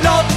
blått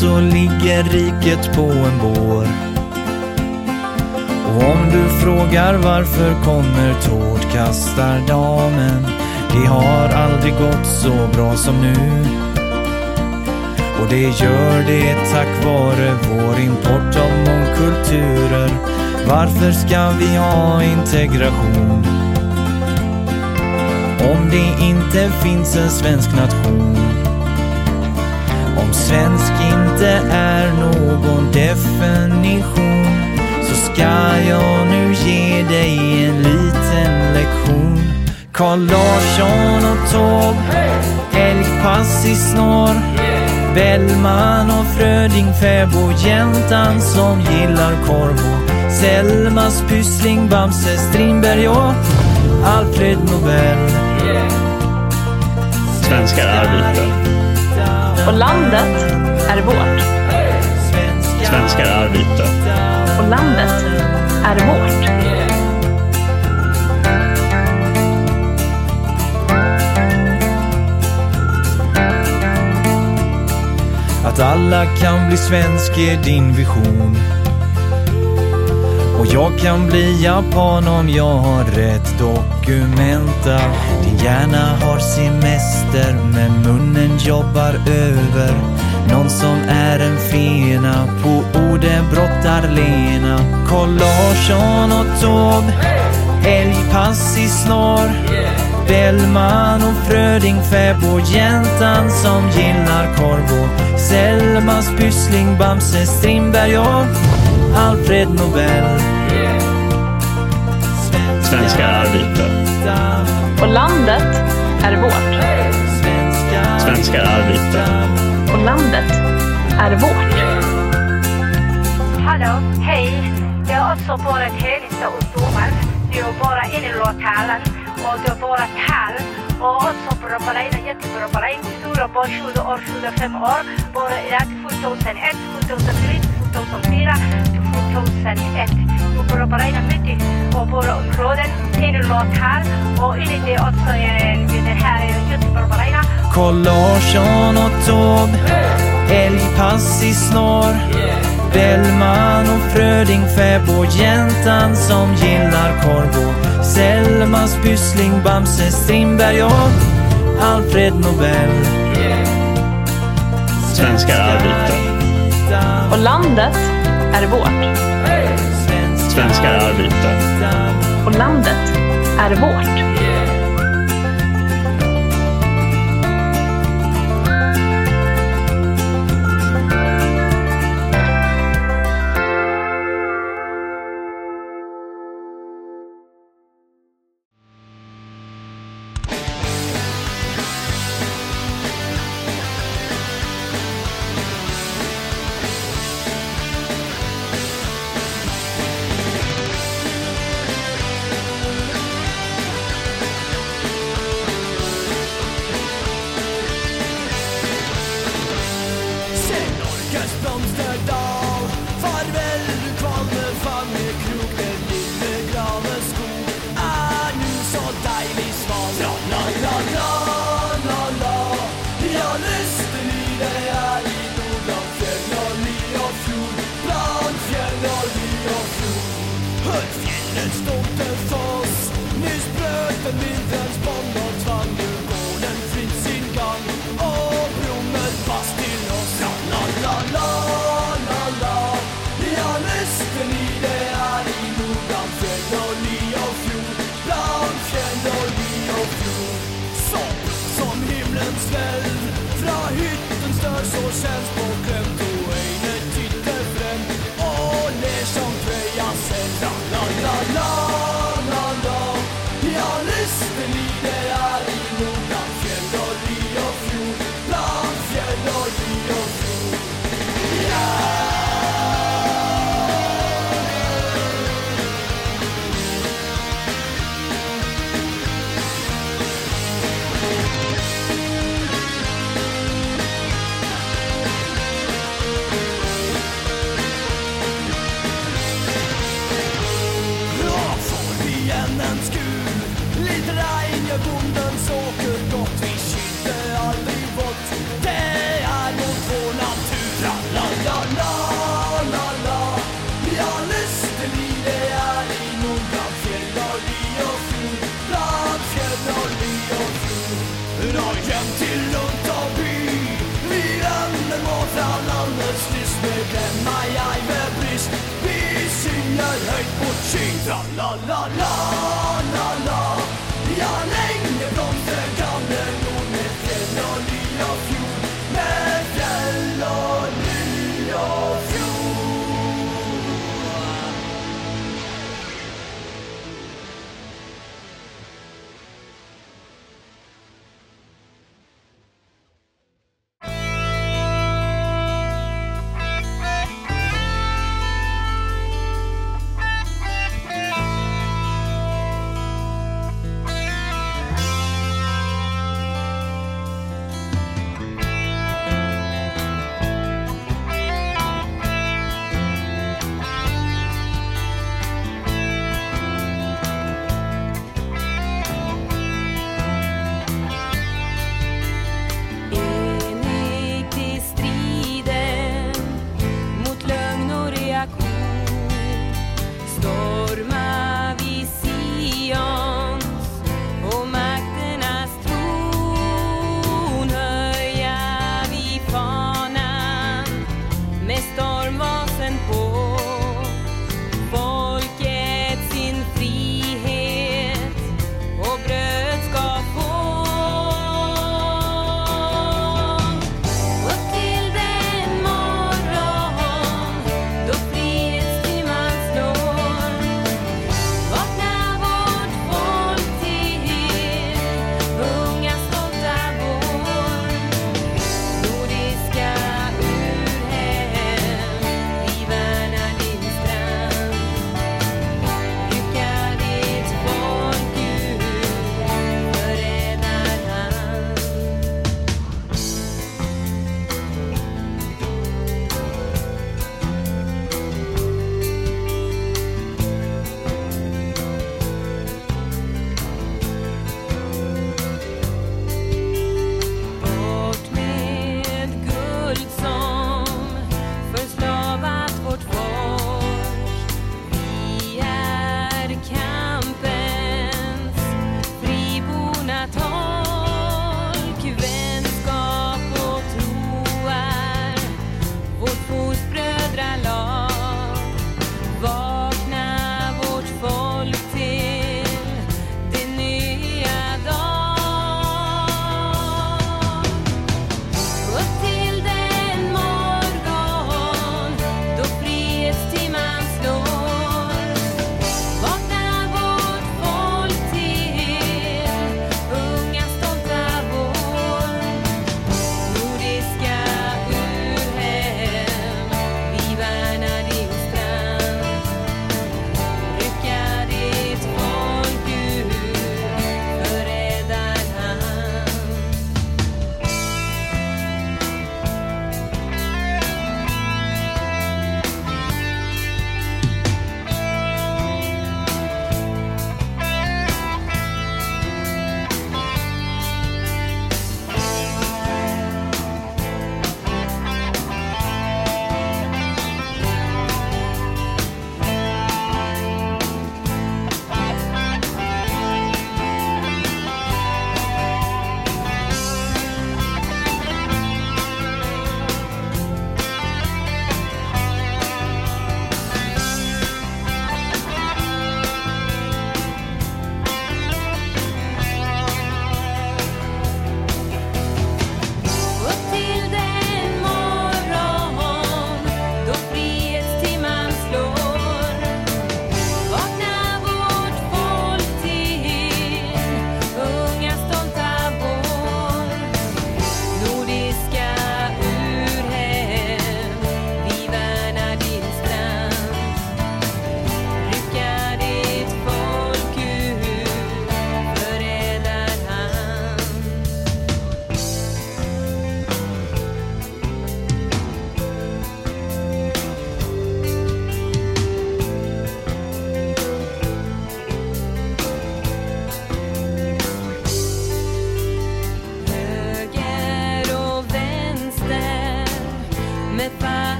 så ligger riket på en bår. Och om du frågar varför kommer tårtkastardamen? Det har aldrig gått så bra som nu. Och det gör det tack vare vår import av mångkulturer. Varför ska vi ha integration? Om det inte finns en svensk nation. Om svensk inte är någon definition så ska jag nu ge dig en liten lektion. Carl Larsson och tåg, älgpass i snår. Bellman och Fröding, fäbodjäntan som gillar korv och Selmas Pyssling, Bamse Strindberg och Alfred Nobel. Svenskar är vita. Och landet är vårt. Svenskar är vita. Och landet är vårt. Att alla kan bli svensk är din vision. Och jag kan bli japan om jag har rätt dokumenta. Din hjärna har semester men munnen jobbar över. Någon som är en fena på orden brottar Lena Carl Larsson och Taube Älgpass i snår Bellman och Fröding fäbodjäntan som gillar korv och Selmas Pyssling, Bamse Strindberg och Alfred Nobel Svenskar Arvika. Och landet är vårt. Svenskar Arvika. Och landet är vårt. Hallo, hej. Det är också våra härligaste ungdomar. Det är bara en låt här och det är bara tal. Och också bra ballerina, jättebra ballerina. Stora barn, 20 år, 25 år. Bara i det 2001, 2003, 2004, 2001. Och bra ballerina mitt på våra områden. En låt här och in i det också en, den här jättebra ballerina. Carl Larsson och Taube Älgpass i snår Bellman och Fröding fäbodjäntan som gillar korv och Selmas Pyssling, Bamse Strindberg och Alfred Nobel Svenskar Arvika. Och landet är vårt. Svenskar Arvika. Och landet är vårt.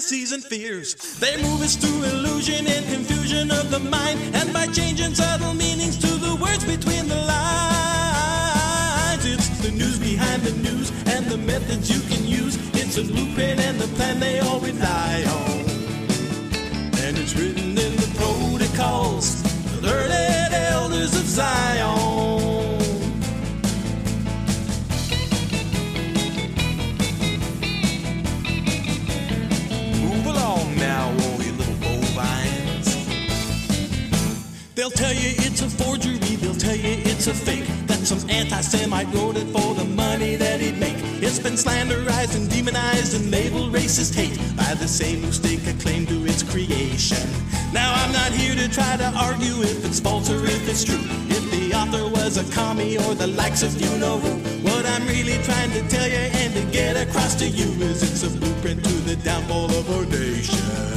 Fantasies and fears. They move us through illusion and confusion of the mind, and argue if it's false or if it's true. If the author was a commie or the likes of you know who. What I'm really trying to tell you and to get across to you is it's a blueprint to the downfall of our nation.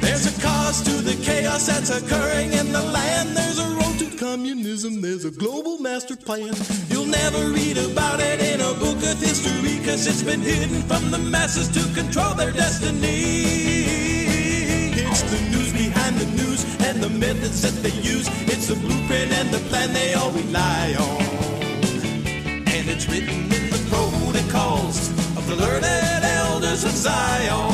There's a cause to the chaos that's occurring in the land. There's a road to communism. There's a global master plan. You'll never read about it in a book of history because it's been hidden from the masses to control their destiny. And they all rely on. And it's written in the protocols of the learned elders of Zion.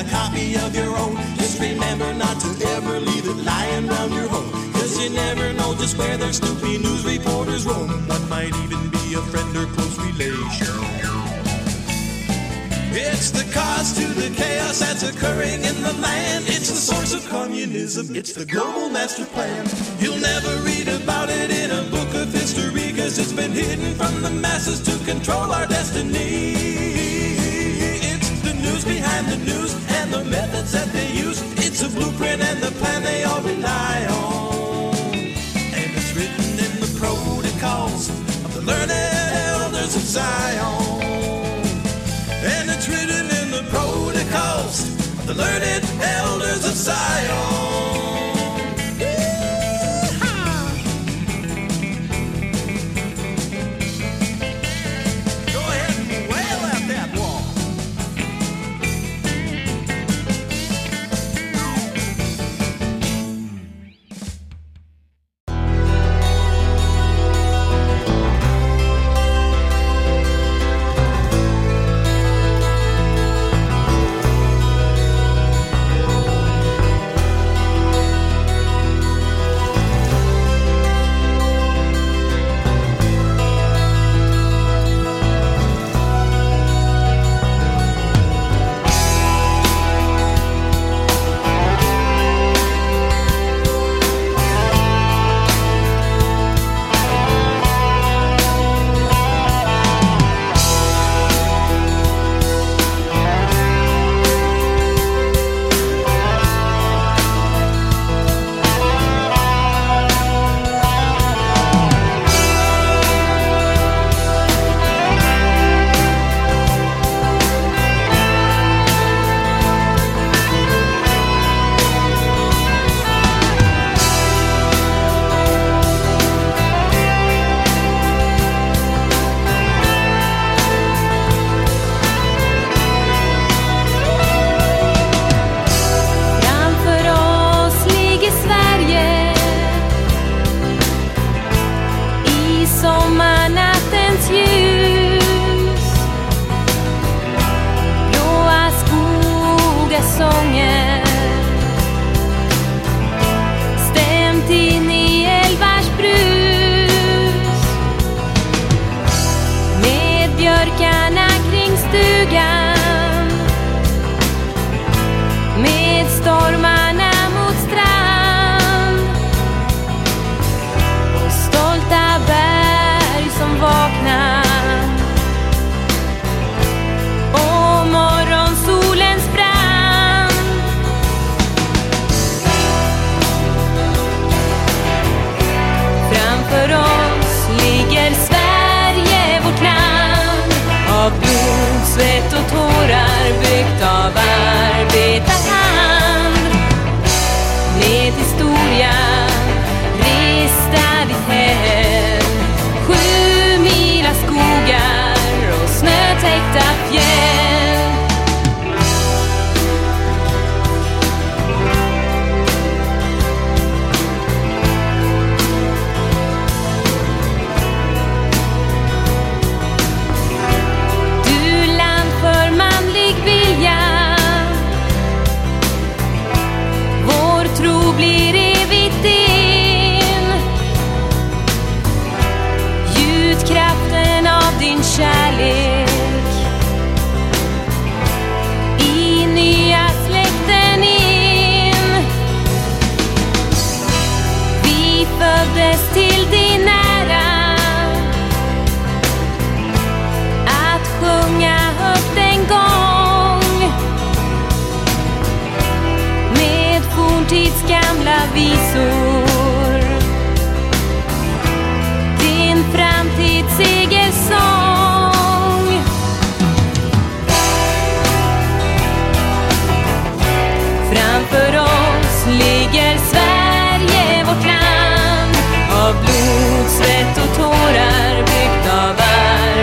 A copy of your own, just remember not to ever leave it lying around your home. Cause you never know just where their snoopy news reporters roam. One might even be a friend or close relation. It's the cause to the chaos that's occurring in the land. It's the source of communism. It's the global master plan. You'll never read about it in a book of history because it's been hidden from the masses to control our destiny. It's the news behind the news and the methods that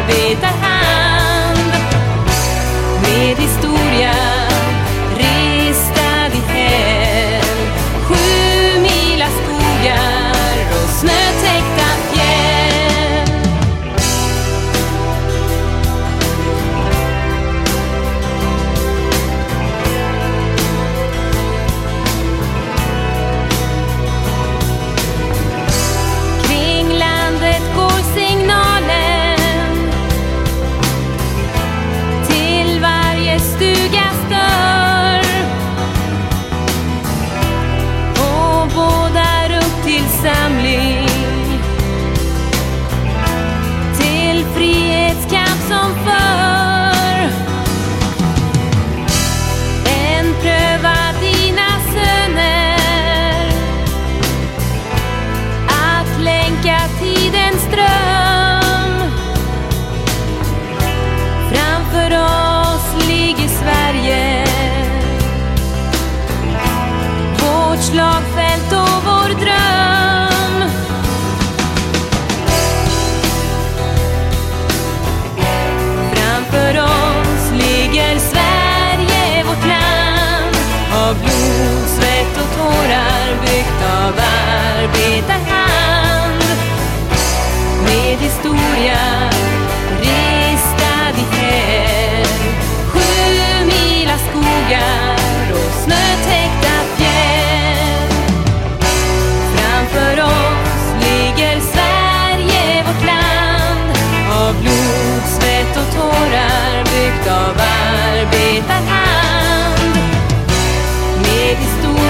be that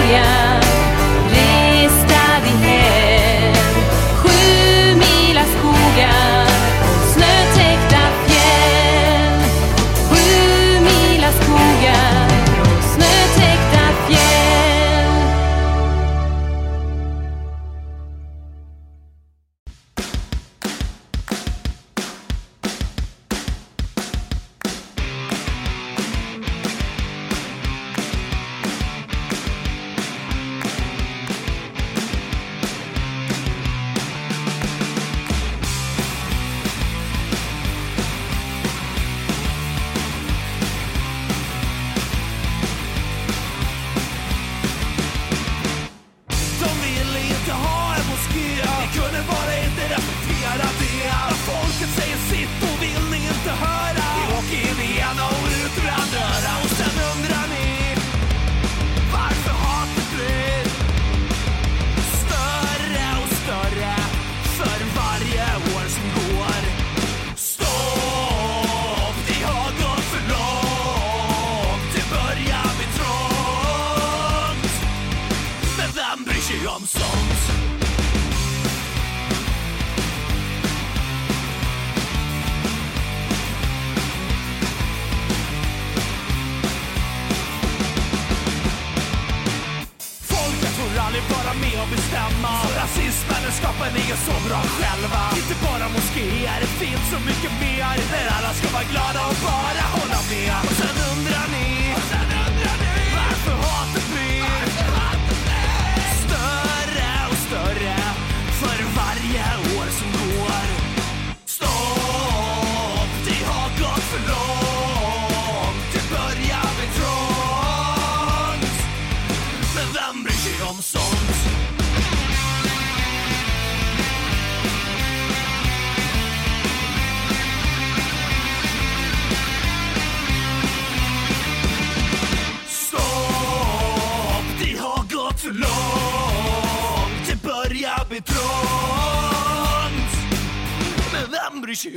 historia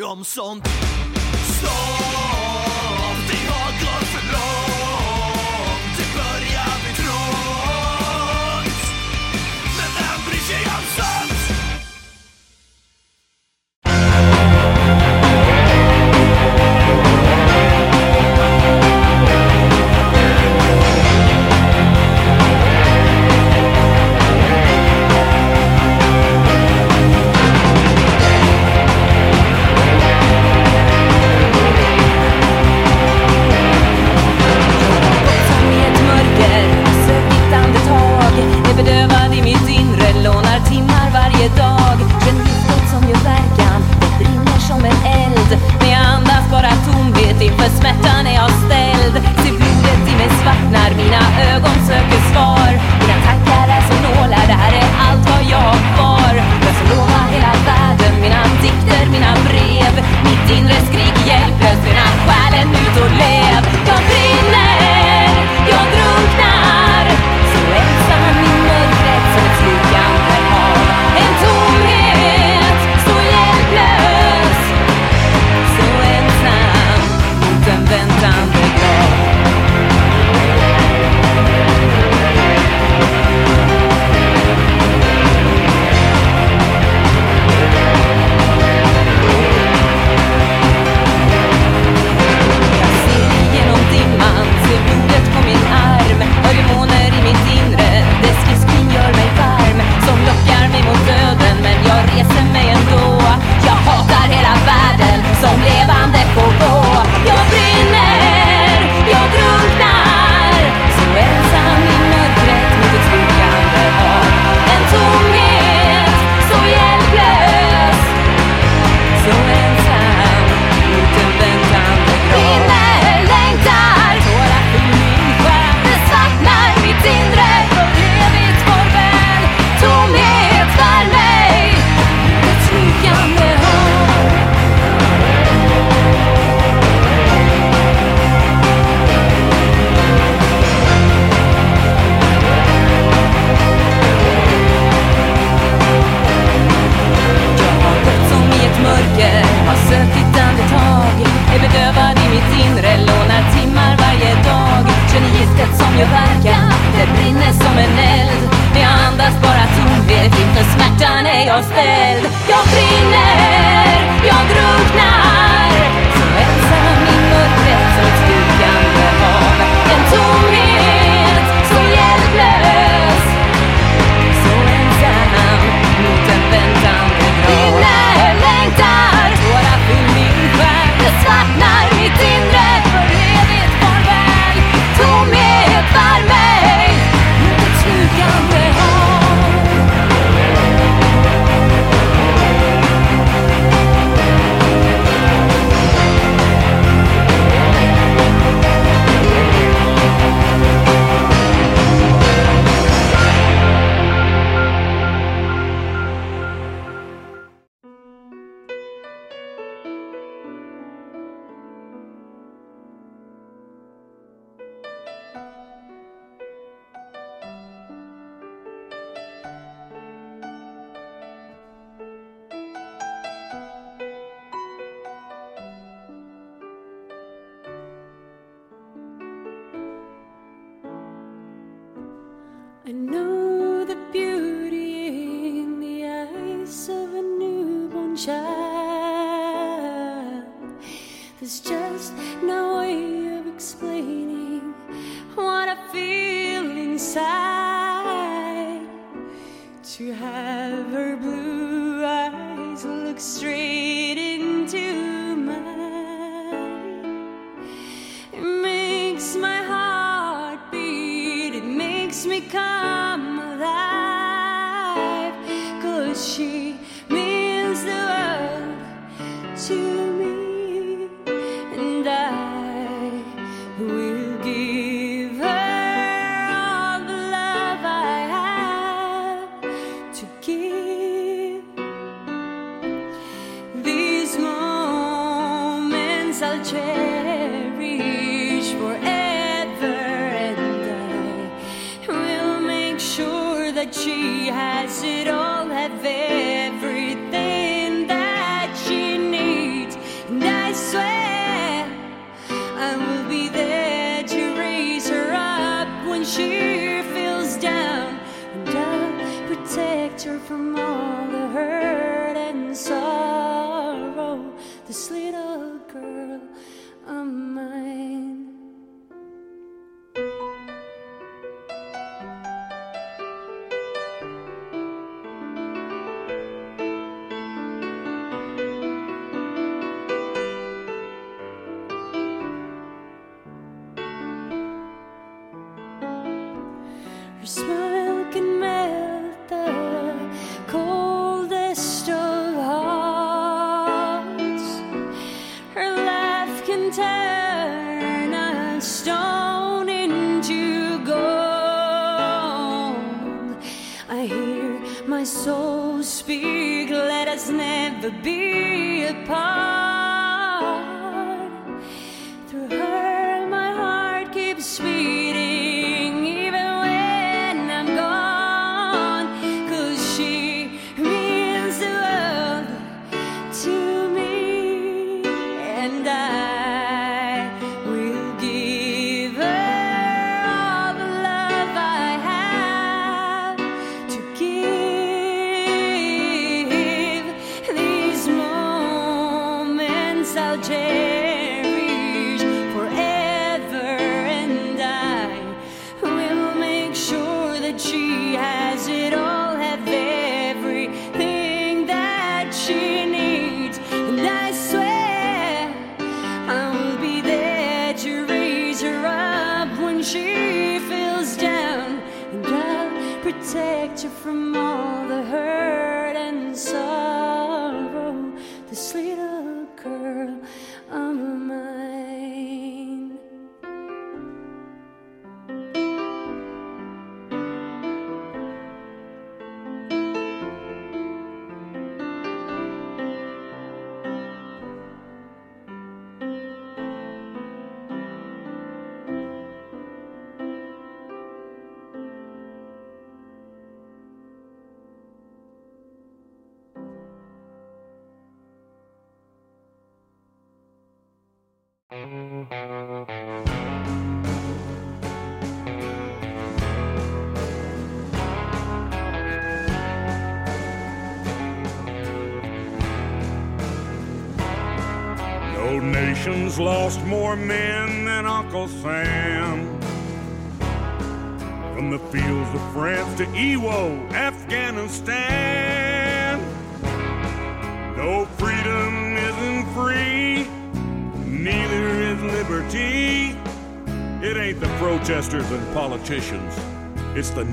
om sånt?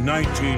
19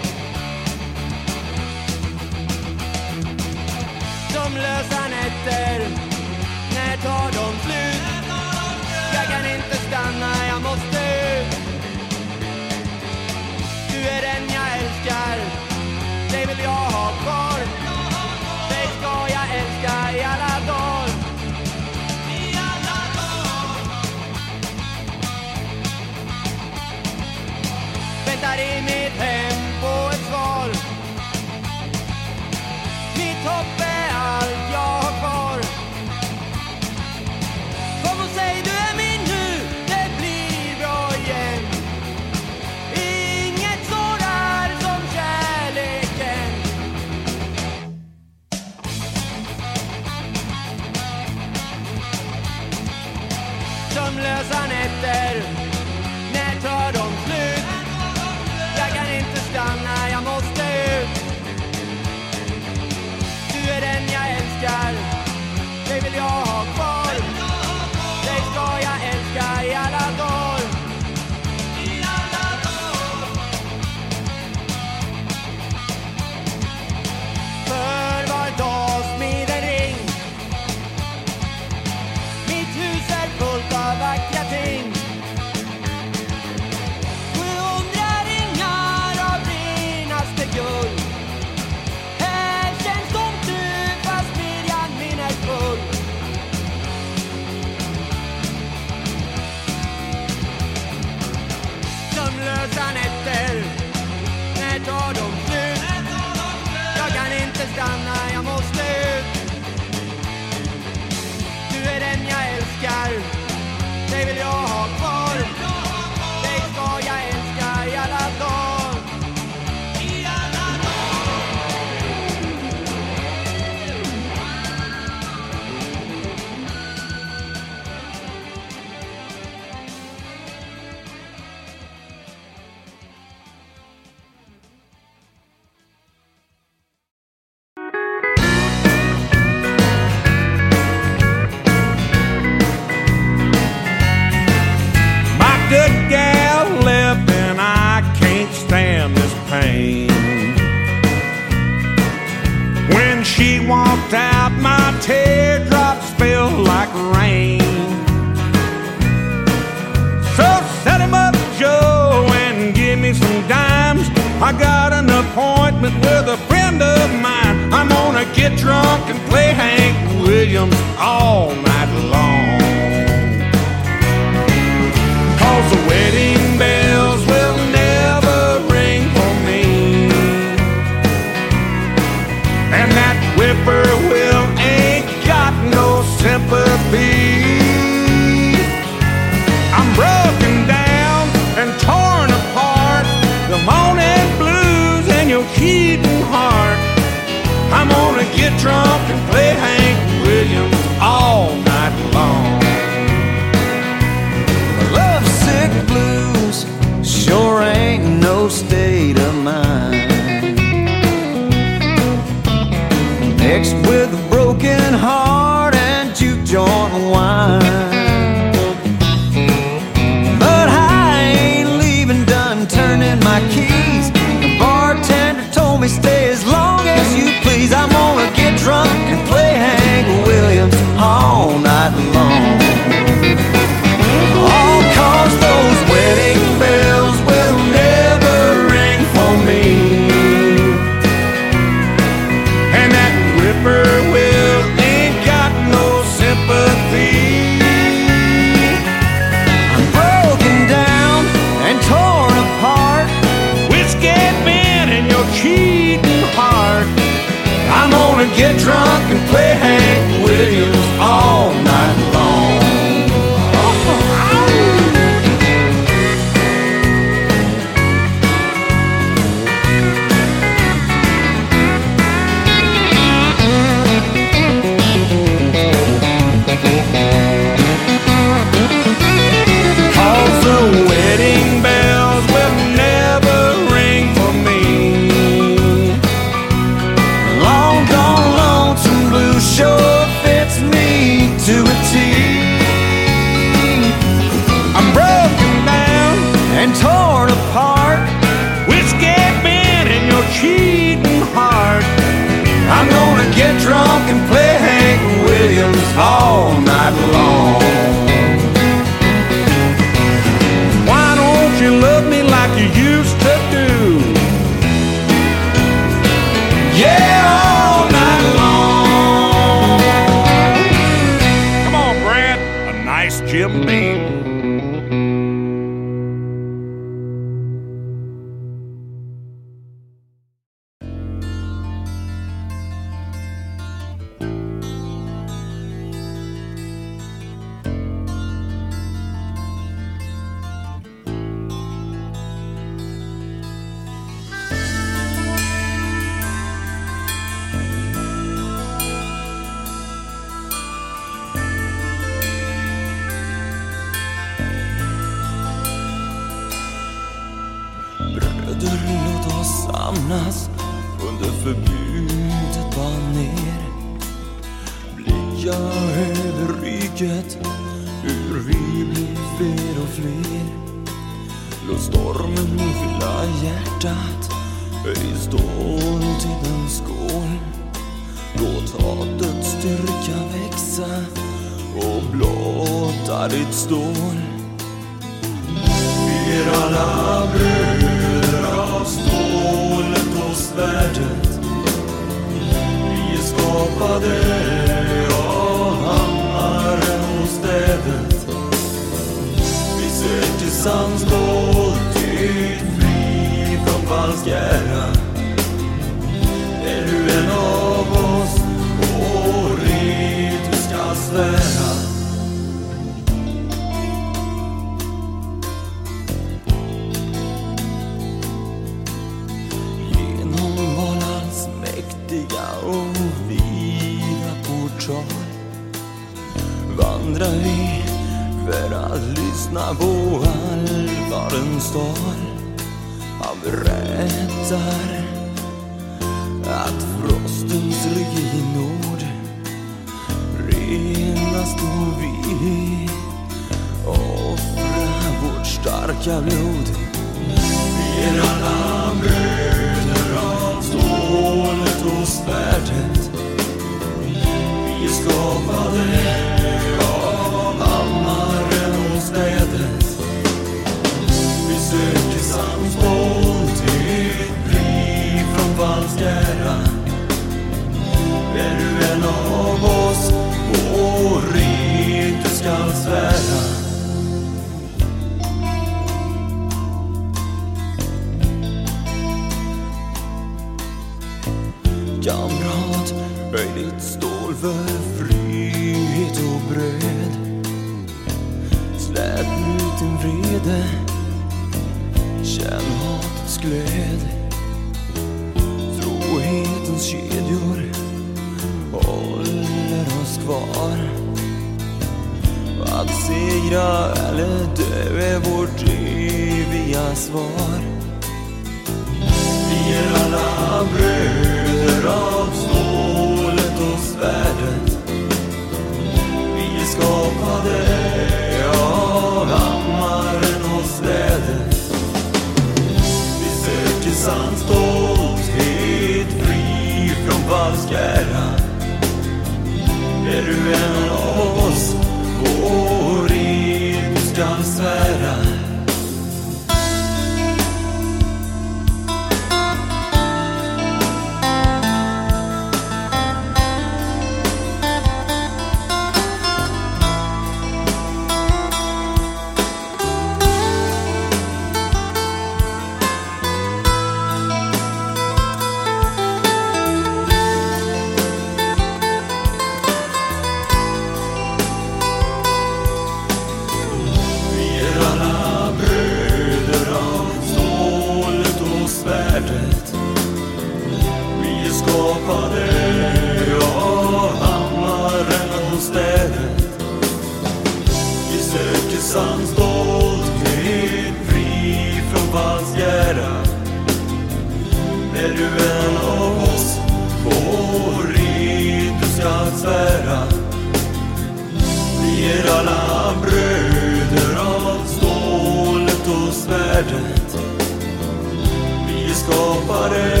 water.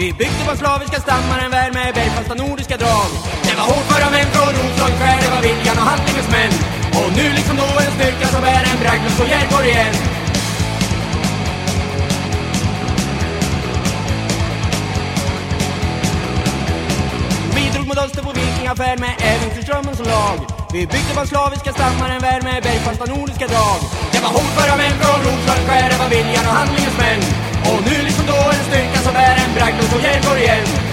Vi byggde på slaviska stammar en värld med bergfasta nordiska drag. Det var hårdföra män från Roslagsskär, det var viljan och handlingens män. Och nu liksom då en styrka som är en bragdlös och Järborg igen. Vi drog mot öster på vikingaffär med äventyrsdrömmen som lag. Vi byggde på slaviska stammar en värld med bergfasta nordiska drag. Det var hårdföra män från Roslagsskär, det var viljan och handlingens män. Och nu liksom då en styrka som är en bragd och Järborg igen.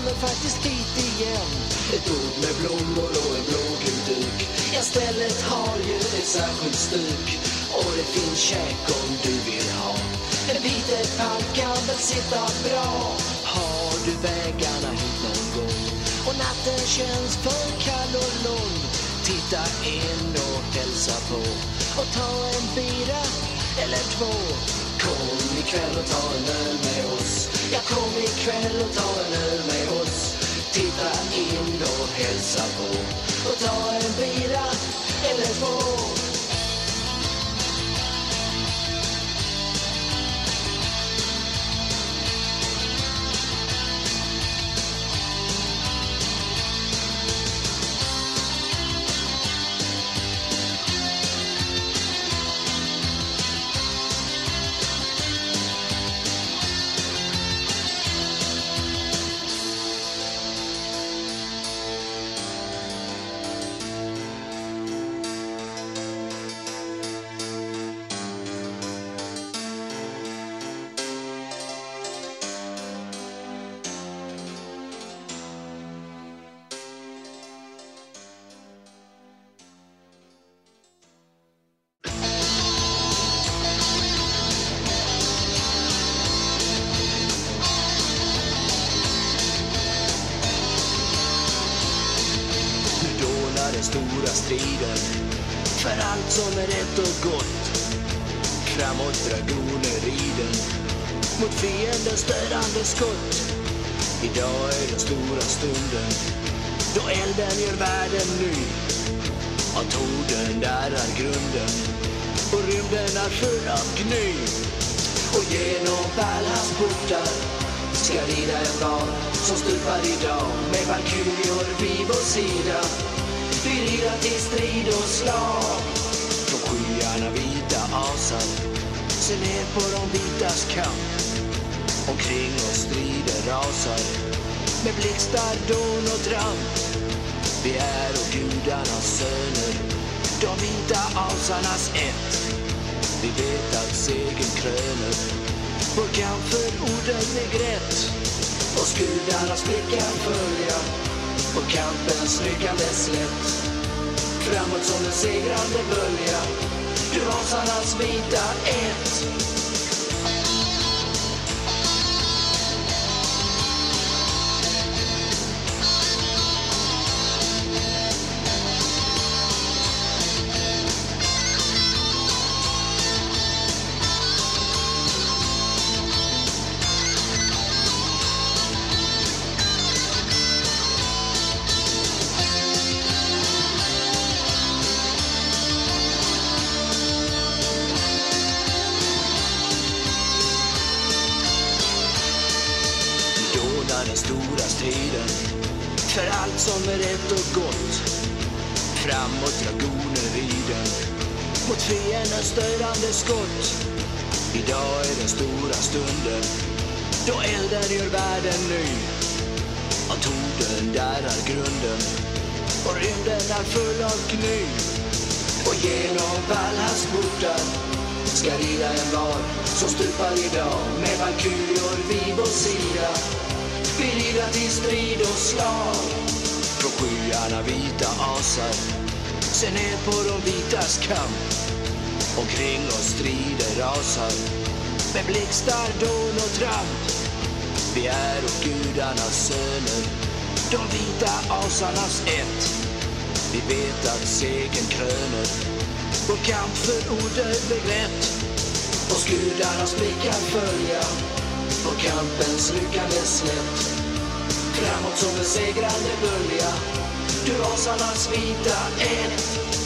Kommer faktiskt hit igen. Ett bord med blommor och en blågul duk. Ja, stället har ju ett särskilt stuk. Och det finns käk om du vill ha. En Peter Pan kan väl sitta bra. Har du vägarna hit någon gång och natten känns för kall och lång. Titta in och hälsa på och ta en bira eller två. Kom ikväll och ta en öl med oss. Ja, kom ikväll och ta en öl med oss. Titta in och hälsa på och ta striden för allt som är rätt och gott. Framåt dragoner rider mot fiendens störande skott. Idag är den stora stunden då elden gör världen ny. Av torden är grunden och rymden är full av gny. Och genom Valhalls portar ska rida en var som stupar idag med valkyrior vid vår sida. Vi livrar till strid och slag Från skyarna vita asar Sen ner på de vitas kamp. Omkring oss strider rasar Med blixtar, dån och tramp. Vi är och gudarnas söner De vita asarnas ett. Vi vet att segern kröner Vår kamp för odödlig rätt Oss gudarnas blickar följa på kampens slukande snett. Framåt som en segrande bölja, du rasarnas vita eld.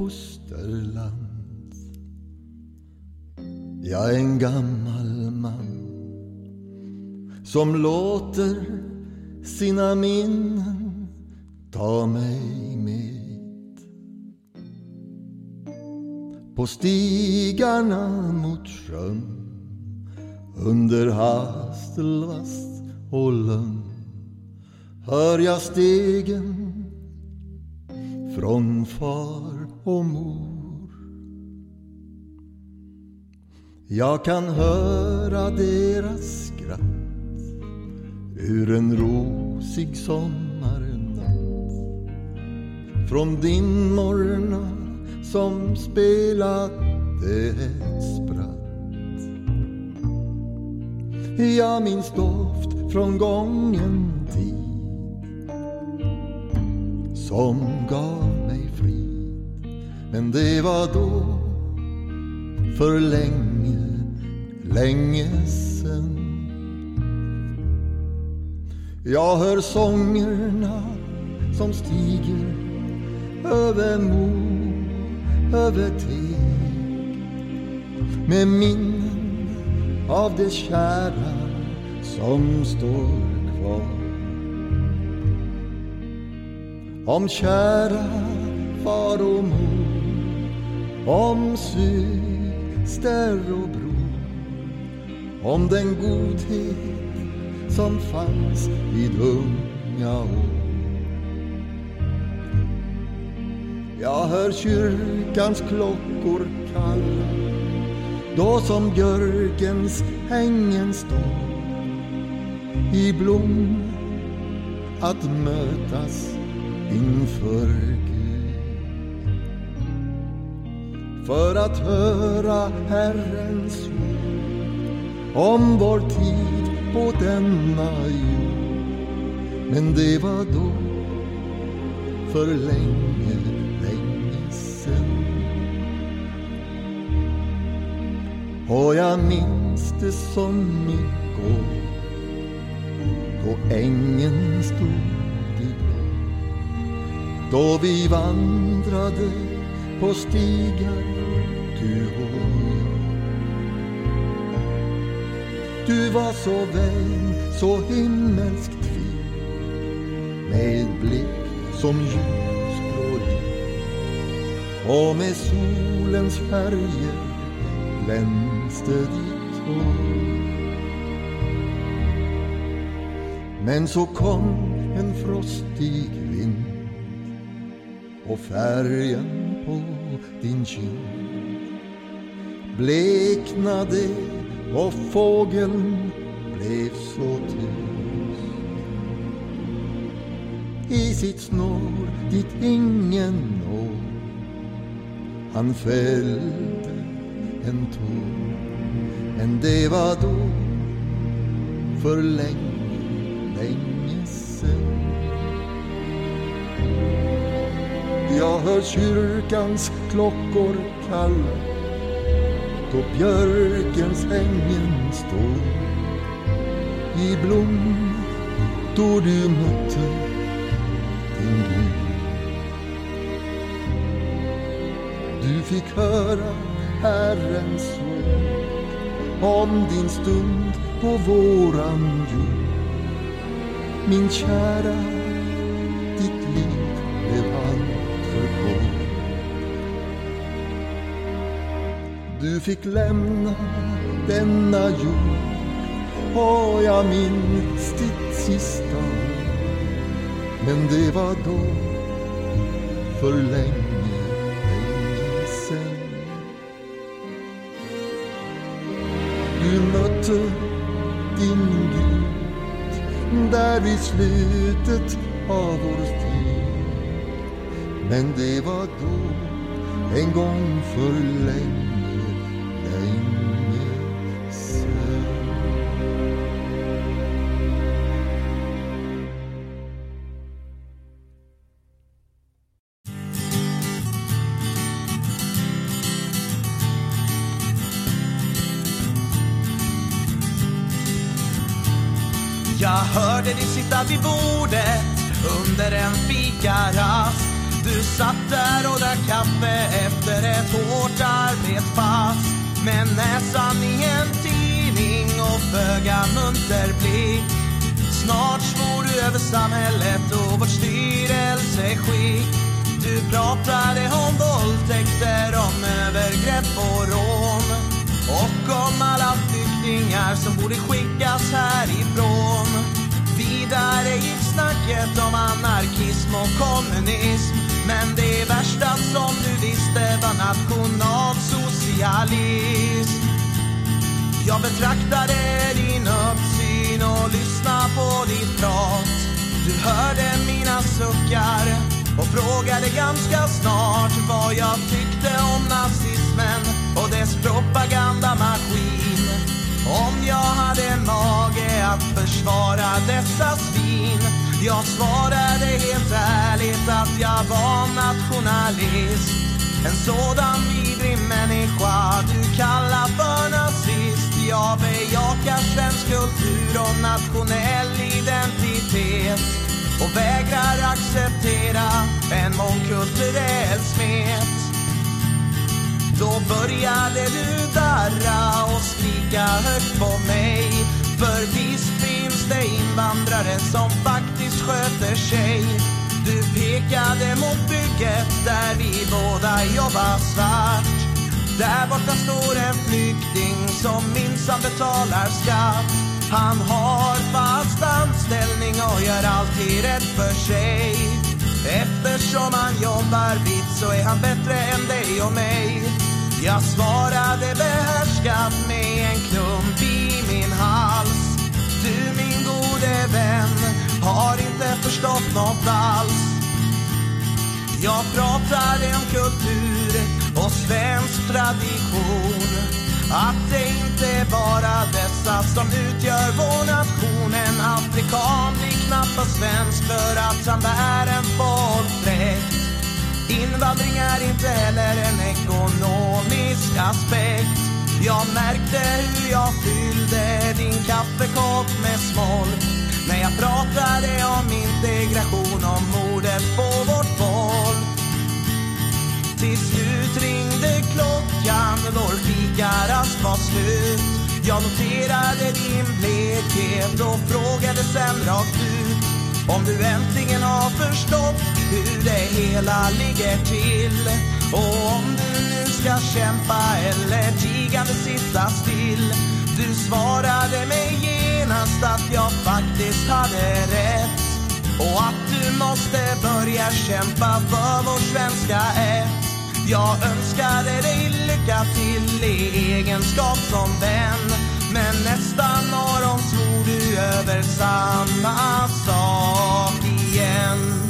fosterland. Jag är en gammal man som låter sina minnen ta mig med. På stigarna mot sjön under Hasselvast och Lönn hör jag stegen från far och mor. Jag kan höra deras skratt ur en rosig sommarnatt. Från din morgna som spelade ett spratt. Jag minns doft från gången tid som gav men det var då för länge, länge sen. Jag hör sångerna som stiger över Mo, över Teg med minnen av det kära som står kvar. Om kära far och mor om syster och bror, om den godhet som fanns vid unga år. Jag hör kyrkans klockor kalla då som björkens hängen står i blom att mötas inför För att höra Herrens ord om vår tid på denna jord. Men det var då, för länge, länge sen. Och jag minns det som igår då ängen stod i blå då vi vandrade på stigar du Du var så vän, så himmelskt fin med blick som ljusblå och med solens färger glänste ditt hår. Men så kom en frostig vind och färgen på din kind bleknade och fågeln blev så tyst. I sitt snår dit ingen når han fällde en tår. Men det var då för länge, länge sen Jag hör kyrkans klockor kalla då björkens ängen står i blom då du mötte din Gud. Du fick höra Herrens ord om din stund på våran jord. Min kära, ditt liv Du fick lämna denna jord och jag minns ditt sista. Men det var då för länge, länge sen. Du mötte din Gud där i slutet av vår tid. Men det var då en gång för länge sitta vid bordet under en fikarast. Du satt där och drack kaffe efter ett hårt arbetspass. Med näsan i en tidning och föga munter blick. Snart svor du över samhället och vårt styrelseskick. Du pratade om våldtäkter, om övergrepp och rån. Och om alla flyktingar som borde skickas härifrån. Vidare gick snacket om anarkism och kommunism. Men det värsta som du visste var nationalsocialism. Jag betraktade din uppsyn och lyssnade på ditt prat. Du hörde mina suckar och frågade ganska snart vad jag tyckte om nazismen och dess propagandamaskin. Om jag hade mage att försvara dessa svin. Jag svarade helt ärligt att jag var nationalist. En sådan vidrig människa du kallar för nazist. Jag bejakar svensk kultur och nationell identitet och vägrar acceptera en mångkulturell smet. Då började du darra och skrika högt på mig. För visst finns det invandrare som faktiskt sköter sig. Du pekade mot bygget där vi båda jobbar svart. Där borta står en flykting som minsann betalar skatt. Han har fast anställning och gör alltid rätt för sig. Eftersom han jobbar vitt så är han bättre än dig och mig. Jag svarade behärskat med en klump i min hals. Du min gode vän har inte förstått något alls. Jag pratar om kultur och svensk tradition. Att det inte är bara dessa som utgör vår nation. En afrikan blir knappast svensk för att han bär en folkdräkt. Invandring är inte heller en ekonomisk aspekt. Jag märkte hur jag fyllde din kaffekopp med smolk när jag pratade om integration, om mordet på vårt folk. Till slut ringde klockan, vår fikarast var slut. Jag noterade din blekhet och frågade sen rakt ut om du äntligen har förstått hur det hela ligger till. Och om du nu ska kämpa eller tigande sitta still. Du svarade mig genast att jag faktiskt hade rätt. Och att du måste börja kämpa för vår svenska ett. Jag önskade dig lycka till i egenskap som vän. Men nästa morgon svor du över samma sak igen.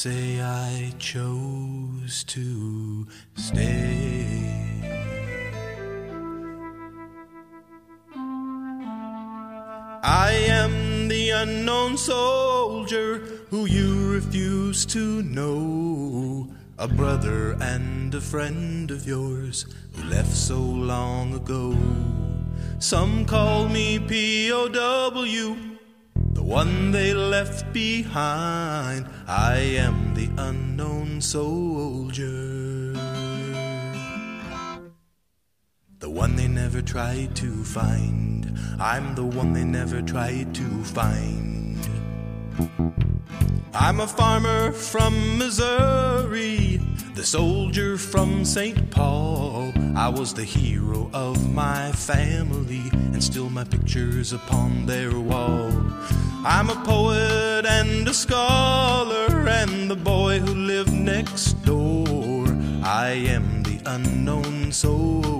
Say I chose to stay. I am the unknown soldier who you refuse to know. A brother and a friend of yours who left so long ago. Some call me POW, one they left behind. I am the unknown soldier. The one they never tried to find. I'm the one they never tried to find. I'm a farmer from Missouri, the soldier from St. Paul. I was the hero of my family, and still my picture's upon their wall. I'm a poet and a scholar, and the boy who lived next door. I am the unknown soldier.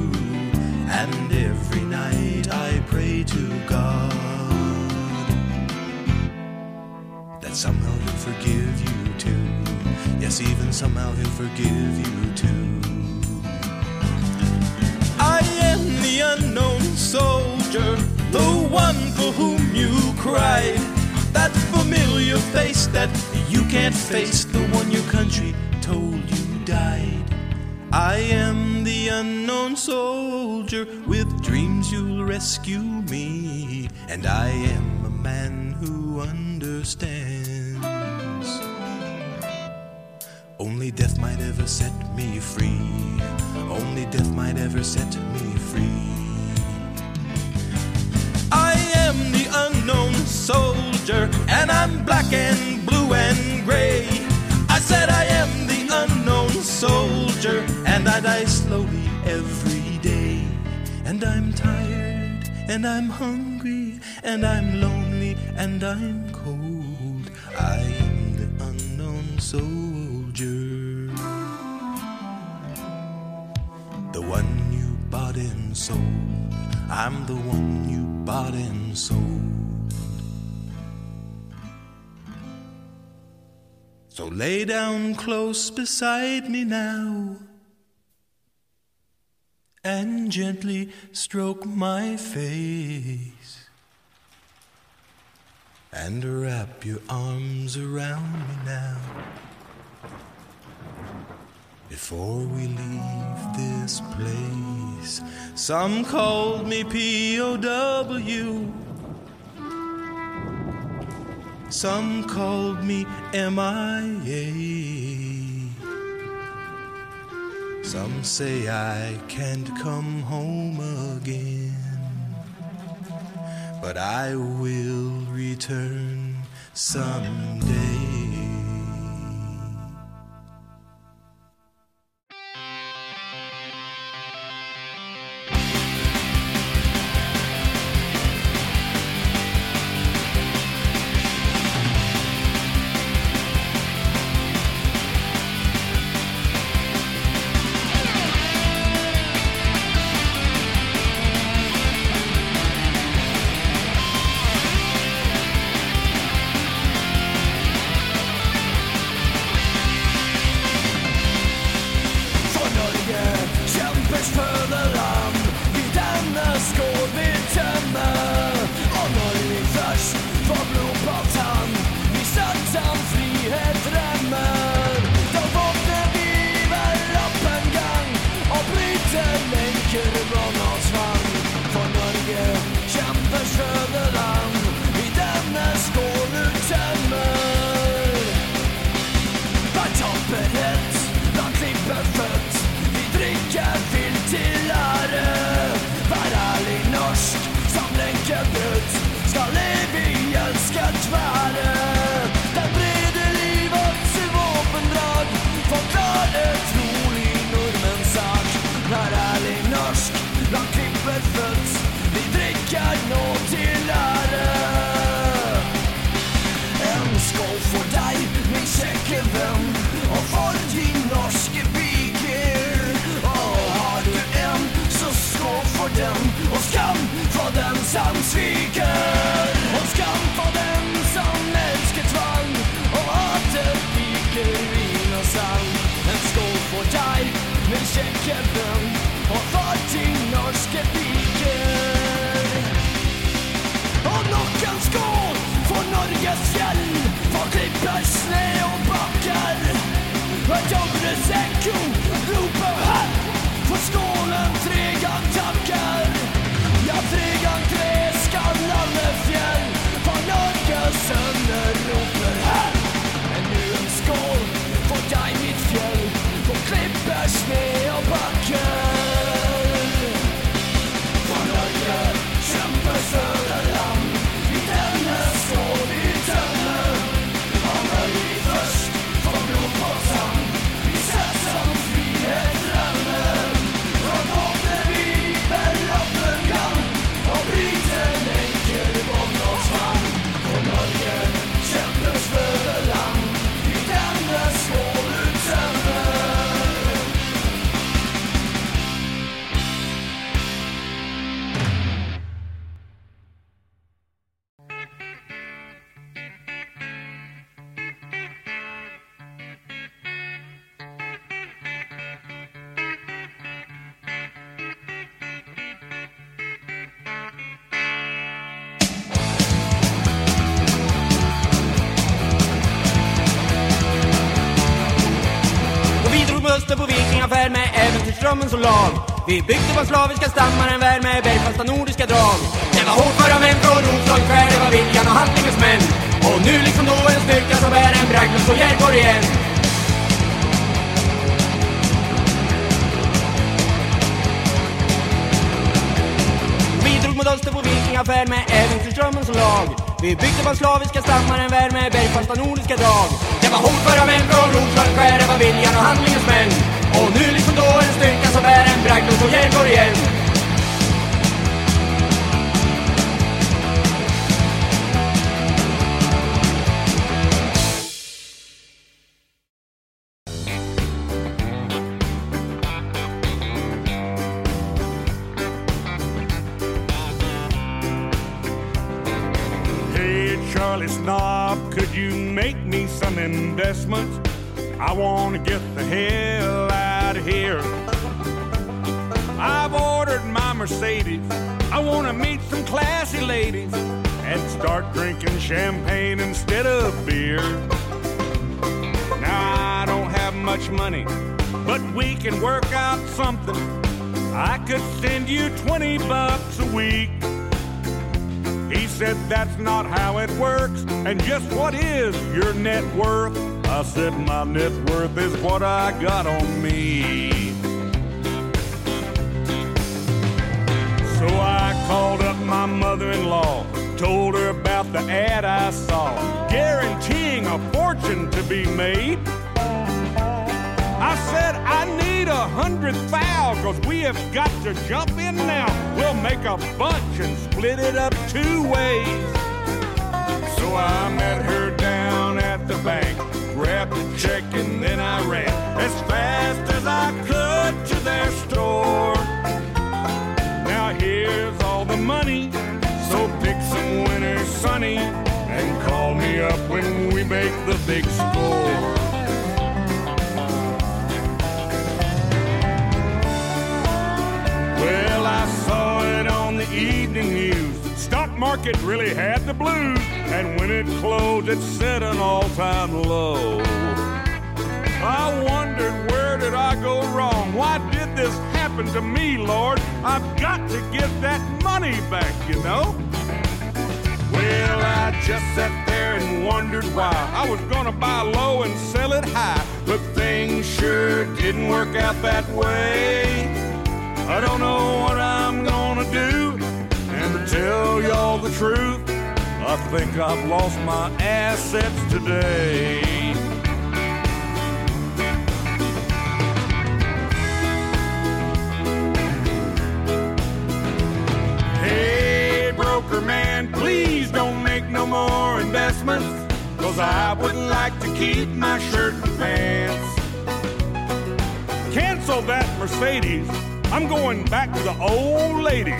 And every night I pray to God that somehow He'll forgive you too. Yes, even somehow He'll forgive you too. I am the unknown soldier, the one for whom you cried. That familiar face that you can't face, the one your country told you died. I am the unknown soldier with dreams you'll rescue me, and I am a man who understands. Only death might ever set me free. Only death might ever set me free. I am the unknown soldier, and I'm black and blue and gray. I said I am the soldier, and I die slowly every day. And I'm tired, and I'm hungry, and I'm lonely, and I'm cold. I am the unknown soldier. The one you bought and sold. I'm the one you bought and sold. So lay down close beside me now and gently stroke my face and wrap your arms around me now before we leave this place. Some called me POW. Some called me MIA. Some say I can't come home again. But I will return someday. Äventyrsdrömmen som lag Vi byggde på slaviska stammar en värld med bergfasta nordiska drag. Det var hårdföra män från Roslagsskär, det var viljan och handlingens män. Och nu liksom då en styrka som är en bragd och Järborg igen. Vi drog mot öster på vikingafärd med äventyrsdrömmen som lag. Vi byggde på slaviska stammar en värld med bergfasta nordiska drag. Det var hotfulla män från Roslagsskär, det var viljan och handlingens män. Och nu liksom då en styrka som är en bragd och så går igen. Not how it works. And just what is your net worth? I said my net worth is what I got on me. So I called up my mother in law, told her about the ad I saw, guaranteeing a fortune to be made. I said I need a hundred thou, cause we have got to jump in now. We'll make a bunch and split it up two ways. I met her down at the bank, grabbed a check and then I ran as fast as I could to their store. Now here's all the money, so pick some winners, Sonny, and call me up when we make the big score. Market really had the blues, and when it closed, it set an all-time low. I wondered where did I go wrong? Why did this happen to me, Lord? I've got to get that money back, you know. Well, I just sat there and wondered why I was gonna buy low and sell it high, but things sure didn't work out that way. I don't know what I'm gonna do, tell y'all the truth, I think I've lost my assets today. Hey, broker man, please don't make no more investments, cause I would like to keep my shirt and pants. Cancel that Mercedes. I'm going back to the old lady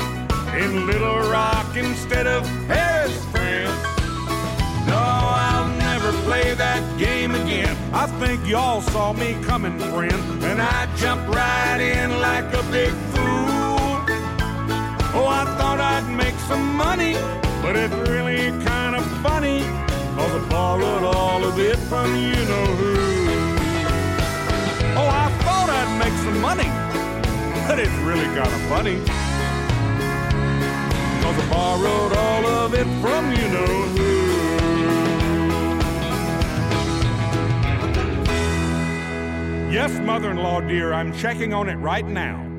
in Little Rock instead of Paris, France. No, I'll never play that game again. I think y'all saw me coming, friend, and I jumped right in like a big fool. Oh, I thought I'd make some money, but it's really kind of funny, cause I borrowed all of it from you know who. Oh, I thought I'd make some money, but it's really kind of funny. Borrowed all of it from you know who. Yes, mother in law, dear, I'm checking on it right now.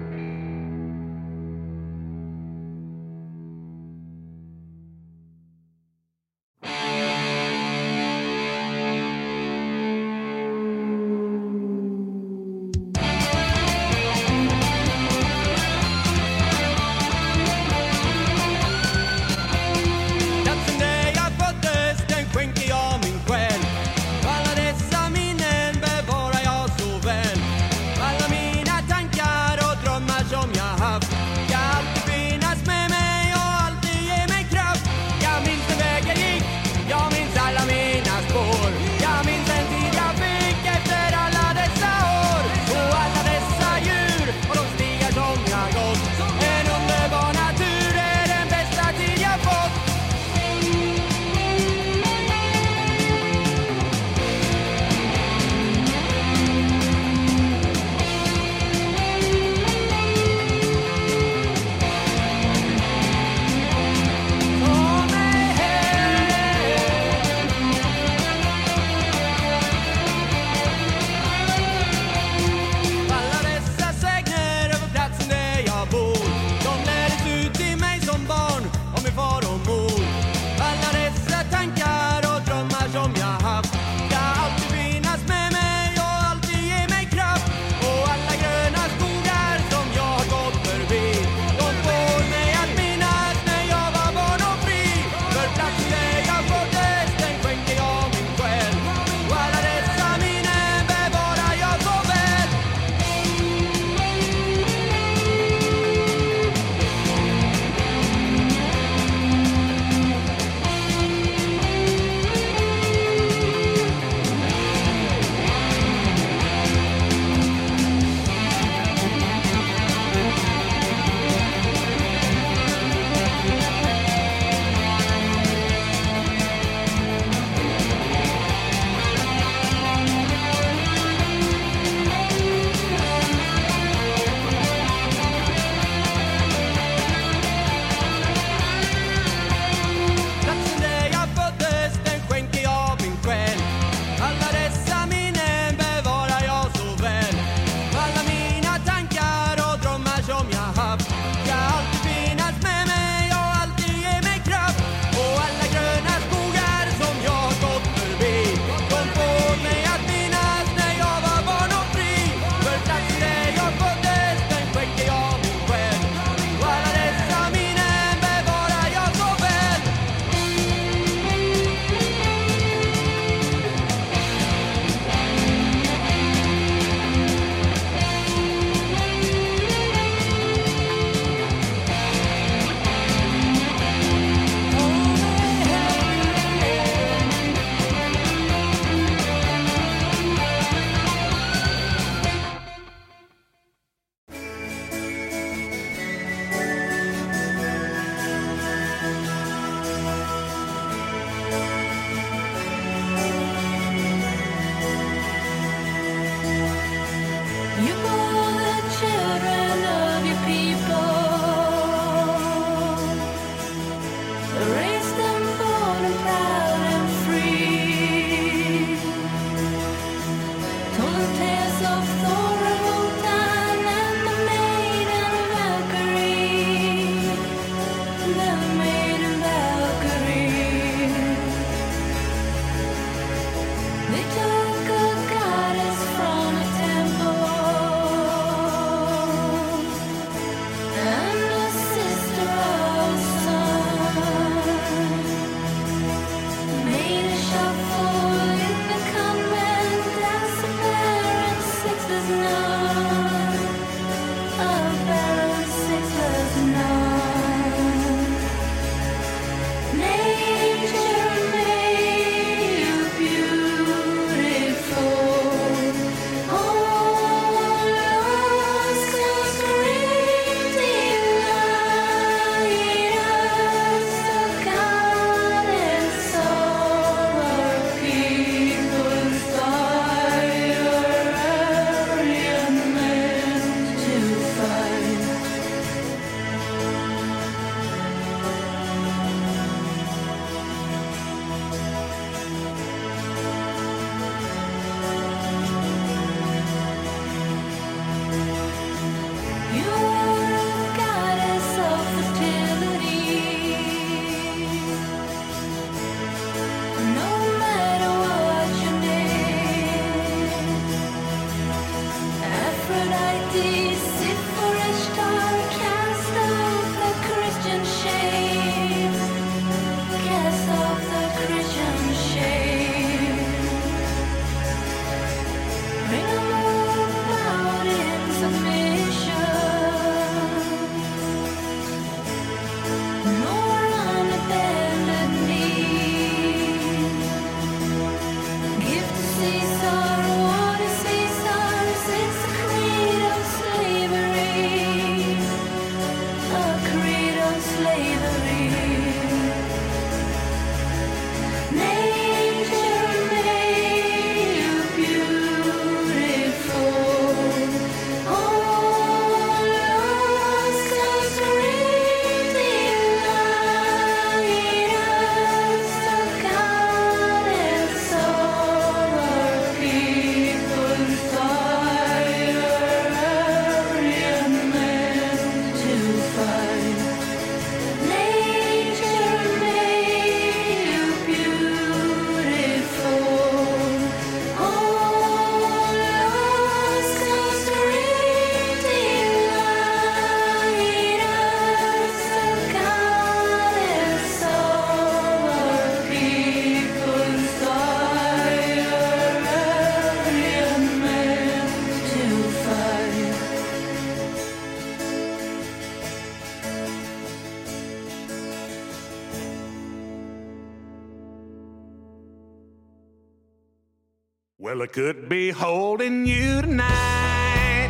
I could be holding you tonight.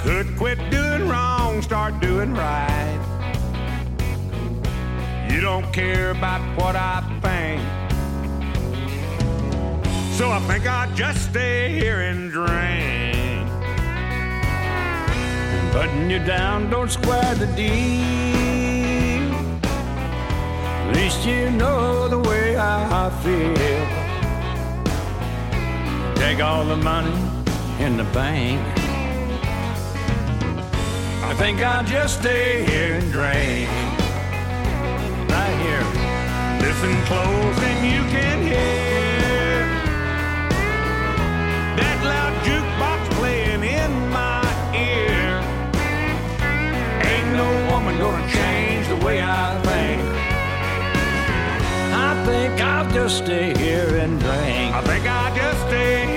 Could quit doing wrong, start doing right. You don't care about what I think. So I think I'll just stay here and drink. Putting you down, don't square the deal. At least you know the way I feel. Take all the money in the bank. I think I'll just stay here and drink. Right here. Listen close and you can hear that loud jukebox playing in my ear. Ain't no woman gonna change the way I think. I think I'll just stay here and drink. I think I'll just stay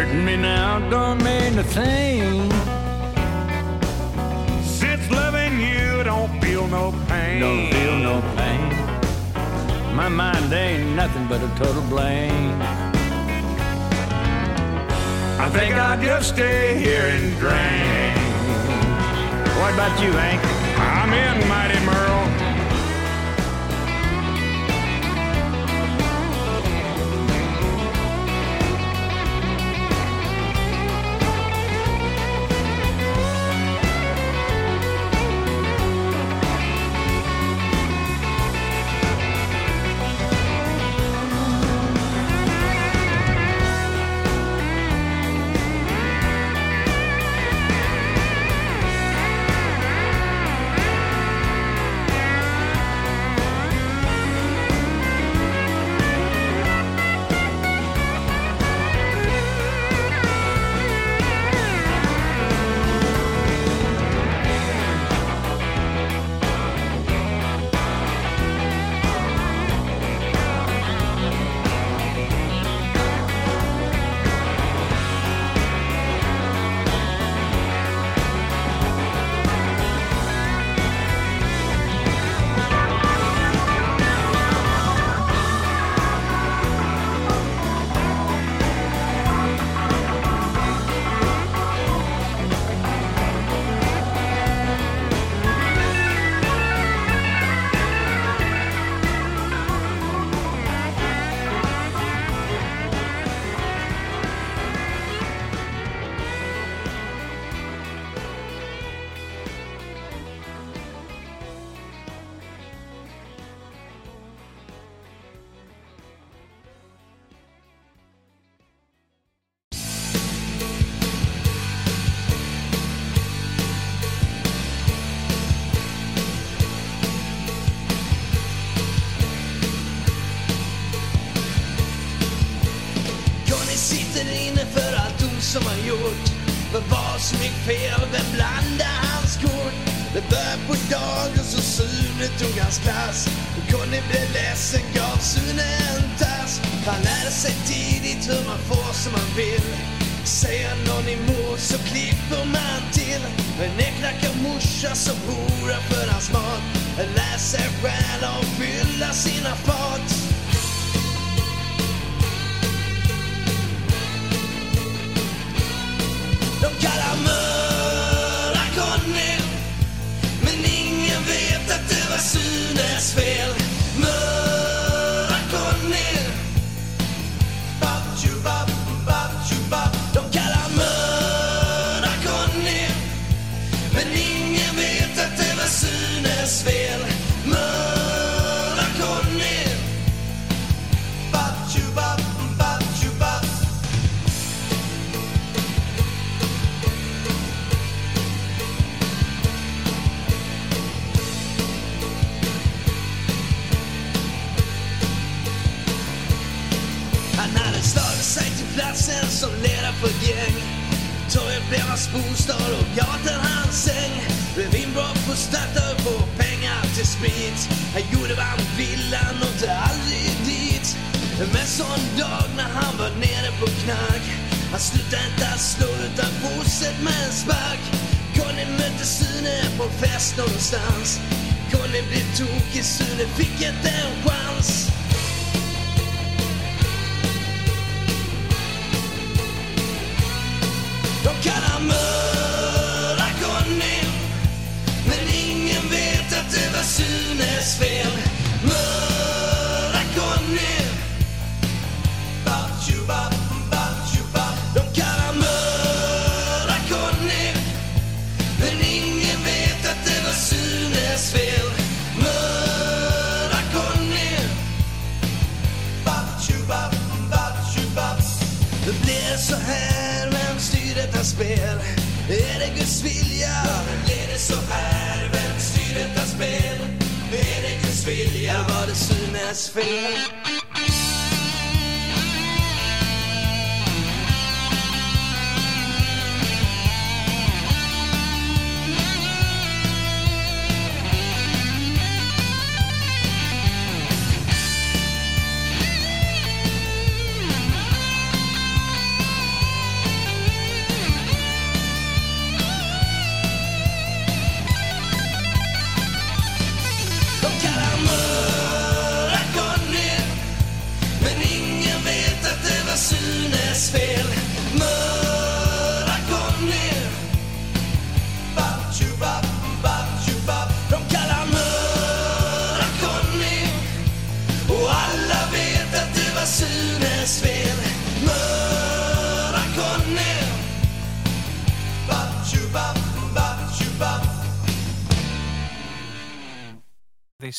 Hurting me now don't mean a thing. Since loving you, don't feel no pain. Don't feel no pain. My mind ain't nothing but a total blank. I think I'll just stay here and drink. What about you, Hank? I'm in, Mighty Merle.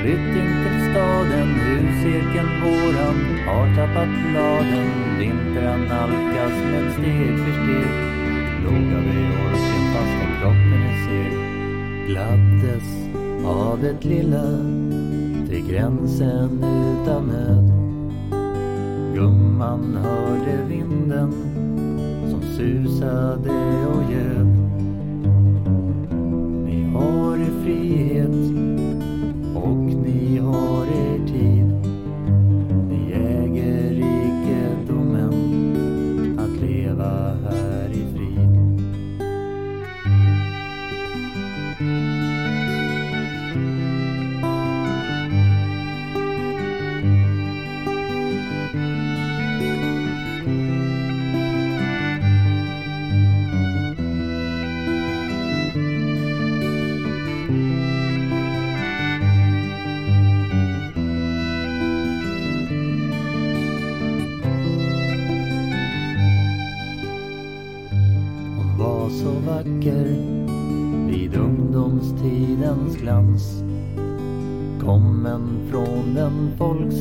Flytting till staden. Huscirkeln våran har tappat bladen. Vintern nalkas med steg för steg. Låga vid orken fastän kroppen är seg. Gladdes av det lilla till gränsen utav nöd. Gumman hörde vinden som susade och ljöd. Ni har i frihet ni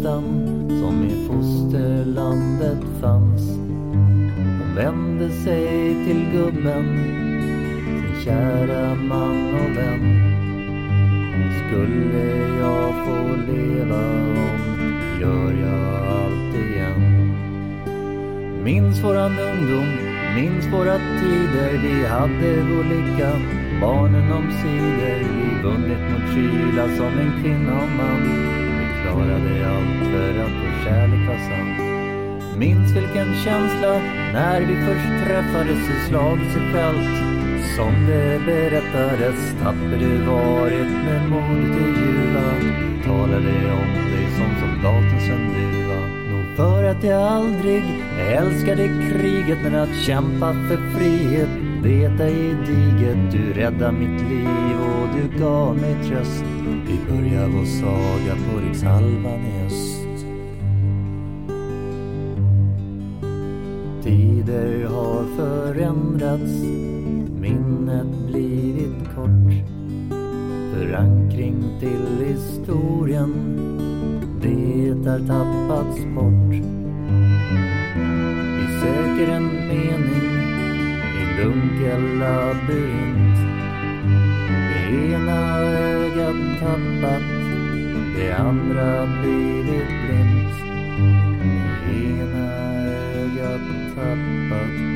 den som i fosterlandet fanns. Hon vände sig till gubben, sin kära man och vän. Skulle jag få leva om, gör jag allt igen. Minns våran ungdom, minns våra tider Vi hade vår lycka, barnen omsider Vi vunnit mot kyla som en kvinna och man vi klarade allt för att vår kärlek var sann. Minns vilken känsla när vi först träffades i fält Som det berättades tapper du varit med modet i ljuva Talade om dig som soldaten sen du var Nog för att jag aldrig älskade kriget men att kämpa för frihet Veta i diget. Du räddade mitt liv och du gav mig tröst. Vi börjar vår saga på rikshalvan i öst Tider har förändrats, minnet blivit kort. Förankring till historien, det har tappats bort. Vi söker en mening i dunkel labyrint. Det ena ögat tappat, det andra blivit blint. Det ena ögat tappat,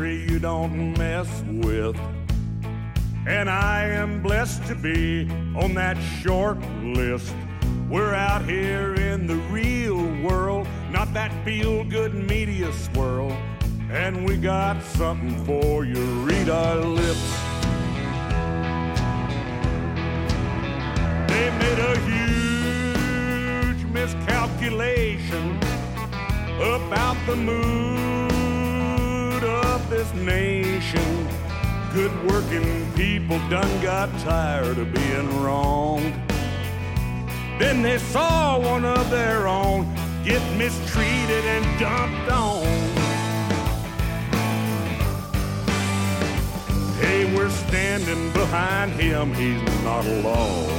country you don't mess with. And I am blessed to be on that short list. We're out here in the real world, not that feel good media swirl. And we got something for you. Read our lips. They made a huge miscalculation about the moon working people done got tired of being wronged. Then they saw one of their own get mistreated and dumped on. Hey, we're standing behind him, he's not alone.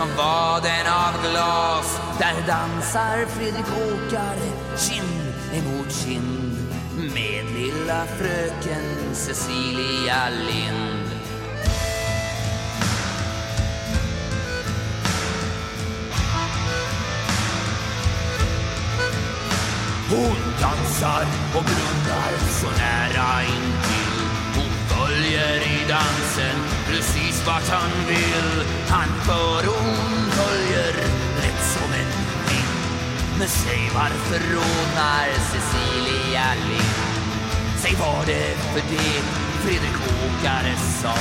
Som vaden av glas. Där dansar Fredrik Åkare kind emot kind med lilla fröken Cecilia Lind. Hon dansar och blundar så nära intill. Hon följer i dansen precis vart han vill. Han för sig säg varför rodnar Cecilia Lind? Säg vad det för det Fredrik Åkare sa.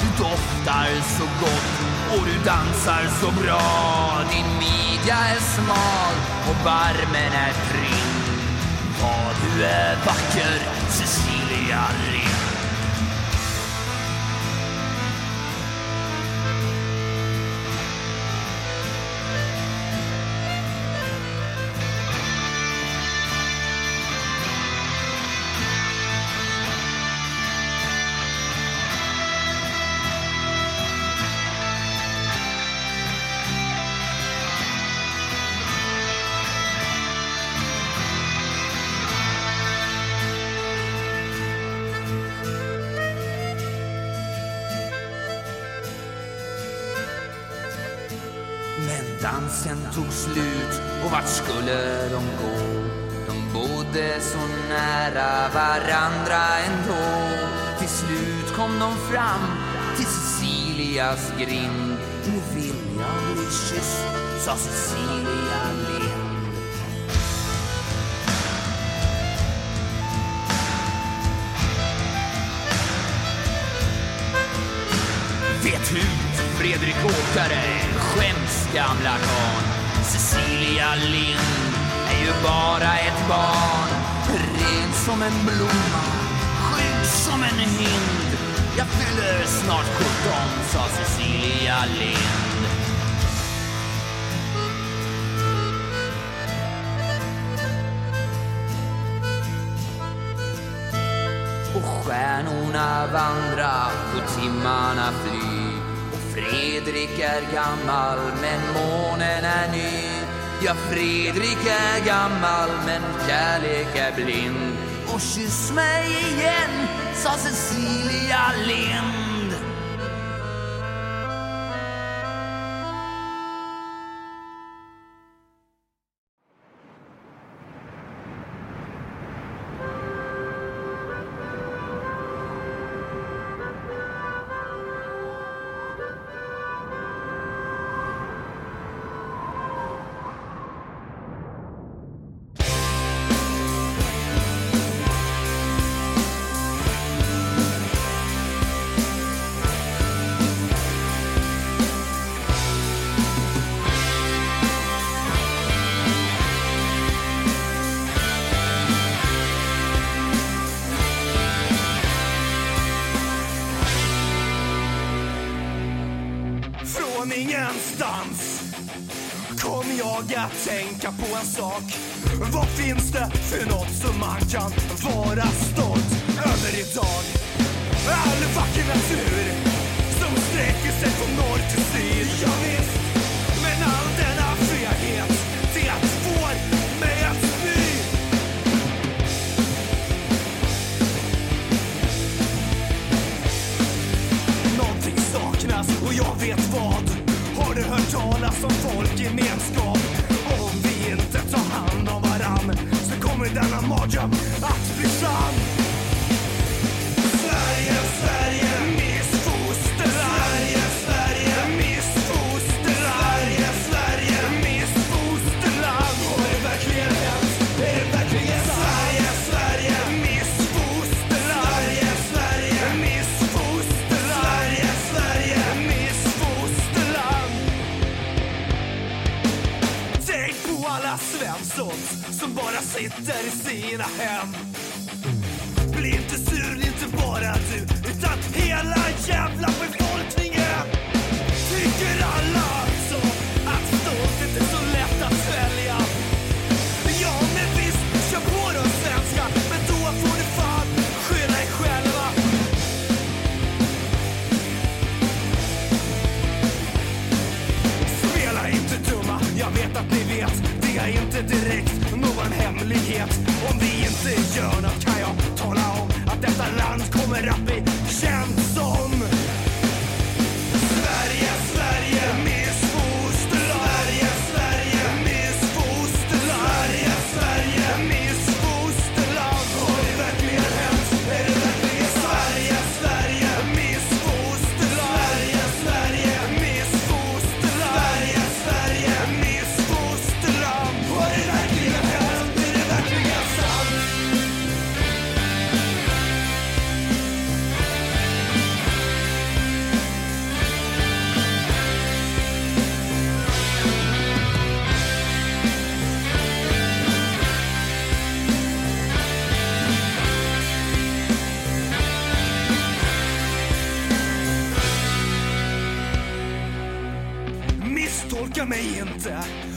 Du doftar så gott och du dansar så bra. Din midja är smal och barmen är trim. Vad du är vacker, Cecilia Lind. Men dansen tog slut och vart skulle de gå? De bodde så nära varandra ändå. Till slut kom de fram till Cecilias grind. Nu vill jag bli kysst, sa Cecilia Lind. Vet hur Fredrik Åkare, skäms gamla karln. Cecilia Lind är ju bara ett barn. Ren som en blomma, skygg som en hind. Jag fyller snart 17, sa Cecilia Lind. Och stjärnorna vandra och timmarna flyr Fredrik är gammal men månen är ny. Ja, Fredrik är gammal men kärlek är blind. Och kyss mig igen, sa Cecilia Lind.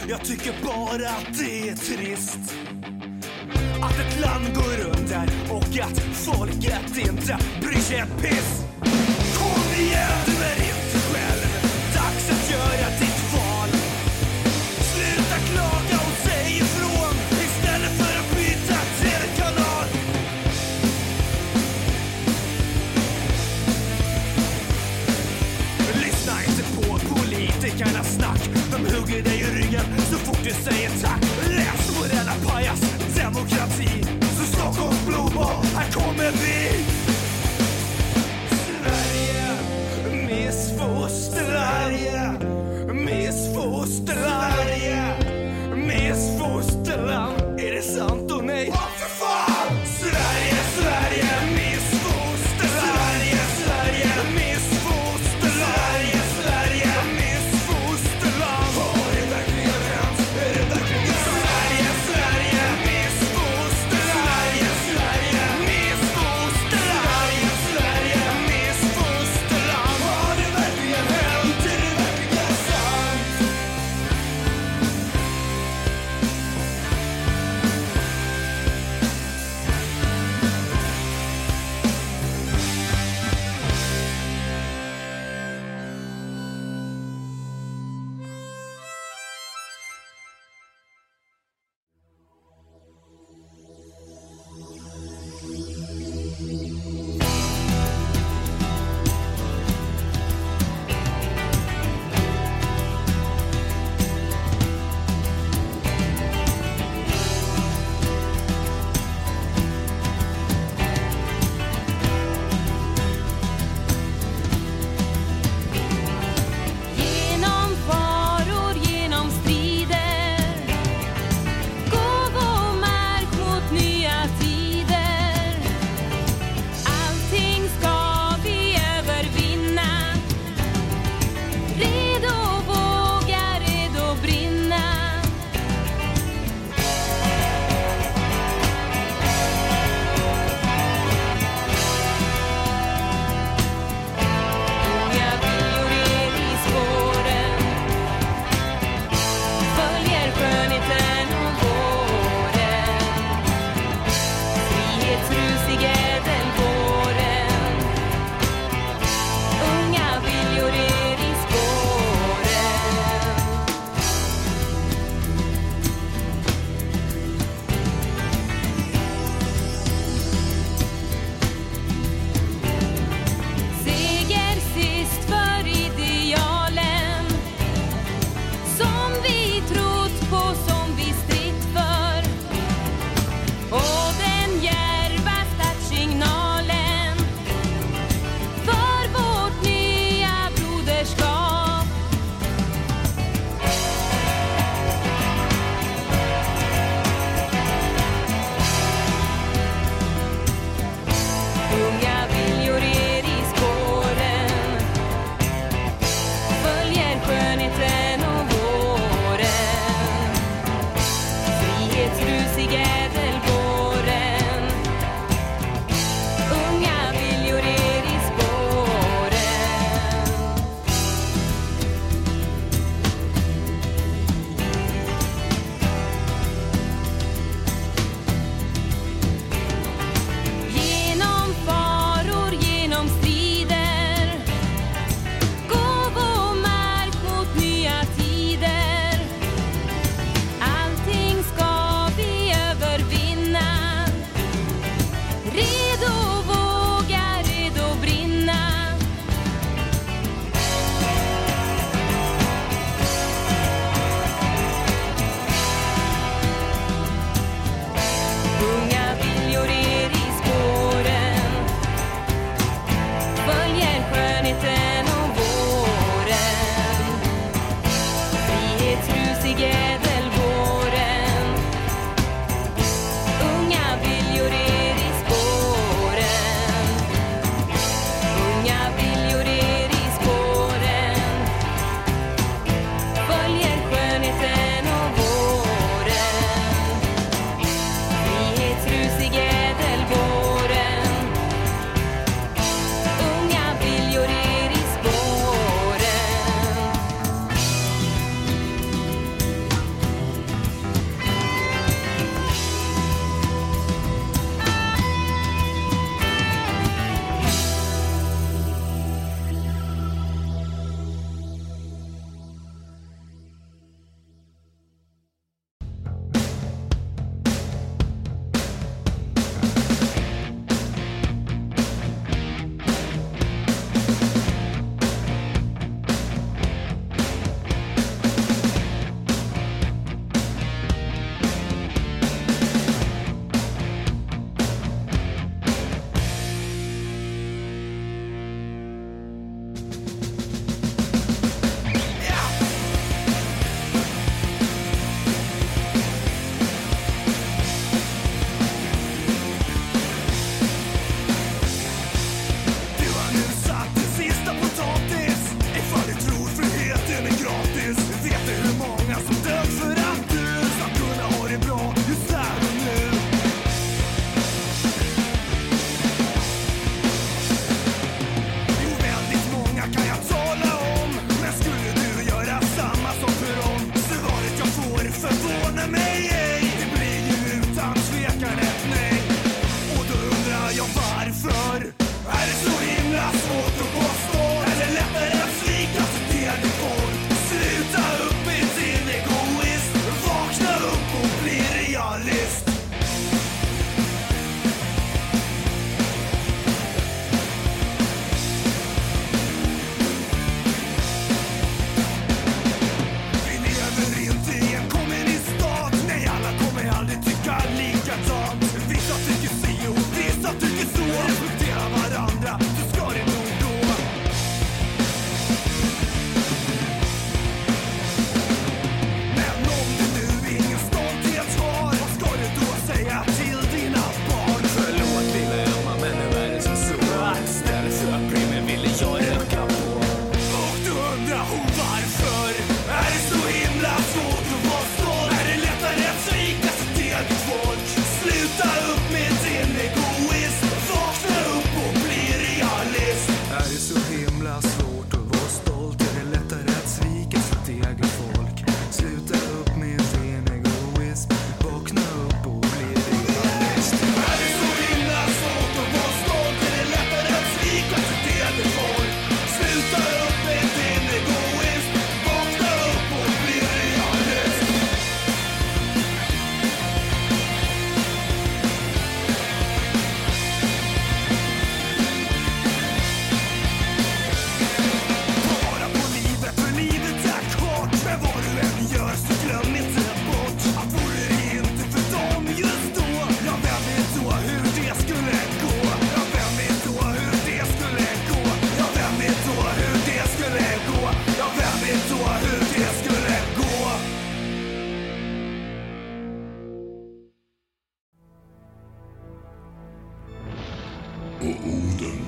Jag tycker bara att det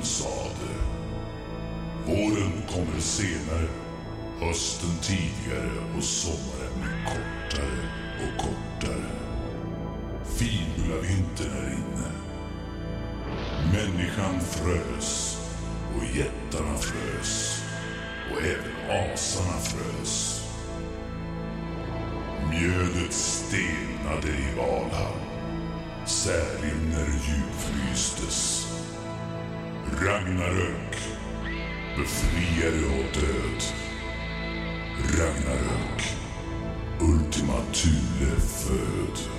sade. Våren kommer senare, hösten tidigare och sommaren kortare och kortare. Finbula vintern är inne. Människan frös och jättarna frös och även asarna frös. Mjödet stelnade i Valhall. Särimner djupfrystes Ragnarök. Befriare och död. Ragnarök. Ultima Thule föd.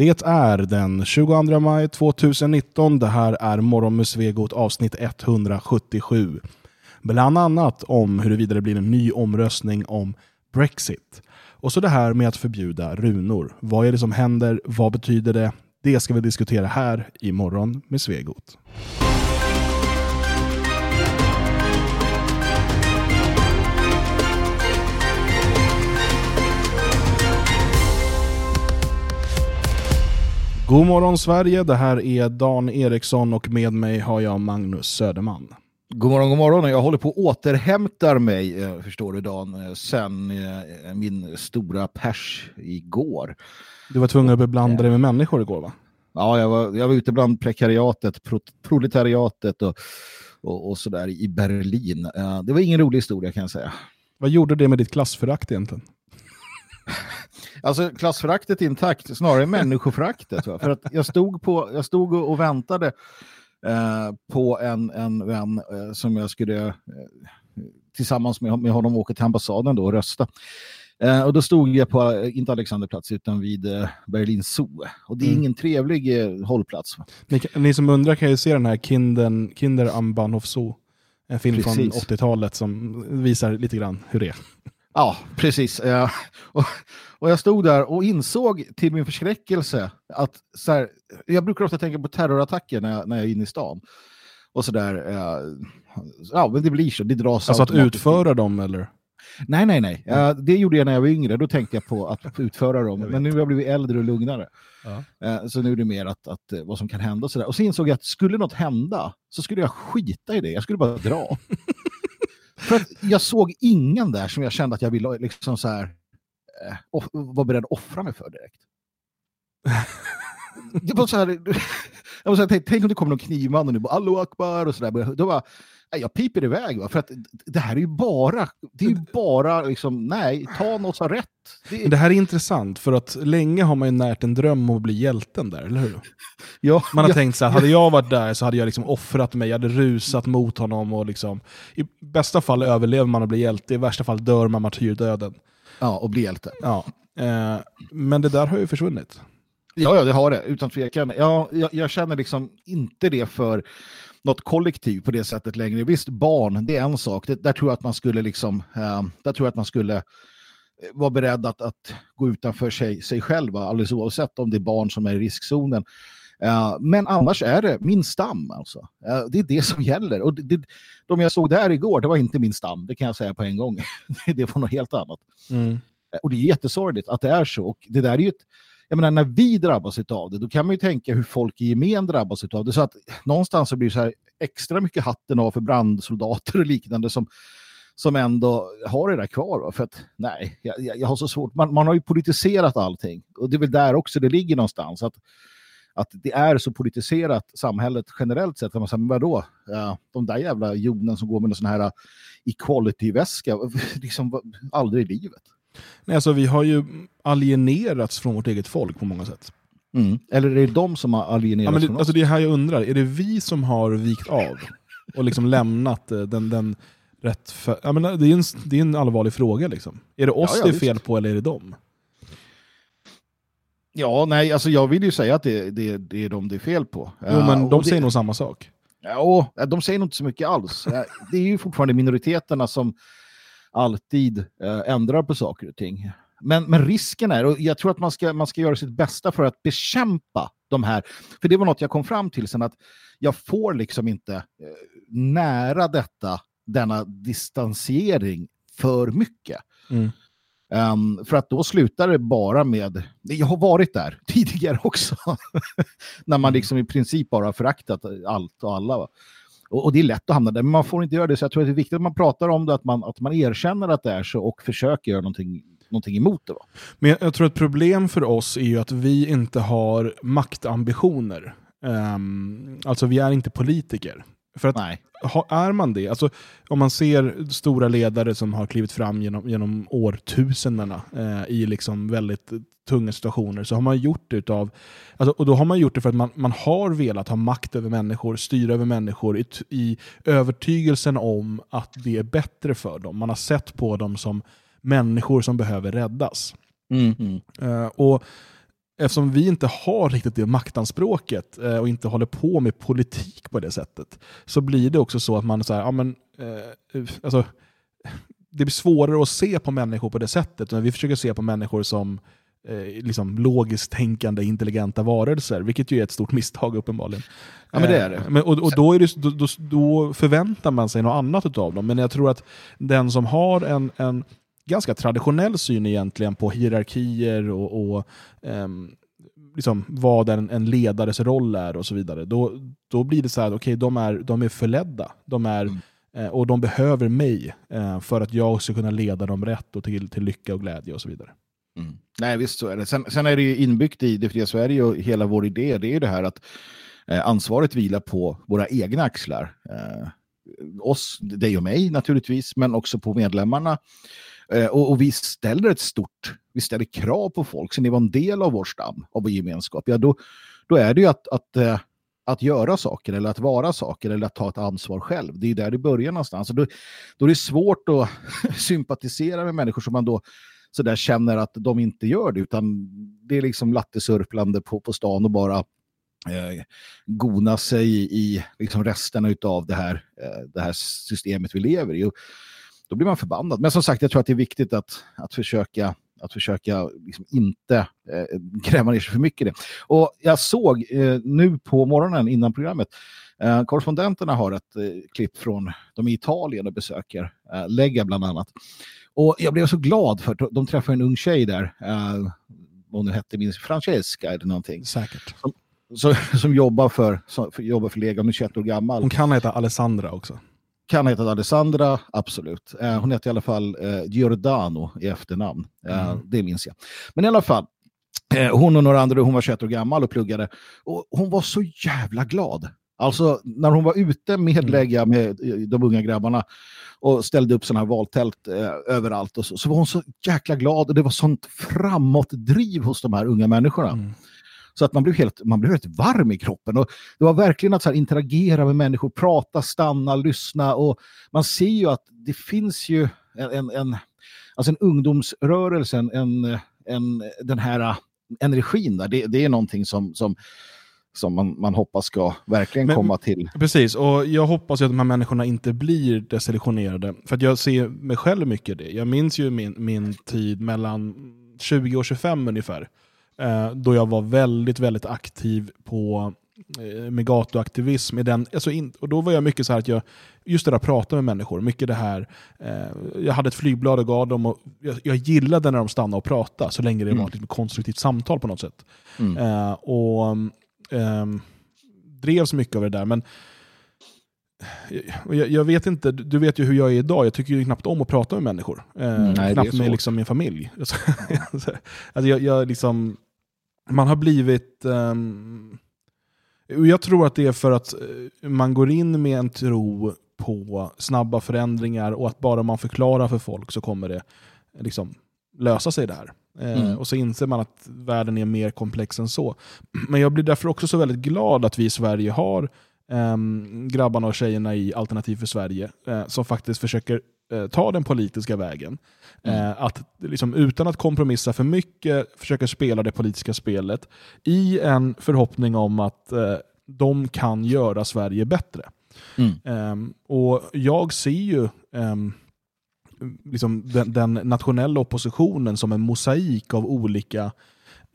Det är den 22 maj 2019. Det här är Morgon med Svegot avsnitt 177. Bland annat om huruvida det blir en ny omröstning om Brexit. Och så det här med att förbjuda runor. Vad är det som händer? Vad betyder det? Det ska vi diskutera här i Morgon med Svegot. God morgon Sverige, det här är Dan Eriksson och med mig har jag Magnus Söderman. God morgon, god morgon. Jag håller på att återhämtar mig, eh, förstår du Dan, eh, sen eh, min stora pers igår. Du var tvungen att beblanda dig med människor igår va? Ja, jag var, jag var ute bland prekariatet, pro, proletariatet och, och, och sådär i Berlin. Det var ingen rolig historia kan jag säga. Vad gjorde det med ditt klassförakt egentligen? Alltså klassföraktet intakt, snarare människoföraktet. För att jag stod, på, jag stod och väntade eh, på en, en vän eh, som jag skulle eh, tillsammans med, med honom åka till ambassaden då och rösta. Eh, och då stod jag på, eh, inte Alexanderplatz, utan vid eh, Berlin Zoo. Och det är Mm. ingen trevlig eh, hållplats. Ni, ni som undrar kan ju se den här Kinden, Kinder am Bahnhof Zoo. En film från Precis. 80-talet som visar lite grann hur det är. Ja, precis. Eh, och, och jag stod där och insåg till min förskräckelse att så här, jag brukar ofta tänka på terrorattacker när jag, när jag är inne i stan. Och sådär. Eh, ja, men det blir så. Det dras Alltså att utföra dem eller? Nej, nej, nej. Eh, det gjorde jag när jag var yngre. Då tänkte jag på att utföra dem. Men nu har jag blivit äldre och lugnare. Eh, Så nu är det mer att, att vad som kan hända. Och, sådär. och så insåg jag att skulle något hända så skulle jag skita i det. Jag skulle bara dra. För att jag såg ingen där som jag kände att jag ville liksom så här, eh, var beredd att offra mig för direkt. Det var så här, jag var så här tänk, tänk om det kommer någon knivman och nu bara Allahu Akbar och sådär. Då jag piper iväg. Va? För att det här är ju bara, det är ju bara liksom, nej, ta något som är rätt. Det, Men det här är intressant för att länge har man ju närt en dröm om att bli hjälten där, eller hur? Ja, Man har ja. tänkt så här, hade jag varit där så hade jag liksom offrat mig, jag hade rusat mot honom och liksom, i bästa fall överlever man och blir hjälte, i värsta fall dör man martyrdöden. Ja, och blir hjälte. Ja. Eh, men det där har ju försvunnit. Ja, ja, det har det, utan tvekan. Ja, jag, jag känner liksom inte det för något kollektiv på det sättet längre. Visst, barn, det är en sak. Det, där tror jag att man skulle liksom, eh, där tror jag att man skulle eh, vara beredd att, att gå utanför sig, sig själv, va? alldeles oavsett om det är barn som är i riskzonen. Eh, men annars är det min stam alltså. Eh, det är det som gäller. Och det, det, de jag såg där igår, det var inte min stam, det kan jag säga på en gång. det var något helt annat. Mm. Och det är jättesorgligt att det är så. Och det där är ju ett, jag menar, när vi drabbas av det, då kan man ju tänka hur folk i gemen drabbas av det. Så att någonstans så blir det så här extra mycket hatten av för brandsoldater och liknande som, som ändå har det där kvar. Va? För att nej, jag, jag jag har så svårt. Man, man har ju politiserat allting. Och det är väl där också det ligger någonstans. Att, att det är så politiserat samhället generellt sett. Man säger, vadå? Ja, de där jävla jonen som går med en sån här ah, equality-väska, liksom aldrig i livet. Nej, alltså, vi har ju alienerats från vårt eget folk på många sätt. Mm. Eller är det de som har Ja, alienerats från det, oss? alltså det är här jag undrar, är det vi som har vikt av och liksom lämnat eh, den, den rätt för, jag menar, det, är en, det är en allvarlig fråga. Liksom. Är det oss Ja, ja, det är visst. fel på eller är det dem? Ja, nej, alltså jag vill ju säga att det, det, det är de det är fel på. Jo, Ja, men och de det- säger nog samma sak. Ja, de säger nog inte så mycket alls. Eh, Det är ju fortfarande minoriteterna som alltid eh, ändrar på saker och ting. Men, men risken är, och jag tror att man ska, man ska göra sitt bästa för att bekämpa de här, för det var något jag kom fram till sen att jag får liksom inte eh, nära detta, denna distansering för mycket. Mm. Ehm, för att då slutar det bara med, jag har varit där tidigare också, när man liksom i princip bara föraktat allt och alla. Va? Och, och det är lätt att hamna där, men man får inte göra det. Så jag tror att det är viktigt att man pratar om det, att man, att man erkänner att det är så och försöker göra någonting, någonting emot det. Va? Men jag, tror att problem för oss är ju att vi inte har maktambitioner. Um, alltså vi är inte politiker. För att ha, är man det, alltså, om man ser stora ledare som har klivit fram genom, genom årtusendena eh, i liksom väldigt tunga situationer, så har man gjort det utav, alltså, och då har man gjort det för att man, man har velat ha makt över människor, styra över människor i, i övertygelsen om att det är bättre för dem. Man har sett på dem som människor som behöver räddas. Eh, och Eftersom vi inte har riktigt det maktanspråket eh, och inte håller på med politik på det sättet, så blir det också så att man så här, ja, men, eh, alltså, det blir svårare att se på människor på det sättet. Men vi försöker se på människor som eh, liksom logiskt tänkande, intelligenta varelser, vilket ju är ett stort misstag uppenbarligen. Ja, men det är det. Eh, Men, och, och då, är det, då, då, då förväntar man sig något annat av dem. Men jag tror att den som har en, en ganska traditionell syn egentligen på hierarkier och, och ehm, liksom vad en, en ledares roll är och så vidare. Då, då blir det så här, okej, de, är, de är förledda. De är, eh, och de behöver mig eh, för att jag ska kunna leda dem rätt och till, till lycka och glädje och så vidare. Nej, visst så är det. Sen, sen är det ju inbyggt i det fria Sverige och hela vår idé, det är ju det här att eh, ansvaret vilar på våra egna axlar. Eh, oss, dig och mig naturligtvis, men också på medlemmarna. Eh, och, och vi ställer ett stort, vi ställer krav på folk, så ni var en del av vår stam, av vår gemenskap, ja då, då är det ju att, att, eh, att göra saker eller att vara saker eller att ta ett ansvar själv. Det är där det börjar någonstans. Och då, då är det svårt att sympatisera med människor som man då så där känner att de inte gör det, utan det är liksom lattesurplande på, på stan och bara eh, gona sig i, i liksom resterna av det här, eh, det här systemet vi lever i. Och då blir man förbannad. Men som sagt, jag tror att det är viktigt att, att försöka att försöka liksom inte eh, gräva ner sig för mycket i det. Och jag såg eh, nu på morgonen innan programmet, eh, korrespondenterna har ett eh, klipp från, de är i Italien och besöker eh, Lega bland annat. Och jag blev så glad för att de träffade en ung tjej där, eh, vad hon nu hette, minns Francesca eller någonting. Säkert. Som, som, som jobbar för, som, för, jobbar för Lega, hon är 21 år gammal. Hon kan heta Alessandra också. Kan ha hetat Alessandra, absolut. Eh, hon heter i alla fall eh, Giordano i efternamn. Eh, Mm. Det minns jag. Men i alla fall, eh, hon och några andra, hon var 21 år gammal och pluggade. Och hon var så jävla glad. Alltså när hon var ute med lägga med eh, de unga grabbarna och ställde upp sådana här valtält eh, överallt och så, så var hon så jäkla glad och det var sånt framåtdriv hos de här unga människorna. Så att man blev, helt, man blev helt varm i kroppen. Och det var verkligen att så interagera med människor, prata, stanna, lyssna. Och man ser ju att det finns ju en, en, alltså en ungdomsrörelse, en, en, en, den här äh, energin där. Det, det är någonting som, som, som man, man hoppas ska verkligen Men- komma till. Precis, och jag hoppas att de här människorna inte blir desillusionerade. För jag ser mig själv mycket i det. Jag minns ju min, min tid mellan 20 och 25 ungefär. Eh, då jag var väldigt, väldigt aktiv på eh, med gatuaktivism. I den, alltså in, och då var jag mycket så här att jag, just det där att prata med människor, mycket det här, eh, jag hade ett flygblad och gav dem och jag, jag gillade när de stannade och pratade, så länge det Mm. var ett liksom, konstruktivt samtal på något sätt. Mm. Eh, och ehm, drevs mycket av det där. Men jag, jag vet inte, du vet ju hur jag är idag, jag tycker ju knappt om att prata med människor. Eh, Mm, nej, knappt med liksom min familj. alltså, jag, jag liksom, man har blivit... och jag tror att det är för att eh, man går in med en tro på snabba förändringar och att bara man förklarar för folk så kommer det liksom lösa sig det här. Eh, Mm. Och så inser man att världen är mer komplex än så. Men jag blir därför också så väldigt glad att vi i Sverige har ehm, grabbarna och tjejerna i Alternativ för Sverige eh, som faktiskt försöker eh, ta den politiska vägen. Eh, att liksom, utan att kompromissa för mycket försöka spela det politiska spelet i en förhoppning om att de kan göra Sverige bättre. Mm. Ehm, och jag ser ju ehm, liksom den, den nationella oppositionen som en mosaik av olika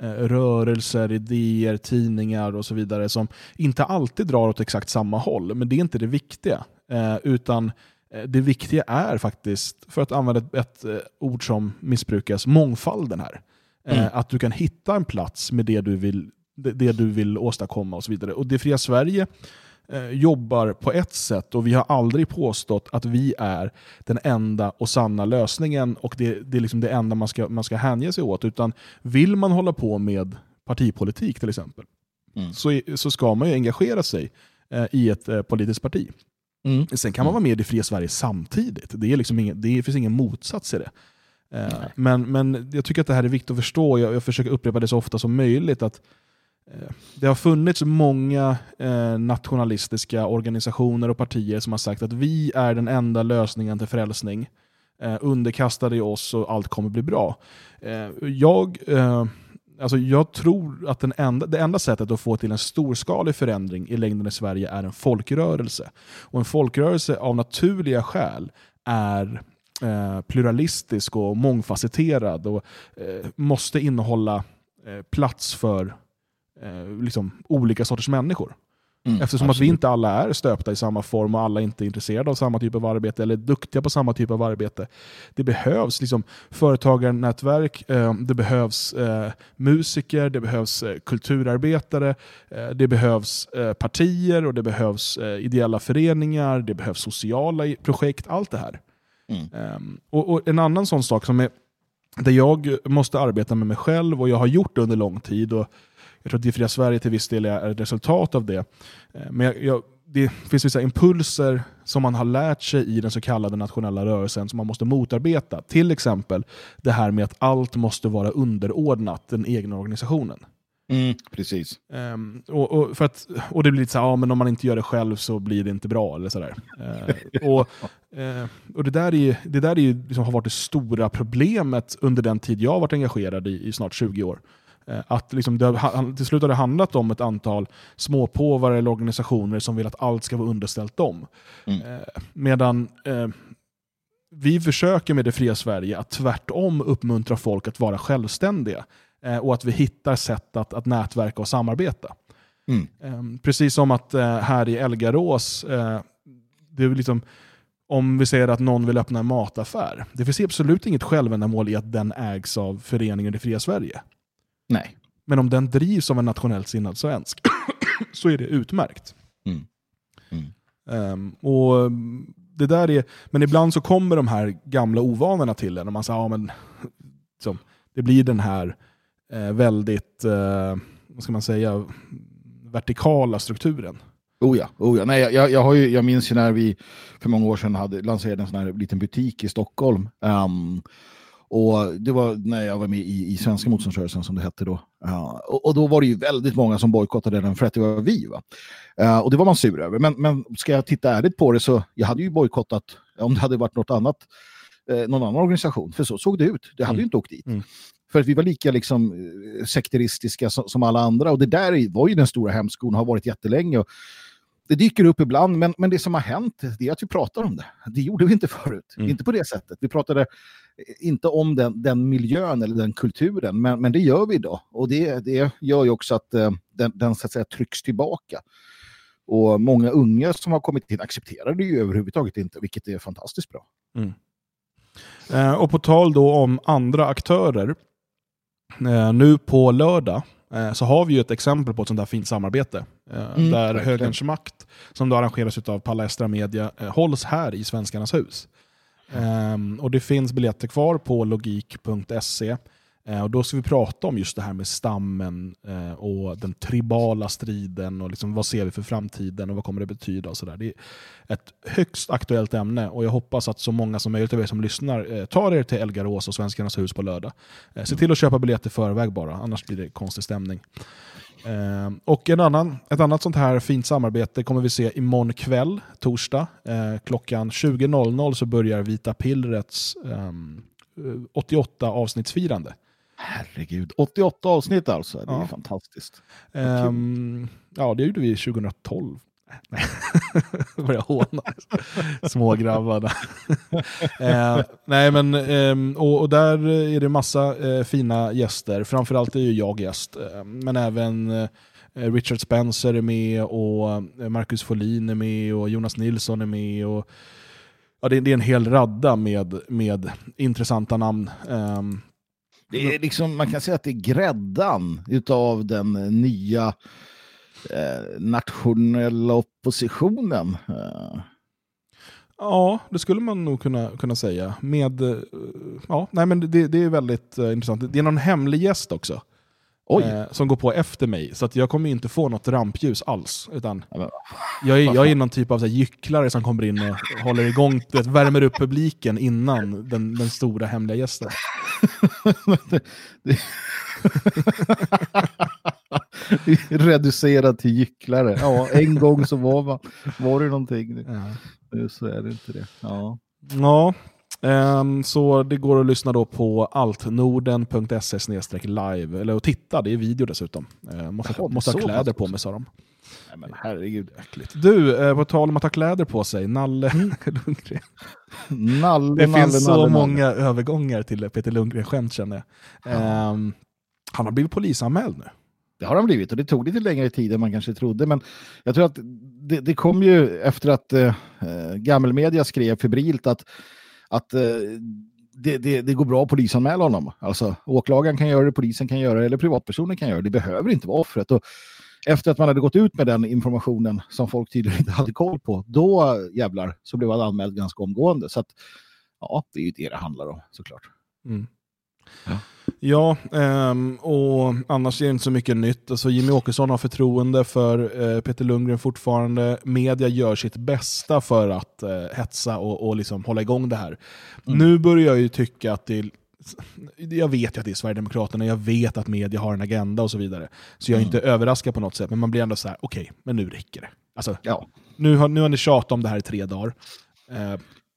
rörelser, idéer, tidningar och så vidare som inte alltid drar åt exakt samma håll, men det är inte det viktiga. Eh, utan eh, det viktiga är faktiskt, för att använda ett, eh, ord som missbrukas, mångfalden här. Eh, Mm. Att du kan hitta en plats med det du vill, det du vill åstadkomma och så vidare. Och Det fria Sverige eh, jobbar på ett sätt och vi har aldrig påstått att vi är den enda och sanna lösningen och det, det är liksom det enda man ska, man ska hänge sig åt. Utan vill man hålla på med partipolitik till exempel Mm. så, så ska man ju engagera sig eh, i ett eh, politiskt parti. Mm. Sen kan man vara med i fria Sverige samtidigt. Det, är liksom ingen, det finns ingen motsats i det. Eh, men, men jag tycker att det här är viktigt att förstå. Jag, jag försöker upprepa det så ofta som möjligt. att det har funnits många eh, nationalistiska organisationer och partier som har sagt att vi är den enda lösningen till frälsning. Eh, underkastade i oss och allt kommer bli bra. Eh, jag, eh, alltså jag tror att den enda, det enda sättet att få till en storskalig förändring i längden i Sverige är en folkrörelse. Och en folkrörelse av naturliga skäl är pluralistisk och mångfacetterad och måste innehålla plats för eh, liksom, olika sorters människor. Mm, Eftersom att vi absolut. inte alla är stöpta i samma form och alla inte är intresserade av samma typ av arbete eller duktiga på samma typ av arbete. Det behövs liksom företagarnätverk, eh, det behövs eh, musiker, det behövs eh, kulturarbetare, det behövs eh, partier och det behövs eh, ideella föreningar, det behövs sociala projekt, allt det här. Ehm, och, och En annan sån sak som är där jag måste arbeta med mig själv och jag har gjort det under lång tid. Och jag tror att Det fria Sverige till viss del är ett resultat av det. Eh, Men jag, jag, det finns vissa impulser som man har lärt sig i den så kallade nationella rörelsen som man måste motarbeta. Till exempel det här med att allt måste vara underordnat den egna organisationen. Mm, precis. Ehm, och, och, för att, och det blir lite så här, ja, men om man inte gör det själv så blir det inte bra. Eller så. Eh, och, eh, och det där, är, ju- det där är ju liksom har varit det stora problemet under den tid jag har varit engagerad i, i snart 20 år. Eh, att liksom det till slut har det handlat om ett antal småpåvar eller organisationer som vill att allt ska vara underställt dem. Eh, medan eh, vi försöker med det fria Sverige att tvärtom uppmuntra folk att vara självständiga eh, och att vi hittar sätt att, att nätverka och samarbeta. Mm. Eh, precis som att eh, här i Elgarås, det är liksom, om vi säger att någon vill öppna en mataffär, det finns absolut inget självändamål i att den ägs av föreningen Det fria Sverige. Nej. Men om den drivs av en nationellt sinnad svensk så är det utmärkt. Mm. Ehm, och mm, det där är, men ibland så kommer de här gamla ovanorna till en och man säger ja, men liksom, det blir den här eh, väldigt, eh, vad ska man säga, vertikala strukturen. Oh ja, oh ja. Nej, jag- jag, har ju, jag minns ju när vi för många år sedan hade lanserade en sån här liten butik i Stockholm. Ehm, och Det var när jag var med i, i Svenska motståndsrörelsen som det hette då. Ja, och, och då var det ju väldigt många som bojkottade den för att det var vi. Va? Eh, och det var man sur över. Men, men ska jag titta ärligt på det så jag hade ju bojkottat om det hade varit något annat, eh, någon annan organisation. För så såg det ut. Det hade ju inte åkt dit. För att vi var lika liksom, eh, sekteristiska som, som alla andra. Och det där var ju den stora hämskon och har varit jättelänge. Och det dyker upp ibland, men, men det som har hänt det är att vi pratar om det. Det gjorde vi inte förut. Mm. Inte på det sättet. Vi pratade inte om den, den miljön eller den kulturen, men, men det gör vi idag. Och det, det gör ju också att eh, den, den så att säga trycks tillbaka. Och många unga som har kommit in accepterar det ju överhuvudtaget inte, vilket är fantastiskt bra. Eh, och på tal då om andra aktörer. Eh, nu på lördag eh, så har vi ju ett exempel på ett sånt där fint samarbete. Eh, Mm, där verkligen. Högerns makt, som då arrangeras av Palestra Media, eh, hålls här i Svenskarnas hus. Um, och det finns biljetter kvar på logik.se. Uh, ehm, och då ska vi prata om just det här med stammen uh, och den tribala striden och liksom vad ser vi för framtiden och vad kommer det betyda och sådär. Det är ett högst aktuellt ämne och jag hoppas att så många som möjligt av er som lyssnar uh, tar er till Elgarås och Svenskarnas hus på lördag. Eh, se till att köpa biljetter i förväg bara, annars blir det konstig stämning. Eh, och en annan, ett annat sånt här fint samarbete kommer vi se imorgon kväll, torsdag. Eh, klockan 20.00 så börjar Vita Pillrets ehm, eh, 88 avsnittsfirande. Herregud, 88 avsnitt alltså. Det är Ja. fantastiskt. Ehm, ja, det gjorde vi 2012. Nej, börjar håna. smågrabbarna. eh, nej, men, eh, och, och där är det massa eh, fina gäster. Framförallt är ju jag gäst. Eh, men även eh, Richard Spencer är med och eh, Marcus Folin är med och Jonas Nilsson är med. Och, ja, det, det är en hel radda med, med intressanta namn. Ehm, det är liksom, man kan säga att det är gräddan utav den nya eh, nationella oppositionen. Eh, Ja, det skulle man nog kunna, kunna säga. Med, eh, ja, nej, men det, det är väldigt intressant. Det är någon hemlig gäst också. Eh, som går på efter mig, så att jag kommer inte få något rampljus alls. Utan jag, är, jag är någon typ av så här, gycklare som kommer in och håller igång, vet, värmer upp publiken innan den, den stora hemliga gästen. Reducerad till gycklare. Ja, en gång så var, man, var det någonting. Nu så är det inte det. Ja. Ja, ehm, så det går att lyssna då på altnorden.se live, eller att titta, det är video dessutom. Eh, måste, Jaha, måste ha kläder på mig sa de. Nej, men herregud. Du, eh, på tal om att ha kläder på sig, Nalle Lundgren. Nalle, Det nalle, finns så nalle, nalle. många övergångar till Peter Lundgren-skämt känner jag. Ehm, han har blivit polisanmäld nu. Det har han blivit och det tog lite längre tid än man kanske trodde. Men jag tror att det, det kom ju efter att eh, gammelmedia skrev febrilt att, att eh, det, det, det går bra att polisanmäla honom. Alltså åklagaren kan göra det, polisen kan göra det eller privatpersoner kan göra det. Det behöver inte vara offret. Och efter att man hade gått ut med den informationen som folk tydligen inte hade koll på, då eh, jävlar så blev han anmäld ganska omgående. Så att, ja, det är ju det det handlar om såklart. Mm. Ja, ehm, och annars är det inte så mycket nytt. Alltså Jimmy Åkesson har förtroende för eh, Peter Lundgren fortfarande. Media gör sitt bästa för att eh, hetsa och, och liksom hålla igång det här. Nu börjar jag ju tycka att det är jag vet ju att det är Sverigedemokraterna, jag vet att media har en agenda och så vidare. Så jag är inte överraskad på något sätt, men man blir ändå så här: okej, men nu räcker det. Alltså, nu, har, nu har ni tjatat om det här i tre dagar.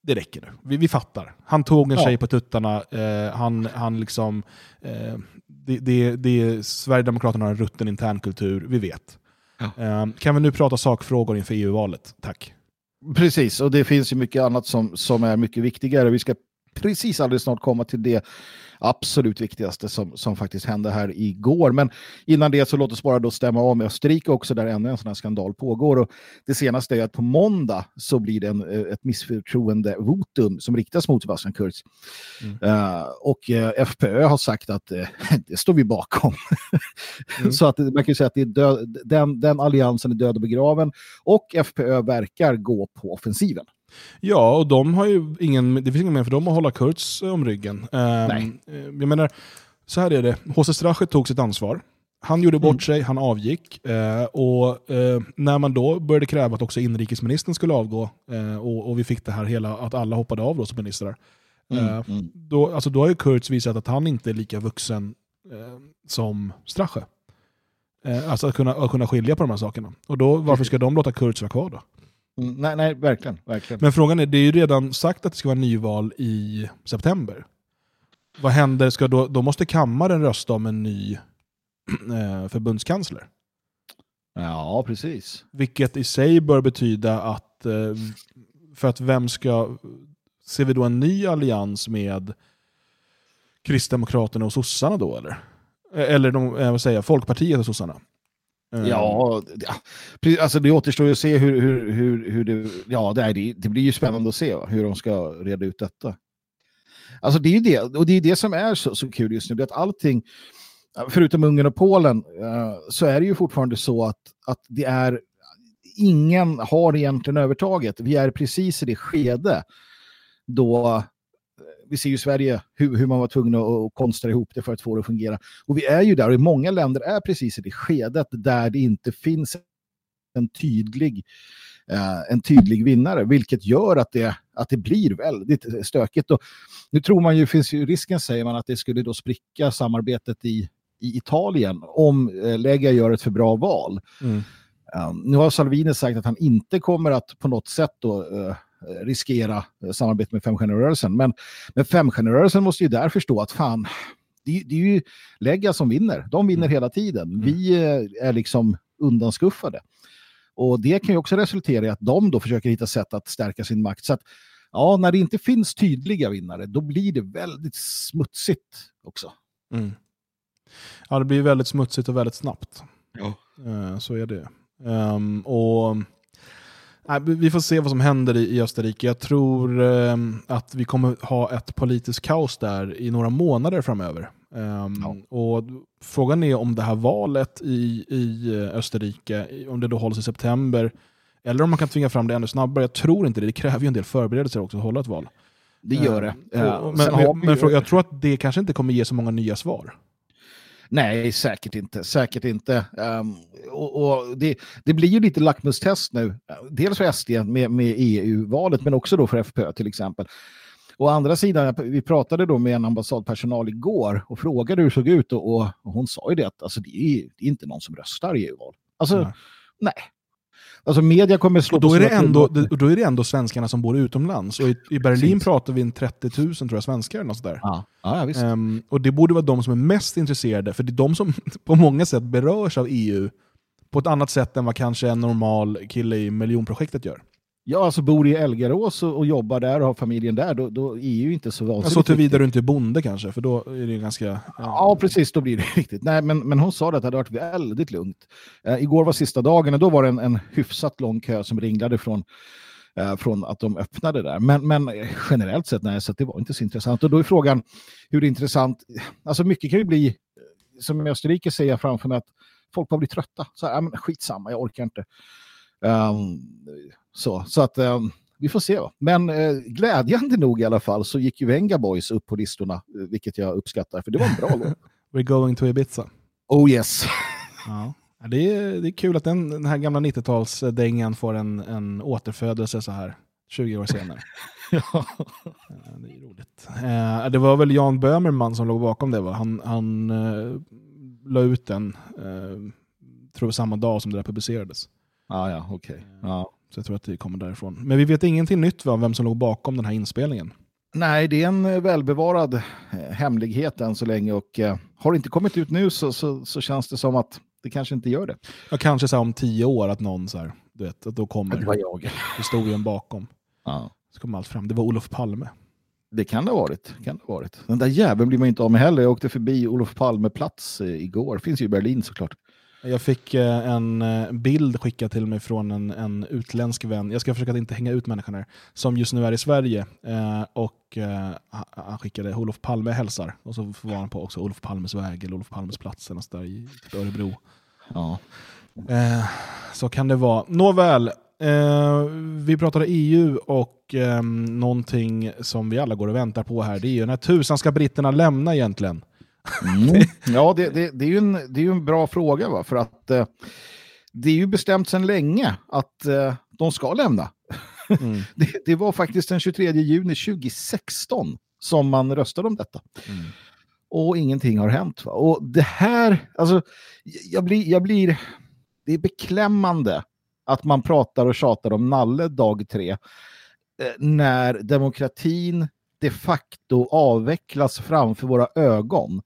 Det räcker nu. Vi, vi fattar. Han tog en Ja. tjej på tuttarna, eh, han, han liksom... Eh, det, det, det, Sverigedemokraterna har en rutten internkultur, vi vet. Eh, kan vi nu prata sakfrågor inför EU-valet? Tack. Precis, och det finns ju mycket annat som, som är mycket viktigare. Vi ska precis alldeles snart komma till det absolut viktigaste som, som faktiskt hände här igår. Men innan det så låt oss bara då stämma av med Österrike också där ännu en sån här skandal pågår. Och det senaste är att på måndag så blir det en, eh, ett missförtroendevotum som riktas mot Sebastian Kurz. Eh, och eh, FPÖ har sagt att eh, det står vi bakom. så att man kan säga att det är död, den, den alliansen är död och begraven och FPÖ verkar gå på offensiven. Ja, och de har ju ingen, det finns ingen mer för dem att hålla Kurz om ryggen. Um, Jag menar, så här är det. HC Strachet tog sitt ansvar. Han gjorde bort sig, han avgick. Eh, och eh, När man då började kräva att också inrikesministern skulle avgå, eh, och, och vi fick det här hela, att alla hoppade av då som ministrar, Mm, eh, Då, alltså, då har ju Kurz visat att han inte är lika vuxen eh, som Strache. Eh, alltså att kunna, att kunna skilja på de här sakerna. Och då, varför ska de låta Kurz vara kvar då? Mm, nej, nej, verkligen. verkligen. Men frågan är, det är ju redan sagt att det ska vara nyval i september. Vad händer? Ska då, då måste kammaren rösta om en ny eh, förbundskansler. Ja, precis. Vilket i sig bör betyda att, eh, för att vem ska, ser vi då en ny allians med Kristdemokraterna och sossarna då eller? Eh, Eller de, eh, vad säger Folkpartiet och sossarna? Mm. Ja, ja, precis, alltså det återstår ju att se hur, hur, hur, hur det... Ja, det, är, det, det blir ju spännande att se va, hur de ska reda ut detta. Alltså det är ju det, och det är det som är så, så kul just nu, det är att allting, förutom Ungern och Polen, eh, så är det ju fortfarande så att, att det är, ingen har egentligen övertaget. Vi är precis i det skede då vi ser ju i Sverige hur, hur man var tvungen att, att konstra ihop det för att få det att fungera. Och vi är ju där, och i många länder är precis i det skedet där det inte finns en tydlig, eh, en tydlig vinnare, vilket gör att det, att det blir väldigt stökigt. Och nu tror man ju, finns ju risken säger man, att det skulle då spricka samarbetet i, i Italien om eh, Lega gör ett för bra val. Mm. Um, nu har Salvini sagt att han inte kommer att på något sätt då, eh, riskera eh, samarbete med femstjärnerörelsen. Men, men femstjärnerörelsen måste ju där förstå att fan, det, det är ju Lega som vinner. De vinner hela tiden. Vi eh, är liksom undanskuffade. Och det kan ju också resultera i att de då försöker hitta sätt att stärka sin makt. Så att, ja, när det inte finns tydliga vinnare, då blir det väldigt smutsigt också. Mm. Ja, det blir väldigt smutsigt och väldigt snabbt. Ja. Eh, Så är det. Ehm, och vi- Vi får se vad som händer i Österrike. Jag tror ehm, att vi kommer ha ett politiskt kaos där i några månader framöver. Ehm, och frågan är om det här valet i, i eh, Österrike, om det då hålls i september, eller om man kan tvinga fram det ännu snabbare. Jag tror inte det. Det kräver ju en del förberedelser också att hålla ett val. Det gör det. Ehm, Ja, men men, men jag tror att det kanske inte kommer ge så många nya svar. Nej, säkert inte. Säkert inte. Ehm, och, och det, det blir ju lite lackmustest nu. Dels för SD med, med EU-valet, men också då för FPÖ till exempel. Å andra sidan, vi pratade då med en ambassadpersonal igår och frågade hur det såg ut och, och hon sa ju det att alltså, det, är, det är inte någon som röstar i EU-val. Alltså, Nej. nej. Alltså media kommer slå Och då, är det ändå, då är det ändå svenskarna som bor utomlands. Och i, I Berlin pratar vi en 30 000 tror jag, svenskar. Något sådär. Ja, ja, visst. Ehm, och det borde vara de som är mest intresserade, för det är de som på många sätt berörs av EU på ett annat sätt än vad kanske en normal kille i miljonprojektet gör. Ja, alltså bor i Elgarås och, och jobbar där och har familjen där, då, då är ju inte så vansinnigt Så tillvida viktigt. du inte är bonde kanske, för då är det ju ganska... Ja, precis, då blir det riktigt. Nej, men, men hon sa att det hade varit väldigt lugnt. Eh, igår var sista dagen och då var det en, en hyfsat lång kö som ringlade från, eh, från att de öppnade där. Men, men generellt sett, nej, så det var inte så intressant. Och då är frågan hur intressant, alltså mycket kan ju bli, som i Österrike ser jag framför mig att folk bara blir trötta. Så här, ja, men skitsamma, jag orkar inte. Ehm, så, så att ehm, vi får se. Men eh, glädjande nog i alla fall så gick ju Venga Boys upp på listorna, eh, vilket jag uppskattar, för det var en bra låt. We're going to Ibiza. Oh yes. Ja. Det, är, det är kul att den, den här gamla 90-talsdängan får en, en återfödelse så här 20 år senare. ja. Det är roligt. Eh, det var väl Jan Böhmerman som låg bakom det va? Han, han eh, la ut den, eh, tror samma dag som det där publicerades. Ja, ja, okej. Ja. Så jag tror att det kommer därifrån. Men vi vet ingenting nytt om vem som låg bakom den här inspelningen. Nej, det är en eh, välbevarad eh, hemlighet än så länge och eh, har det inte kommit ut nu så, så, så känns det som att det kanske inte gör det. Ja, kanske så om tio år att någon så här, du vet, att då kommer Det var jag. historien bakom. Ja. Så kommer allt fram. Det var Olof Palme. Det kan det ha varit. Kan det ha varit. Den där jäveln blir man inte av med heller. Jag åkte förbi Olof Palme plats igår. Finns ju i Berlin såklart. Jag fick eh, en eh, bild skickad till mig från en, en utländsk vän. Jag ska försöka att inte hänga ut människan här. Som just nu är i Sverige. Eh, och han- skickade Olof Palme hälsar. Och så var han på också Olof Palmes väg eller Olof Palmes plats eller där i typ Örebro. Ja. Så kan det vara. Nåväl, eh, vi pratade EU och eh, någonting som vi alla går och väntar på här. Det är ju när tusan ska britterna lämna egentligen? Mm. Ja, det, det, det, är ju en, det är ju en bra fråga. Va? För att eh, det är ju bestämt sedan länge att eh, de ska lämna. Mm. det, det var faktiskt den 23 juni 2016 som man röstade om detta. Och ingenting har hänt. Va? Och det här, alltså, jag blir, jag blir, det är beklämmande att man pratar och tjatar om Nalle dag tre eh, när demokratin de facto avvecklas framför våra ögon.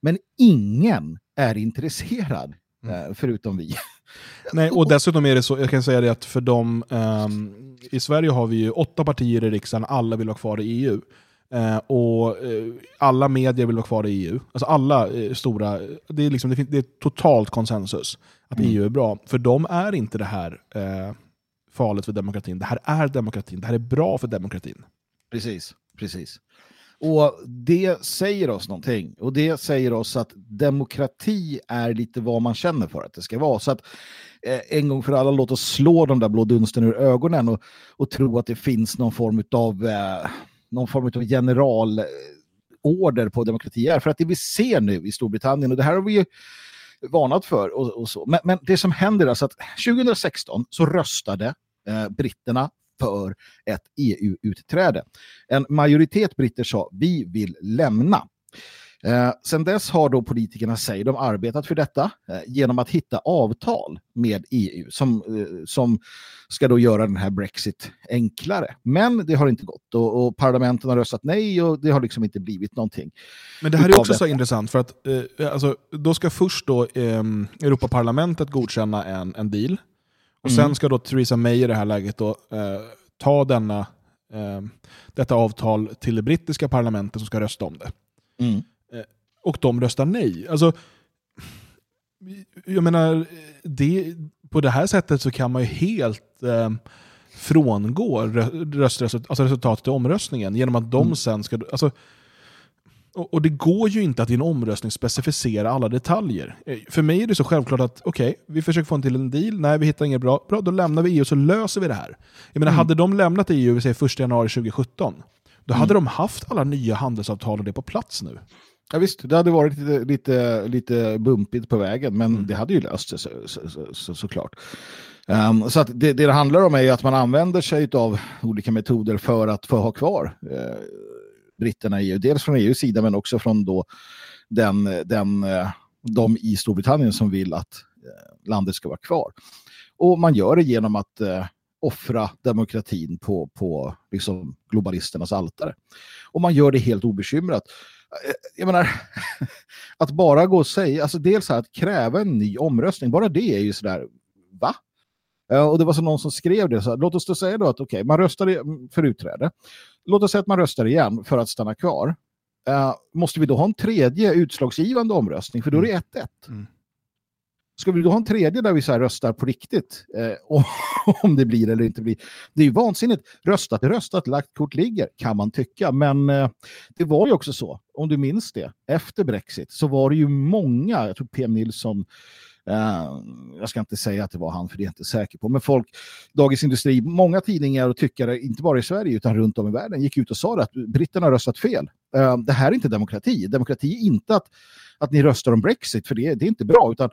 Men ingen är intresserad, eh, förutom vi. Nej, och dessutom är det så, jag kan säga det att för dem, ehm, i Sverige har vi ju åtta partier i riksdagen, alla vill ha kvar i EU. Eh, och eh, alla medier vill vara kvar i EU. Alltså alla eh, stora, det är, liksom, det, det är totalt konsensus att Mm. EU är bra. För de är inte det här farligt för demokratin. Det här är demokratin. Det här är bra för demokratin. Precis, precis. Och det säger oss någonting. Och det säger oss att demokrati är lite vad man känner för att det ska vara. Så att eh, en gång för alla, låt oss slå de där blå dunsten ur ögonen och, och tro att det finns någon form av eh, någon form av generalorder eh, på demokrati är. För att det vi ser nu i Storbritannien, och det här har vi ju varnat för. Och, och så. Men, men det som händer är alltså att 2016 så röstade eh, britterna för ett EU-utträde. En majoritet britter sa vi vill lämna. Eh, sen dess har då politikerna, säger de, arbetat för detta eh, genom att hitta avtal med EU som, eh, som ska då göra den här Brexit enklare. Men det har inte gått och, och parlamenten har röstat nej och det har liksom inte blivit någonting. Men det här är också så intressant, för att eh, alltså, då ska först då, eh, Europaparlamentet godkänna en, en deal. Och Mm. sen ska då Theresa May i det här läget då, eh, ta denna, eh, detta avtal till det brittiska parlamentet som ska rösta om det. Mm. Eh, och de röstar nej. Alltså, jag menar, det, på det här sättet så kan man ju helt eh, frångå rö- röstresult, alltså resultatet i omröstningen genom att de sen ska... Alltså, och, det går ju inte att i en omröstning specificera alla detaljer. Eh, För mig är det så självklart att okej, vi försöker få en till en deal, nej vi hittar inget bra, bra då lämnar vi EU så löser vi det här. Jag menar, hade de lämnat EU vi säger 1 januari 2017, då hade de haft alla nya handelsavtal och det på plats nu. Ja, visst, det hade varit lite, lite, lite bumpigt på vägen, men det hade ju löst sig så, så, så, så, såklart. Um, så det, det handlar om är att man använder sig av olika metoder för att få ha kvar eh, britterna i EU. Dels från EUs sida men också från då den, den, eh, de i Storbritannien som vill att eh, landet ska vara kvar. Och man gör det genom att eh, offra demokratin på, på liksom globalisternas altare. Och man gör det helt obekymrat. Eh, jag menar, att bara gå och säga, alltså dels här att kräva en ny omröstning, bara det är ju sådär, va? Och det var så någon som skrev det, så här, låt oss då säga då att okej, man röstade för utträde. Låt oss säga att man röstar igen för att stanna kvar. Eh, måste vi då ha en tredje utslagsgivande omröstning? För då är det 1-1. Ska vi då ha en tredje där vi så röstar på riktigt? Eh, om det blir eller inte blir. Det är ju vansinnigt. Röstat är röstat, lagt kort ligger, kan man tycka. Men eh, det var ju också så, om du minns det, efter Brexit så var det ju många, jag tror PM Nilsson, jag ska inte säga att det var han för det är jag inte säker på, men folk, Dagens Industri, många tidningar och tyckare, inte bara i Sverige utan runt om i världen, gick ut och sa att britterna har röstat fel. Eh, det här är inte demokrati. Demokrati är inte att, att ni röstar om Brexit, för det, det är inte bra, utan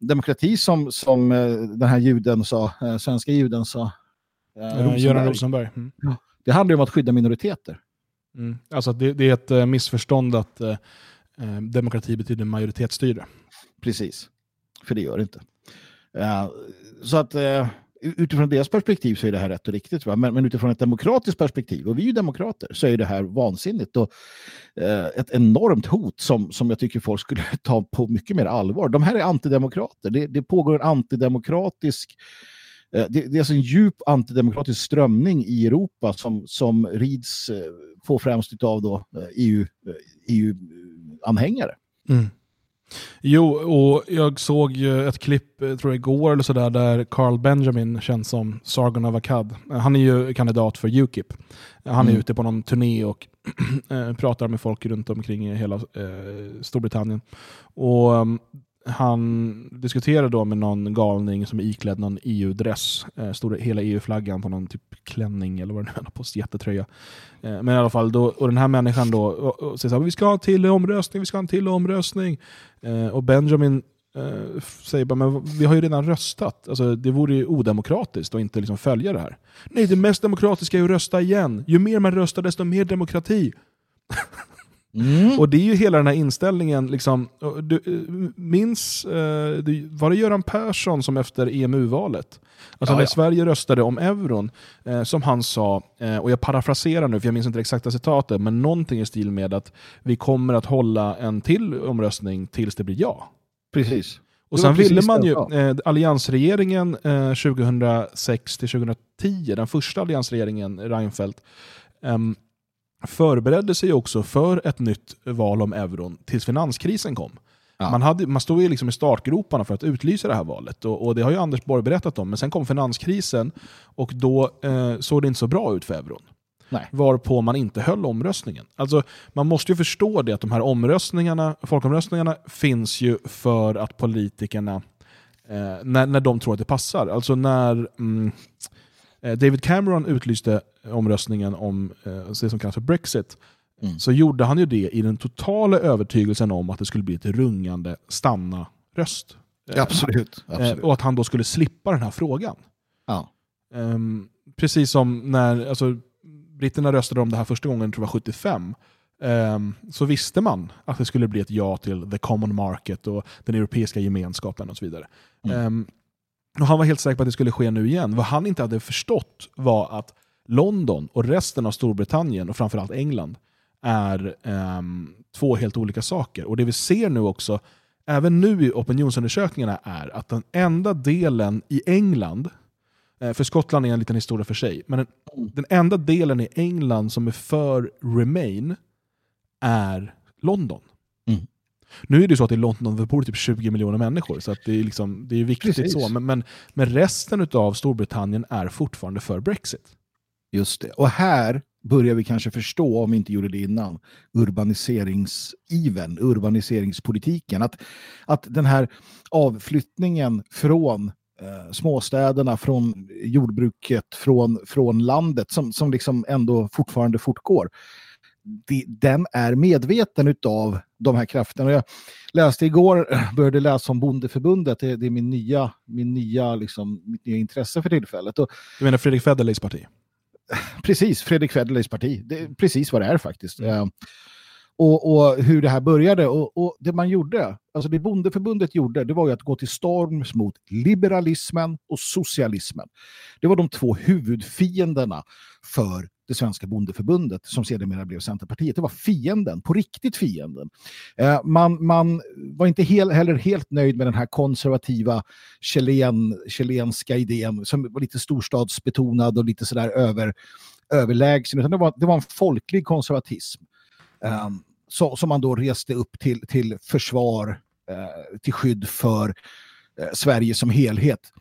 demokrati som, som eh, den här juden sa, eh, svenska juden sa, Eh, Göran Rosenberg. Mm. Det handlar ju om att skydda minoriteter. Mm. Alltså det, det är ett eh, missförstånd att eh, eh, demokrati betyder majoritetsstyre. Precis, för det gör det inte. Eh, så att eh, utifrån deras perspektiv så är det här rätt och riktigt. Va? Men, men utifrån ett demokratiskt perspektiv, och vi är ju demokrater, så är det här vansinnigt och eh, ett enormt hot som, som jag tycker folk skulle ta på mycket mer allvar. De här är antidemokrater. Det, det pågår en antidemokratisk eh, det, det är alltså en djup antidemokratisk strömning i Europa som, som rids eh, på främst av EU, eh, EU-anhängare. Eh, e mm. Jo, och jag såg ju ett klipp, eh, tror jag igår eller sådär, där Carl Benjamin, känd som Sargon of Akkad, eh, han är ju kandidat för Ukip. Han är Mm. ute på någon turné och eh, pratar med folk runt omkring i hela eh, Storbritannien. Och um, han diskuterar då med någon galning som är iklädd någon EU-dress. Eh, stod hela EU-flaggan på någon typ klänning eller vad det nu är, på jättetröja. Eh, men i alla fall, då, och den här människan då och, och säger så här, vi ska ha en till omröstning, vi ska ha en till omröstning. Eh, och Benjamin eh, säger bara, men vi har ju redan röstat. Alltså, det vore ju odemokratiskt att inte liksom följa det här. Nej, det mest demokratiska är att rösta igen. Ju mer man röstar, desto mer demokrati. Och det är ju hela den här inställningen, liksom, du, eh, minns, eh, var det Göran Persson som efter EMU-valet, alltså Ja, när ja. Sverige röstade om euron, eh, som han sa, eh, och jag parafraserar nu för jag minns inte det exakta citatet, men någonting i stil med att vi kommer att hålla en till omröstning tills det blir ja. Precis. Och sen ville man ju, eh, alliansregeringen eh, 2006 till 2010, den första alliansregeringen, Reinfeldt, ehm, förberedde sig också för ett nytt val om euron tills finanskrisen kom. Man, hade, man stod ju liksom i startgroparna för att utlysa det här valet, och, och det har ju Anders Borg berättat om. Men sen kom finanskrisen och då eh, såg det inte så bra ut för euron. Nej. Varpå man inte höll omröstningen. Alltså, man måste ju förstå det att de här omröstningarna, folkomröstningarna finns ju för att politikerna, eh, när, när de tror att det passar. Alltså när mm, eh, David Cameron utlyste omröstningen om eh, det som kallas för Brexit, så gjorde han ju det i den totala övertygelsen om att det skulle bli ett rungande stanna-röst. Eh, Absolut, eh, absolut. Och att han då skulle slippa den här frågan. Ja. Ehm, precis som när alltså, britterna röstade om det här första gången, tror jag var 75, ehm, så visste man att det skulle bli ett ja till the common market och den europeiska gemenskapen och så vidare. Ehm, och han var helt säker på att det skulle ske nu igen. Vad han inte hade förstått var att London och resten av Storbritannien och framförallt England är ehm, två helt olika saker. Och det vi ser nu också, även nu i opinionsundersökningarna, är att den enda delen i England, eh, för Skottland är en liten historia för sig, men den, den enda delen i England som är för Remain är London. Mm. Nu är det så att i London det bor typ 20 miljoner människor, så att det är, liksom, det är viktigt Precis. så. Men, men, men resten av Storbritannien är fortfarande för Brexit. Just det. Och här börjar vi kanske förstå, om vi inte gjorde det innan, urbaniseringsiven, urbaniseringspolitiken. Att, att den här avflyttningen från eh, småstäderna, från jordbruket, från, från landet, som, som liksom ändå fortfarande fortgår, De, den är medveten av de här krafterna. Och jag läste igår, började läsa om Bondeförbundet, det, det är min nya, min nya, liksom, mitt nya intresse för tillfället. Och Du menar Fredrik Federleys parti? Precis, Fredrik Federleys parti. Det är precis vad det är faktiskt. Eh, och, och hur det här började. Och, och det man gjorde, alltså det Bondeförbundet gjorde, det var ju att gå till storms mot liberalismen och socialismen. Det var de två huvudfienderna för det svenska bondeförbundet som sedermera blev Centerpartiet. Det var fienden, på riktigt fienden. Eh, man, man var inte hel, heller helt nöjd med den här konservativa chilen, chilenska idén som var lite storstadsbetonad och lite sådär över, överlägsen. Utan det, var, det var en folklig konservatism eh, så, som man då reste upp till, till försvar, eh, till skydd för eh, Sverige som helhet.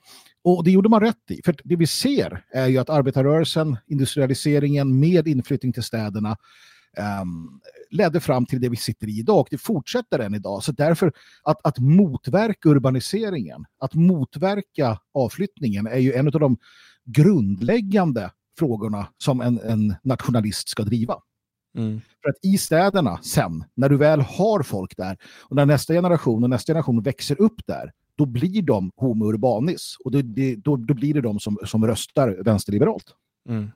Och det gjorde man rätt i. För det vi ser är ju att arbetarrörelsen, industrialiseringen med inflyttning till städerna ehm, ledde fram till det vi sitter i idag. Och det fortsätter än idag. Så därför att, att motverka urbaniseringen, att motverka avflyttningen är ju en av de grundläggande frågorna som en, en nationalist ska driva. Mm. För att i städerna sen, när du väl har folk där och när nästa generation och nästa generation växer upp där, då blir de homo urbanis. Och det, det, då, då blir det de som, som röstar vänsterliberalt. Mm.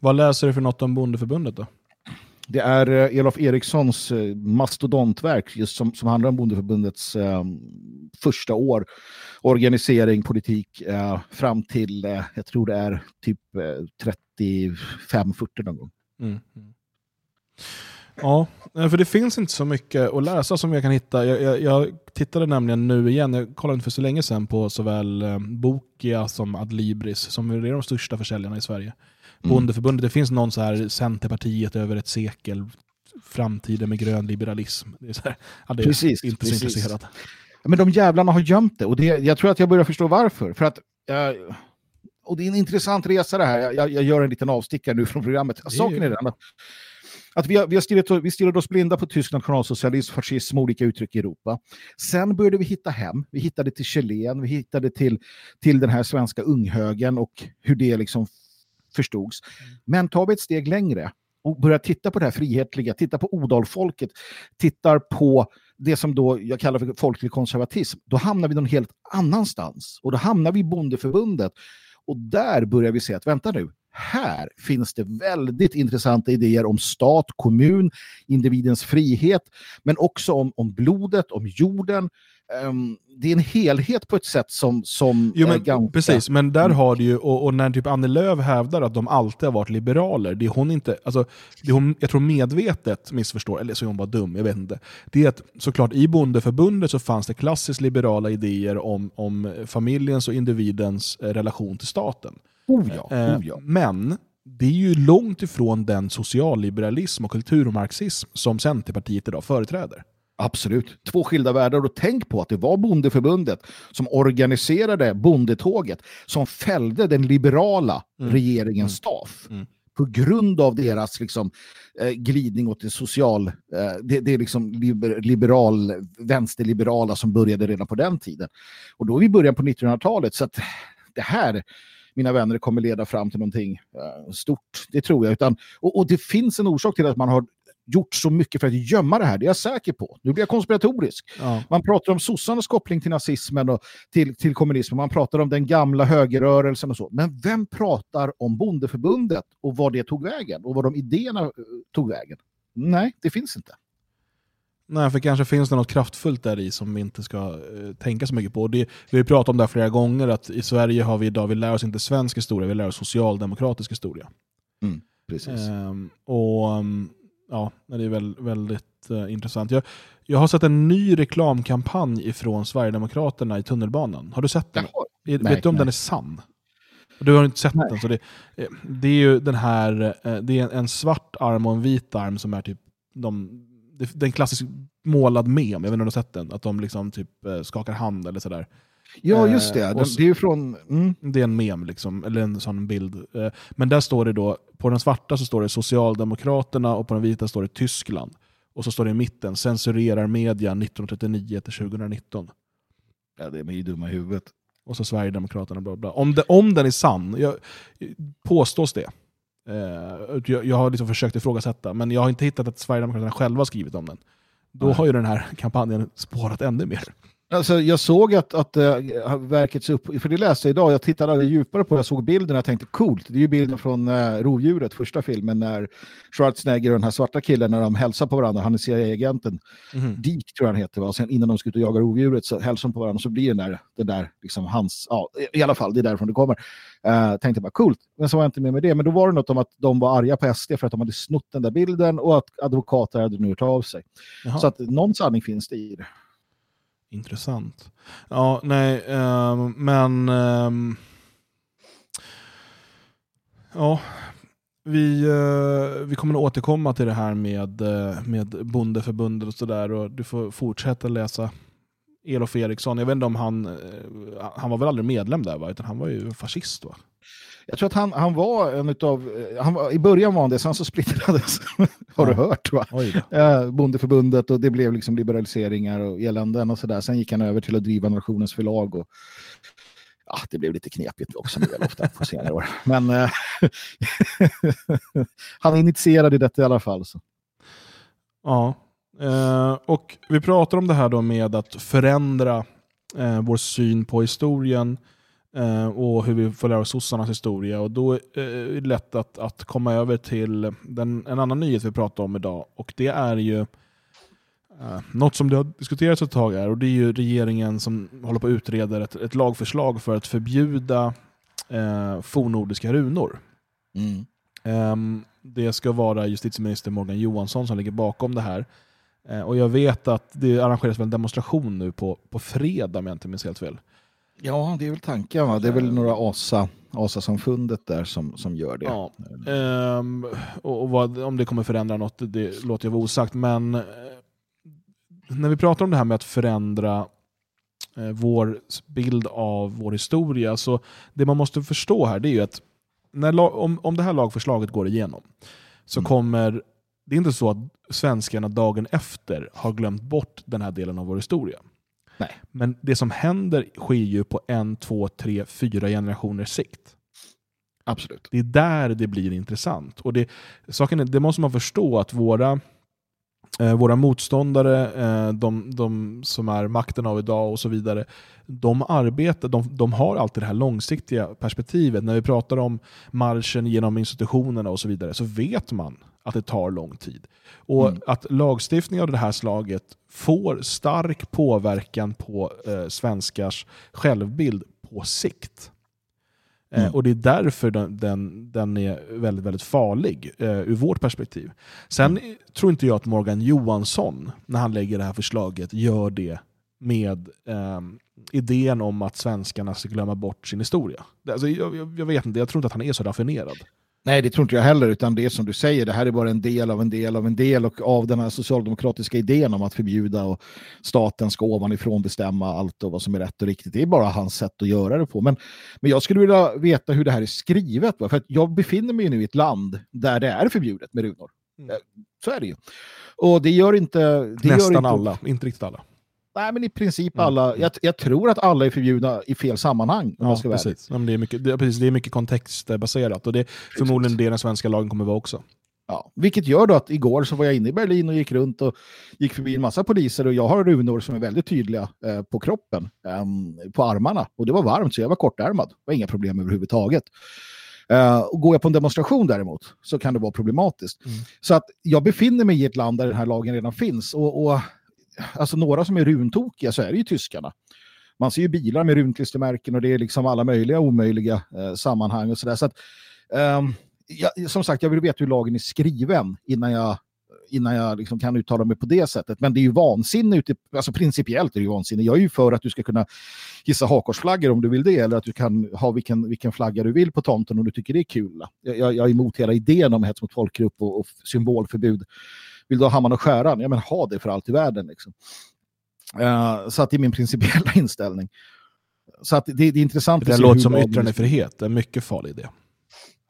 Vad läser du för något om Bondeförbundet då? Det är eh, Elof Erikssons eh, mastodontverk just som, som handlar om Bondeförbundets eh, första år, organisering, politik, eh, fram till, eh, jag tror det är typ eh, 35-40 någon gång. Mm. Ja, för det finns inte så mycket att läsa som jag kan hitta. Jag, jag, jag tittade nämligen nu igen, jag kollade inte för så länge sedan på såväl eh, Bokia som Adlibris, som är de största försäljarna i Sverige. Mm. Bondeförbundet, det finns någon så här Centerpartiet över ett sekel, framtiden med grön liberalism. Det är så här, ja, det är Precis, inte precis. så intresserad. Ja, Men de jävlarna har gömt det och det, jag tror att jag börjar förstå varför. För att, eh, och det är en intressant resa det här. Jag, jag, gör en liten avstickare nu från programmet. Saken är den att, vi har, vi har stirrat, vi stirrade oss blinda på tysk nationalsocialism, fascism, och olika uttryck i Europa. Sen började vi hitta hem. Vi hittade till Chilen, vi hittade till, till den här svenska unghögen och hur det liksom förstods. Men tar vi ett steg längre och börjar titta på det här frihetliga, titta på odalfolket, tittar på det som då jag kallar för folklig konservatism, då hamnar vi någon helt annanstans. Och då hamnar vi i bondeförbundet. Och där börjar vi se att vänta nu, här finns det väldigt intressanta idéer om stat, kommun, individens frihet, men också om, om blodet, om jorden. Ehm, det är en helhet på ett sätt som, som Jo, men, ganska... Precis, men där har du ju, och, och när typ Annie Lööf hävdar att de alltid har varit liberaler, det är hon inte, alltså, det hon, jag tror medvetet missförstår, eller så är hon bara dum, jag vet inte. Det är att såklart i bondeförbundet så fanns det klassiskt liberala idéer om, om familjens och individens eh, relation till staten. Oh ja, Eh, oh ja. Men det är ju långt ifrån den socialliberalism och kulturmarxism som Centerpartiet idag företräder. Absolut. Två skilda världar. Och tänk på att det var bondeförbundet som organiserade bondetåget som fällde den liberala Mm. regeringens staff. På grund av deras liksom, eh, glidning åt det social, eh, det, det är liksom liber, liberal, vänsterliberala som började redan på den tiden. Och då är vi i början på 1900-talet. Så att det här, mina vänner, kommer leda fram till någonting eh, stort. Det tror jag. Utan, och, och det finns en orsak till att man har gjort så mycket för att gömma det här. Det är jag säker på. Nu blir jag konspiratorisk. Ja. Man pratar om sossarnas koppling till nazismen och till, till kommunismen. Man pratar om den gamla högerrörelsen och så. Men vem pratar om bondeförbundet och vad det tog vägen? Och vad de idéerna eh, tog vägen? Nej, det finns inte. Nej, för kanske finns det något kraftfullt där i som vi inte ska eh, tänka så mycket på. Det, vi har ju pratat om det här flera gånger, att i Sverige har vi idag, vi lär oss inte svensk historia, vi lär oss socialdemokratisk historia. Mm, precis. Ehm, och um, ja, det är väl, väldigt eh, intressant. Jag, jag har sett en ny reklamkampanj ifrån Sverigedemokraterna i tunnelbanan. Har du sett den? Nej, Vet du om nej. den är sann? Du har inte sett den. Så det, eh, det är ju den här, eh, det är en, en svart arm och en vit arm som är typ de, det, är en klassisk målad mem, jag vet inte om du har sett den, att de liksom typ eh, skakar hand eller sådär. Ja, just det. Eh, Den, och s- det är från... Mm. det är en mem, liksom, eller en sån bild. Eh, Men där står det då, på den svarta så står det Socialdemokraterna och på den vita står det Tyskland. Och så står det i mitten, censurerar media 1939 till 2019. Ja, det är dumma i huvudet. Och så Sverigedemokraterna, bla bla. Om, det, om den är sann, jag, påstås det. Eh, jag, jag har liksom försökt ifrågasätta, men jag har inte hittat att Sverigedemokraterna själva har skrivit om den. Då Nej. har ju den här kampanjen spårat ännu mer. Alltså, jag såg att, att äh, verkets upp... För det läste jag idag, jag tittade aldrig djupare på det, jag såg bilden och tänkte coolt. Det är ju bilden från äh, Rovdjuret, första filmen, när Schwarzenegger och den här svarta killen, när de hälsar på varandra, han är CIA-agenten, Mhm. Dick tror jag han heter, va? och sen innan de ska ut och jaga rovdjuret så hälsar de på varandra och så blir den där, den där liksom hans, ja i- alla fall, det är därifrån det kommer. Uh, tänkte bara coolt, men så var jag inte med med det. Men då var det något om att de var arga på SD för att de hade snott den där bilden och att advokater hade nu hört av sig. Jaha. Så att någon sanning finns det i det. Intressant. Ja, nej, um, men... Um, ja, vi, uh, vi kommer att återkomma till det här med, uh, med bondeförbundet och sådär. Och du får fortsätta läsa Elof Eriksson. Jag vet inte om han... Uh, han var väl aldrig medlem där, va? utan han var ju fascist. Va? Jag tror att han, han var en utav, eh, han var, i början var han det, sen så splittrades, har du hört va? Eh, Bondeförbundet och det blev liksom liberaliseringar och eländen och sådär. Sen gick han över till att driva Nationens förlag och ja, det blev lite knepigt också det ofta på senare år. Men eh, han initierade detta i alla fall. Så. Ja, eh, och vi pratar om det här då med att förändra eh, vår syn på historien och hur vi får lära oss sossarnas historia. Och då eh, är det lätt att, att komma över till den, en annan nyhet vi pratar om idag. Och det är ju eh, något som det har diskuterats ett tag här och det är ju regeringen som håller på att utreda ett, ett lagförslag för att förbjuda eh, fornnordiska runor. Ehm, det ska vara justitieminister Morgan Johansson som ligger bakom det här. Eh, och jag vet att det arrangeras en demonstration nu på, på fredag om jag inte minns helt fel. Ja, det är väl tanken. Va? Det är väl några ASA, ASA-samfundet där som, som gör det. Ja. Ehm, och och vad, om det kommer förändra något, det låter jag vara osagt. Men eh, när vi pratar om det här med att förändra eh, vår bild av vår historia, så det man måste förstå här det är ju att när, om, om det här lagförslaget går igenom så kommer det är inte så att svenskarna dagen efter har glömt bort den här delen av vår historia. Nej. Men det som händer sker ju på en, två, tre, fyra generationers sikt. Absolut. Det är där det blir intressant. Och det, saken är, det måste man förstå att våra, eh, våra motståndare, eh, de, de som är makten av idag och så vidare, de arbetar, de, de har alltid det här långsiktiga perspektivet. När vi pratar om marschen genom institutionerna och så vidare så vet man att det tar lång tid. Och att lagstiftning av det här slaget får stark påverkan på eh, svenskars självbild på sikt. Eh, Mm. och det är därför den, den, den är väldigt, väldigt farlig eh, ur vårt perspektiv. Sen Mm. tror inte jag att Morgan Johansson, när han lägger det här förslaget, gör det med ehm, idén om att svenskarna ska glömma bort sin historia. Alltså, jag, jag, jag vet inte, jag tror inte att han är så raffinerad. Nej, det tror inte jag heller, utan det är som du säger, det här är bara en del av en del av en del och av den här socialdemokratiska idén om att förbjuda och staten ska ovanifrån bestämma allt och vad som är rätt och riktigt. Det är bara hans sätt att göra det på. Men, men jag skulle vilja veta hur det här är skrivet, va? för att jag befinner mig nu i ett land där det är förbjudet med runor. Eh, Så är det ju. Och det gör inte... Det gör Nästan inte, alla, inte riktigt alla. Nej, men i princip alla. Jag, jag tror att alla är förbjudna i fel sammanhang. Ja, precis. Ja, det, är mycket, det, är precis. det är mycket kontextbaserat och det är förmodligen det den svenska lagen kommer vara också. Ja, vilket gör då att igår så var jag inne i Berlin och gick runt och gick förbi en massa poliser och jag har runor som är väldigt tydliga eh, på kroppen, ehm, på armarna. Och det var varmt så jag var kortärmad. Det var inga problem överhuvudtaget. Eh, och går jag på en demonstration däremot så kan det vara problematiskt. Så att jag befinner mig i ett land där den här lagen redan finns. Och, och alltså några som är runtokiga så är det ju tyskarna. Man ser ju bilar med runklistermärken och det är liksom alla möjliga omöjliga eh, sammanhang och sådär. Så att, ehm, jag, som sagt, jag vill veta hur lagen är skriven innan jag, innan jag liksom kan uttala mig på det sättet. Men det är ju vansinne, ute, alltså principiellt är det ju vansinne. Jag är ju för att du ska kunna hissa hakorsflaggor om du vill det, eller att du kan ha vilken, vilken flagga du vill på tomten om du tycker det är kul. Jag, jag, jag är emot hela idén om hets mot folkgrupp och, och symbolförbud. Vill du ha hammaren och skäran? Ja, men ha det för allt i världen. Liksom. Eh, så att det är min principiella inställning. Så att det, det är intressant Det låter som yttrandefrihet, det är en mycket farlig idé.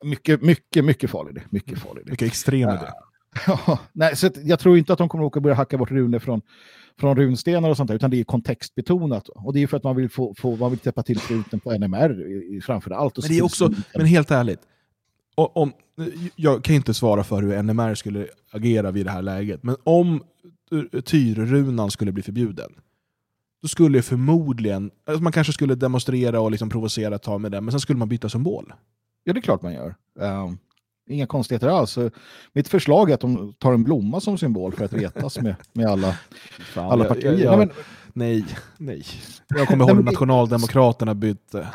Mycket, mycket, mycket farlig idé. Mycket farlig idé. Mycket extrem idé. Ja, nej, så jag tror inte att de kommer att åka och börja hacka bort runor från, från runstenar och sånt där, utan det är kontextbetonat. Och det är för att man vill, få, få, man vill täppa till knuten på NMR i, i, framför allt. Men det är också, men helt ärligt, om, jag kan inte svara för hur NMR skulle agera vid det här läget, men om Tyrrunan skulle bli förbjuden, då skulle förmodligen, alltså man kanske skulle demonstrera och liksom provocera ett tag med den, men sen skulle man byta symbol. Ja, det är klart man gör. Um, inga konstigheter alls. Mitt förslag är att de tar en blomma som symbol för att retas med, med alla, alla jag- partier. jag- jag- nej, men, Nej, nej. Jag kommer ihåg när Nationaldemokraterna bytte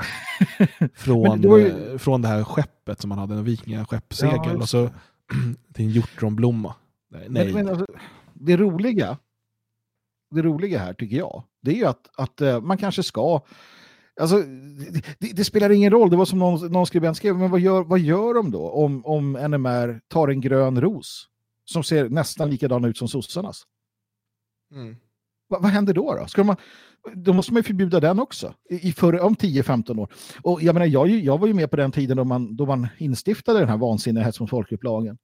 från, det ju- eh, från det här skeppet som man hade, en vikingaskeppssegel, Ja, och så till en hjortronblomma. Nej, nej. Men, men alltså, det roliga det roliga här tycker jag, det är ju att, att eh, man kanske ska Alltså, det, det, det spelar ingen roll, det var som någon, någon skribent skrev, men vad gör, vad gör de då om, om NMR tar en grön ros som ser nästan likadan ut som sossarnas? Mm. Va, vad händer då? Då, Ska man, då måste man ju förbjuda den också, i, för, om 10-15 år. Och jag, menar, jag, jag var ju med på den tiden då man, då man instiftade den här vansinniga hets mot folkgrupplagen.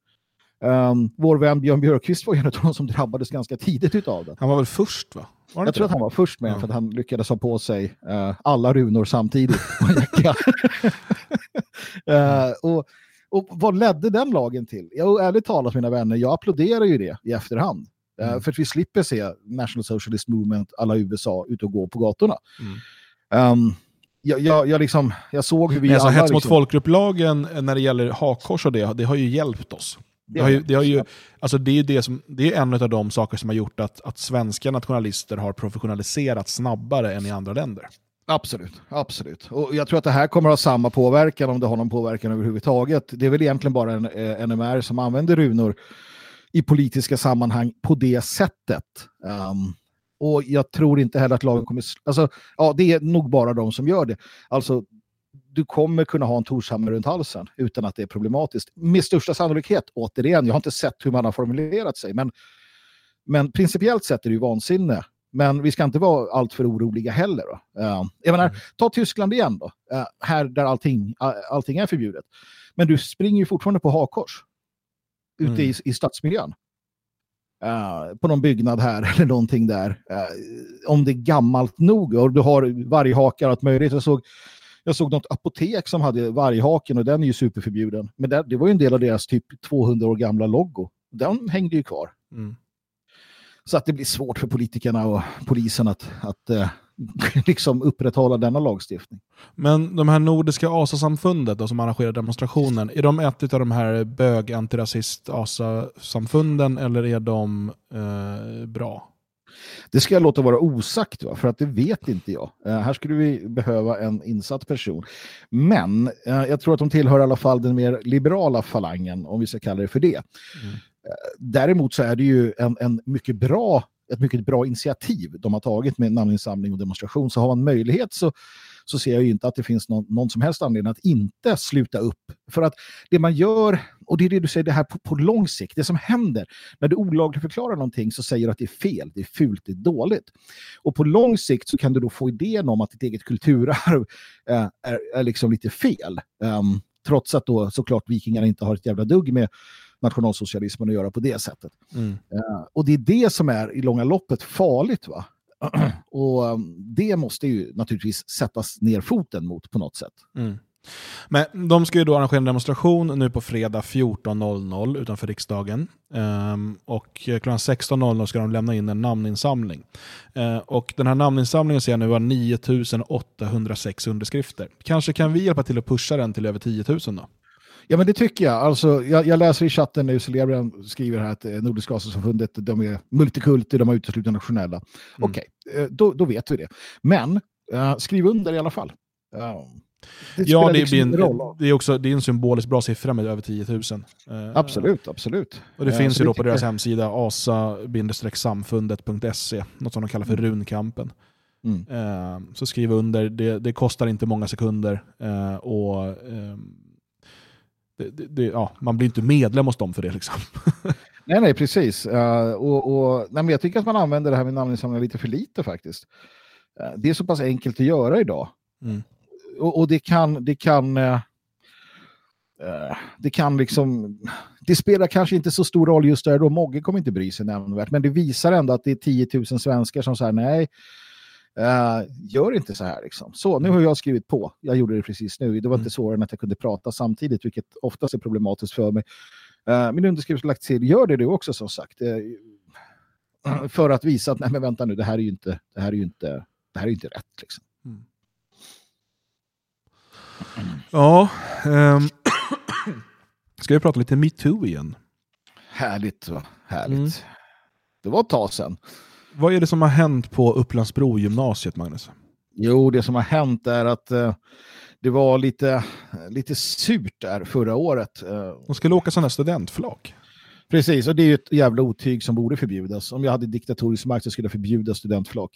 Um, vår vän Björn Björkqvist var en av de som drabbades ganska tidigt utav den. Han var väl först va? Det Jag inte tror att det? han var först med för att han lyckades ha på sig eh, alla runor samtidigt. Eh, och, och vad ledde den lagen till? Jo, ärligt talat mina vänner, jag applåderar ju det i efterhand. Eh, För att vi slipper se National Socialist Movement alla USA ute och gå på gatorna. Um, jag, jag, jag, liksom, jag såg hur vi alltså, alla... hets mot liksom- folkgrupplagen eh, när det gäller hakkors och det, det har ju hjälpt oss. Det, har ju, det, har ju, alltså det, är ju det, som, det är en av de saker som har gjort att, att svenska nationalister har professionaliserat snabbare än i andra länder. Absolut, absolut. Och jag tror att det här kommer att ha samma påverkan om det har någon påverkan överhuvudtaget. Det är väl egentligen bara en eh, NMR som använder runor i politiska sammanhang på det sättet. Um, och jag tror inte heller att lagen kommer... Alltså, ja, det är nog bara de som gör det. Alltså, du kommer kunna ha en Torshammer runt halsen utan att det är problematiskt. Med största sannolikhet, återigen, jag har inte sett hur man har formulerat sig, men, men principiellt sett är det ju vansinne. Men vi ska inte vara alltför oroliga heller. Då. Uh, jag menar, ta Tyskland igen då, uh, här där allting, uh, allting är förbjudet. Men du springer ju fortfarande på hakkors ute Mm. i, i stadsmiljön. Uh, på någon byggnad här eller någonting där. Uh, om det är gammalt nog och du har varghakar och allt möjligt. Jag såg, jag såg något apotek som hade varghaken och den är ju superförbjuden. Men det, det var ju en del av deras typ 200 år gamla logo. Den hängde ju kvar. Mm. Så att det blir svårt för politikerna och polisen att, att eh, liksom upprätthålla denna lagstiftning. Men de här nordiska ASA-samfundet då, som arrangerar demonstrationen, är de ett av de här bög-antirasist-ASA-samfunden eller är de eh, bra? Det ska jag låta vara osagt, va? för att det vet inte jag. Eh, här skulle vi behöva en insatt person. Men eh, jag tror att de tillhör i alla fall den mer liberala falangen, om vi ska kalla det för det. Eh, däremot så är det ju en, en mycket bra, ett mycket bra initiativ de har tagit med namninsamling och demonstration. Så har man möjlighet så, så ser jag ju inte att det finns någon, någon som helst anledning att inte sluta upp. För att det man gör, och det är det du säger, det här på, på lång sikt, det som händer när du olagligförklarar någonting så säger du att det är fel, det är fult, det är dåligt. Och på lång sikt så kan du då få idén om att ditt eget kulturarv eh, är, är liksom lite fel. Um, trots att då såklart vikingarna inte har ett jävla dugg med nationalsocialismen att göra på det sättet. Mm. Eh, och det är det som är i långa loppet farligt. va? och um, det måste ju naturligtvis sättas ner foten mot på något sätt. Mm. Men de ska ju då arrangera en demonstration nu på fredag 14.00 utanför riksdagen. Ehm, och eh, klockan 16.00 ska de lämna in en namninsamling. Eh, och den här namninsamlingen ser jag nu har 9806 underskrifter. Kanske kan vi hjälpa till att pusha den till över 10 000 då? Ja men det tycker jag. Alltså, jag, jag läser i chatten nu, så Lebrand skriver här att eh, Nordiska Asiensamfundet de är multikulti, de har uteslutit nationella. Okej, eh, då, då vet vi det. Men eh, skriv under i alla fall. Ja, det ja, det, liksom blir en, det, är också, det är en symboliskt bra siffra med över 10 000. Eh, Absolut, absolut. Och det finns ju då på deras jag- hemsida asa-samfundet.se, något som de kallar för runkampen. Mm. Så skriv under, det, det kostar inte många sekunder. Och ehm, det, det, det, ja, Man blir inte medlem hos dem för det. Liksom. Nej, nej, precis. Eh, och, och, nej, jag tycker att man använder det här med namninsamlingar lite för lite faktiskt. Eh, det är så pass enkelt att göra idag. Mm. Och, och det kan, det kan, eh, det kan liksom, det spelar kanske inte så stor roll just där då, Mogge kommer inte bry sig nämnvärt, men det visar ändå att det är 10 000 svenskar som säger nej, eh, gör inte så här liksom. Så, nu har jag skrivit på, jag gjorde det precis nu, det var inte svårare än att jag kunde prata samtidigt, vilket oftast är problematiskt för mig. Eh, min underskrift har lagt till, gör det du också som sagt. Eh, för att visa att, nej men vänta nu, det här är ju inte, det här är inte, det här är inte rätt liksom. Ja, ehm, ska vi prata lite metoo igen? Härligt, va? Härligt. Mm. Det var ett tag sedan. Vad är det som har hänt på Upplandsbro gymnasiet, Magnus? Jo, det som har hänt är att eh, det var lite, lite surt där förra året. Eh, De skulle åka sådana här studentflak. precis, och det är ju ett jävla otyg som borde förbjudas. Om jag hade diktatorisk makt så skulle jag förbjuda studentflak.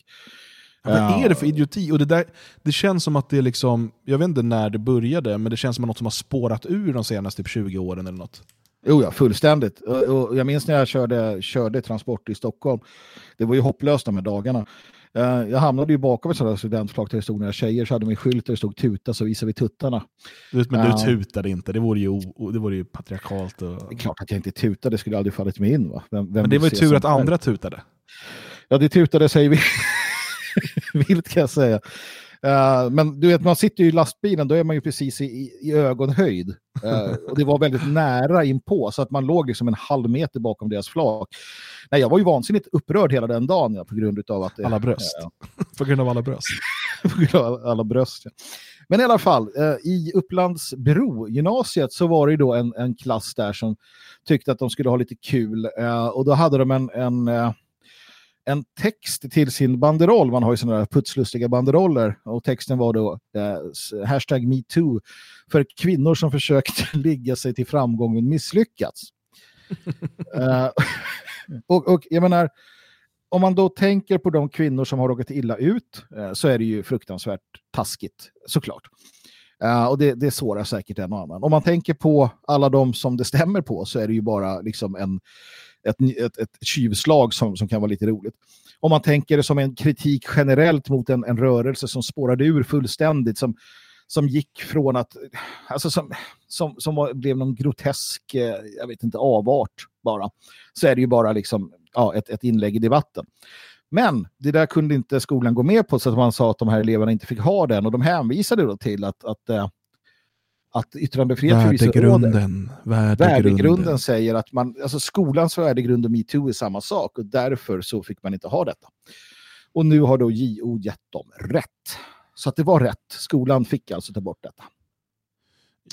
Ja, vad är det för idioti? Och det, där, det känns som att det är liksom, jag vet inte när det började, men det känns som något som har spårat ur de senaste typ 20 åren eller något. Jo, ja, fullständigt. Och, jag minns när jag körde, körde transport i Stockholm. Det var ju hopplöst de här dagarna. Eh, jag hamnade ju bakom ett sådant studentflak där det stod några tjejer så hade de en skylt där det stod tuta så visar vi tuttarna. Men du tutade inte, det vore ju, det vore ju patriarkalt. Och... Det är klart att jag inte tutade, det skulle aldrig fallit mig in. Va? Vem, vem Men det var ju tur att andra tutade. Ja, det tutade säger vi. Vilt kan jag säga. Eh, men du vet, man sitter ju i lastbilen, då är man ju precis i, i, ögonhöjd. Eh, och det var väldigt nära inpå, så att man låg liksom en halv meter bakom deras flak. Nej, jag var ju vansinnigt upprörd hela den dagen ja, på grund av att... eh, Alla bröst. ja, På grund av alla bröst. på grund av alla bröst. Ja. Men i alla fall, eh, i Upplandsbro gymnasiet så var det ju då en, en klass där som tyckte att de skulle ha lite kul. Eh, och då hade de en, en, eh, en text till sin banderoll. Man har ju sådana där putslustiga banderoller. Och texten var då eh, hashtag metoo för kvinnor som försökt ligga sig till framgång men misslyckats. Eh, och, och jag menar, om man då tänker på de kvinnor som har råkat illa ut eh, så är det ju fruktansvärt taskigt, såklart. Eh, och det, det sårar säkert en och annan. Om man tänker på alla de som det stämmer på så är det ju bara liksom en, ett, ett, ett tjuvslag som, som kan vara lite roligt. Om man tänker det som en kritik generellt mot en, en rörelse som spårade ur fullständigt, som, som gick från att, alltså som, som, som var, blev någon grotesk, eh, jag vet inte, avart bara, så är det ju bara liksom, ja, ett, ett inlägg i debatten. Men det där kunde inte skolan gå med på så att man sa att de här eleverna inte fick ha den och de hänvisade då till att, att, eh, att yttrandefrihet råder. Värdegrunden. Värdegrunden. Värdegrunden säger att man, alltså skolans värdegrund och metoo är samma sak och därför så fick man inte ha detta. Och nu har då JO gett dem rätt. Så att det var rätt. Skolan fick alltså ta bort detta.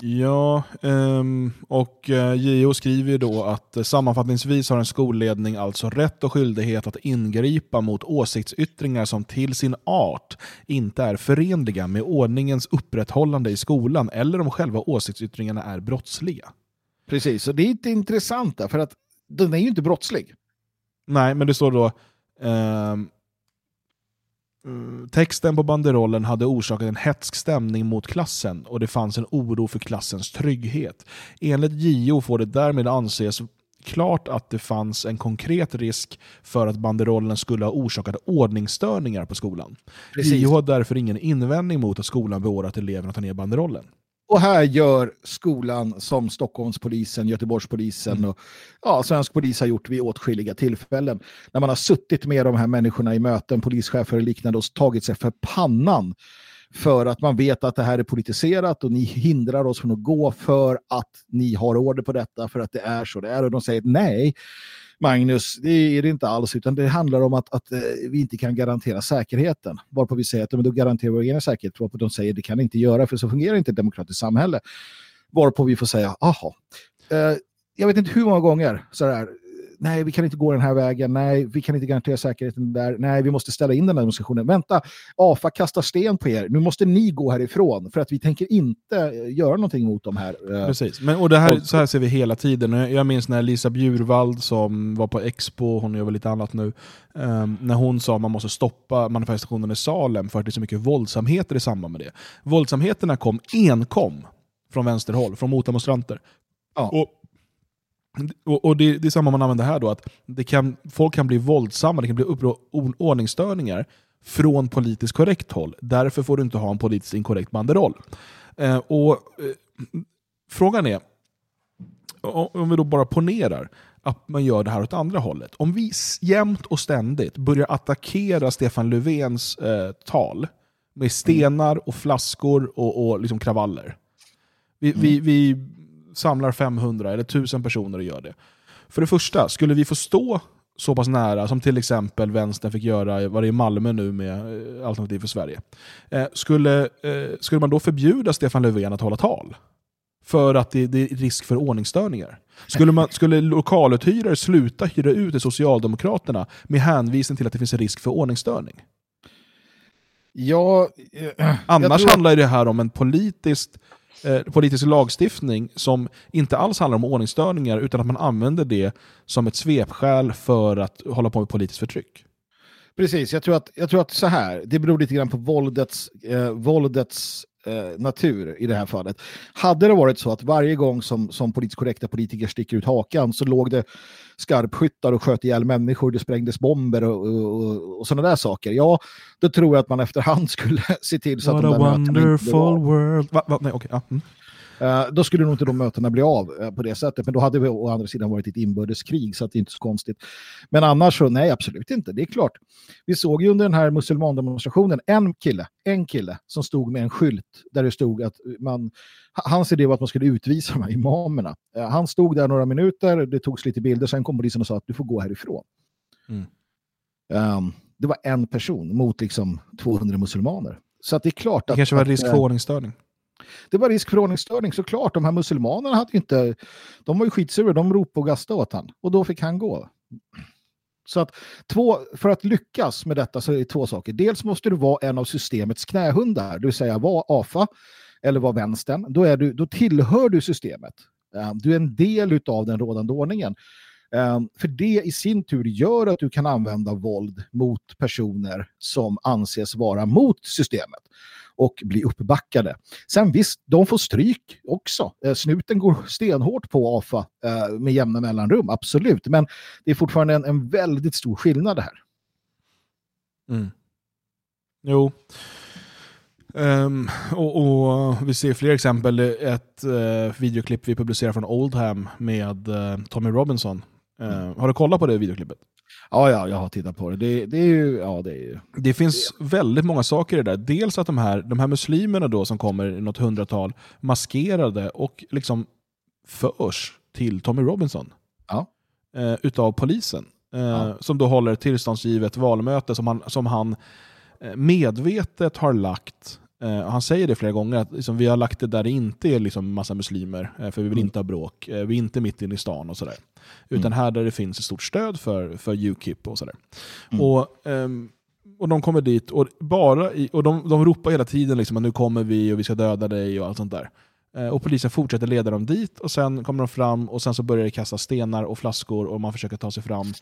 Ja, ehm, och eh, JO skriver ju då att eh, sammanfattningsvis har en skolledning alltså rätt och skyldighet att ingripa mot åsiktsyttringar som till sin art inte är förenliga med ordningens upprätthållande i skolan eller om själva åsiktsyttringarna är brottsliga. Precis, och det är inte intressant för att den är ju inte brottslig. Nej, men det står då eh, texten på banderollen hade orsakat en hetsk stämning mot klassen och det fanns en oro för klassens trygghet. Enligt JO får det därmed anses klart att det fanns en konkret risk för att banderollen skulle ha orsakat ordningsstörningar på skolan. Precis. JO har därför ingen invändning mot att skolan beordrat eleverna att ta ner banderollen. Och här gör skolan som Stockholmspolisen, Göteborgspolisen och ja, svensk polis har gjort vid åtskilliga tillfällen. När man har suttit med de här människorna i möten, polischefer och liknande och tagit sig för pannan för att man vet att det här är politiserat och ni hindrar oss från att gå för att ni har order på detta, för att det är så det är. Och de säger nej, Magnus, det är det inte alls, utan det handlar om att, att eh, vi inte kan garantera säkerheten. Varpå vi säger att men då garanterar vi vår egen säkerhet, varpå de säger att det kan inte göra, för så fungerar inte ett demokratiskt samhälle. Varpå vi får säga, aha, eh, jag vet inte hur många gånger så där, nej vi kan inte gå den här vägen, nej vi kan inte garantera säkerheten där, nej vi måste ställa in den här demonstrationen, vänta, AFA kastar sten på er, nu måste ni gå härifrån för att vi tänker inte eh, göra någonting mot de här. eh, Precis, men, och det här, så här ser vi hela tiden. Jag minns när Lisa Bjurvald som var på Expo, hon gör väl lite annat nu, ehm, när hon sa att man måste stoppa manifestationen i Salem för att det är så mycket våldsamheter i samband med det. Våldsamheterna kom enkom från vänsterhåll, från motdemonstranter. Och, och, och det, det är samma man använder här då, att det kan, folk kan bli våldsamma, det kan bli ordningsstörningar från politiskt korrekt håll. Därför får du inte ha en politiskt inkorrekt banderoll. Eh, och eh, Frågan är, om vi då bara ponerar att man gör det här åt andra hållet. Om vi jämt och ständigt börjar attackera Stefan Löfvens eh, tal med stenar och flaskor och, och liksom kravaller. Vi, vi, vi samlar 500 eller 1000 personer och gör det. För det första, skulle vi få stå så pass nära som till exempel vänstern fick göra var det i Malmö nu med eh, Alternativ för Sverige. Eh, skulle, eh, skulle man då förbjuda Stefan Löfven att hålla tal? För att det, det är risk för ordningsstörningar. Skulle, man, skulle lokaluthyrare sluta hyra ut till Socialdemokraterna med hänvisning till att det finns en risk för ordningsstörning? Ja, eh, Annars tror- handlar det här om en politiskt, eh, politisk lagstiftning som inte alls handlar om ordningsstörningar utan att man använder det som ett svepskäl för att hålla på med politiskt förtryck. Precis, jag tror, att, jag tror att så här, det beror lite grann på våldets, eh, våldets eh, natur i det här fallet. Hade det varit så att varje gång som, som politiskt korrekta politiker sticker ut hakan så låg det skarpskyttar och sköt ihjäl människor, det sprängdes bomber och, och, och, och sådana där saker. Ja, då tror jag att man efterhand skulle se till så att What de a där mötena wonderful av. world. Va, va, nej, okej, ja. mm. Eh, då skulle nog inte de mötena bli av eh, på det sättet. Men då hade vi å andra sidan varit ett inbördeskrig så att det är inte så konstigt. Men annars så nej, absolut inte. Det är klart. Vi såg ju under den här muselmandemonstrationen en kille, en kille som stod med en skylt där det stod att man, hans idé var att man skulle utvisa de här imamerna. Eh, han stod där några minuter, det togs lite bilder, sen kom polisen och sa att du får gå härifrån. Mm. Ehm, det var en person mot liksom 200 muselmaner. Så att det är klart Det att... kanske var risk för ordningsstörning det var risk för ordningsstörning såklart. De här muselmanerna hade ju inte, de var ju skitsura, de ropade och gastade åt han. Och då fick han gå. Så att två, för att lyckas med detta så är det två saker. Dels måste du vara en av systemets knähundar, det vill säga vara AFA eller vara vänstern. Då, är du, då tillhör du systemet. Ehm, du är en del av den rådande ordningen. Ehm, för det i sin tur gör att du kan använda våld mot personer som anses vara mot systemet och bli uppbackade. Sen visst, de får stryk också. Eh, Snuten går stenhårt på AFA eh, med jämna mellanrum, absolut. Men det är fortfarande en, en väldigt stor skillnad det här. Mm. Jo. Um, och, och vi ser fler exempel. Ett uh, videoklipp vi publicerar från Oldham med uh, Tommy Robinson. Uh, Har du kollat på det videoklippet? Ja, ja, jag har tittat på det. Det, det är ju... Ja, det är ju... Det finns väldigt många saker i det där. Dels att de här, de här muslimerna då som kommer i något hundratal maskerade och liksom förs till Tommy Robinson. Ja. Eh, utav polisen. Eh, Som då håller tillståndsgivet valmöte som han, som han eh, medvetet har lagt han säger det flera gånger, att liksom, vi har lagt det där det inte är liksom massa muslimer, eh, för vi vill Mm. inte ha bråk. Eh, vi är inte mitt inne i stan och sådär. Utan Mm. här där det finns ett stort stöd för, för Ukip och sådär. Mm. Och, ehm, och de kommer dit och, bara i, och de, de ropar hela tiden liksom, att nu kommer vi och vi ska döda dig och allt sånt där. Eh, och polisen fortsätter leda dem dit och sen kommer de fram och sen så börjar det kasta stenar och flaskor och man försöker ta sig fram.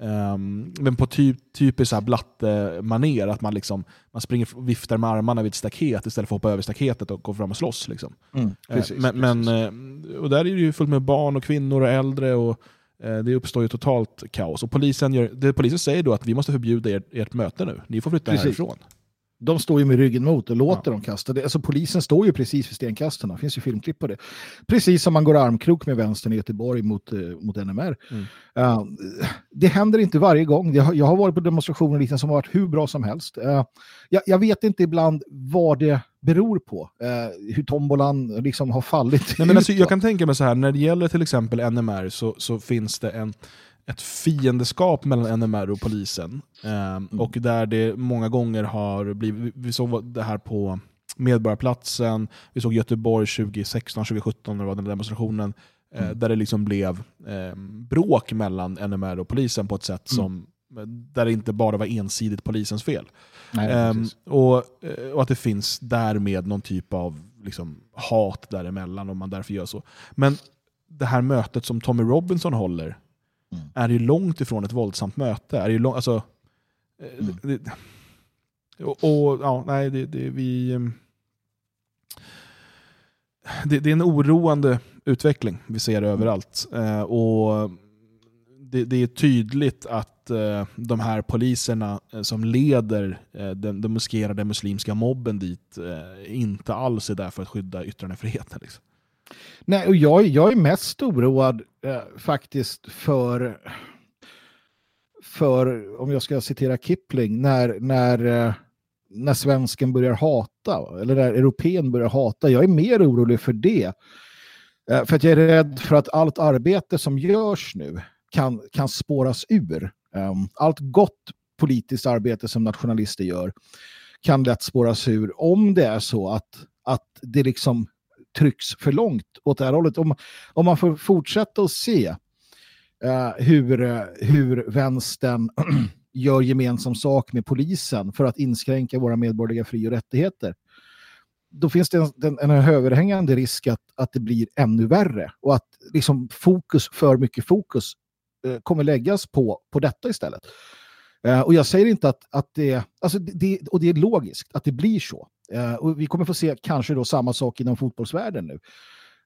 Ehm, men på typ, typiskt så här blatte-manér, att man, liksom, man springer och viftar med armarna vid ett staket istället för att hoppa över staketet och gå fram och slåss. Liksom. Mm, Eh, precis, men, men, eh, och där är det ju fullt med barn och kvinnor och äldre. och eh, Det uppstår ju totalt kaos. Och polisen, gör, det, polisen säger då att vi måste förbjuda er, ert möte nu. Ni får flytta Precis. härifrån. De står ju med ryggen mot och låter dem kasta. Det, alltså polisen står ju precis vid stenkasten. Det finns ju filmklipp på det. Precis som man går armkrok med vänstern i Göteborg mot, eh, mot NMR. Mm. Eh, det händer inte varje gång. Jag har, jag har varit på demonstrationer liksom som har varit hur bra som helst. Eh, jag, jag vet inte ibland vad det beror på. eh, hur tombolan liksom har fallit Nej, men alltså, jag kan tänka mig så här, när det gäller till exempel NMR så, så finns det en, ett fiendeskap mellan NMR och polisen. Ehm, Och där det många gånger har blivit, vi- såg det här på Medborgarplatsen, vi såg Göteborg 2016, 2017 när det var den demonstrationen, eh, där det liksom blev eh, bråk mellan NMR och polisen på ett sätt som där det inte bara var ensidigt polisens fel. Nej, precis. och, eh, och att det finns därmed någon typ av liksom, hat däremellan och man därför gör så. Men det här mötet som Tommy Robinson håller Mm. är ju långt ifrån ett våldsamt möte. Är ju lång, alltså, eh, Mm. det, och, och ja, nej, det, det, vi, ehm, det, det är en oroande utveckling vi ser överallt. Eh, och det, det är tydligt att eh, de här poliserna eh, som leder eh, den, den maskerade muslimska mobben dit eh, inte alls är där för att skydda yttrandefriheten. Liksom. Nej, och jag, jag är mest oroad eh, faktiskt för, för, om jag ska citera Kipling, när, när, eh, när svensken börjar hata, eller när europeen börjar hata. Jag är mer orolig för det. Eh, för att jag är rädd för att allt arbete som görs nu kan, kan spåras ur. Um, allt gott politiskt arbete som nationalister gör kan lätt spåras ur om det är så att, att det liksom trycks för långt åt det här hållet. Om, om man får fortsätta att se eh, hur, eh, hur vänstern gör gemensam sak med polisen för att inskränka våra medborgerliga fri- och rättigheter, då finns det en, en, en överhängande risk att, att det blir ännu värre och att liksom fokus, för mycket fokus eh, kommer läggas på, på detta istället. Eh, och jag säger inte att, att det, alltså det, det, och det är logiskt att det blir så. Eh, och vi kommer få se kanske då samma sak inom fotbollsvärlden nu.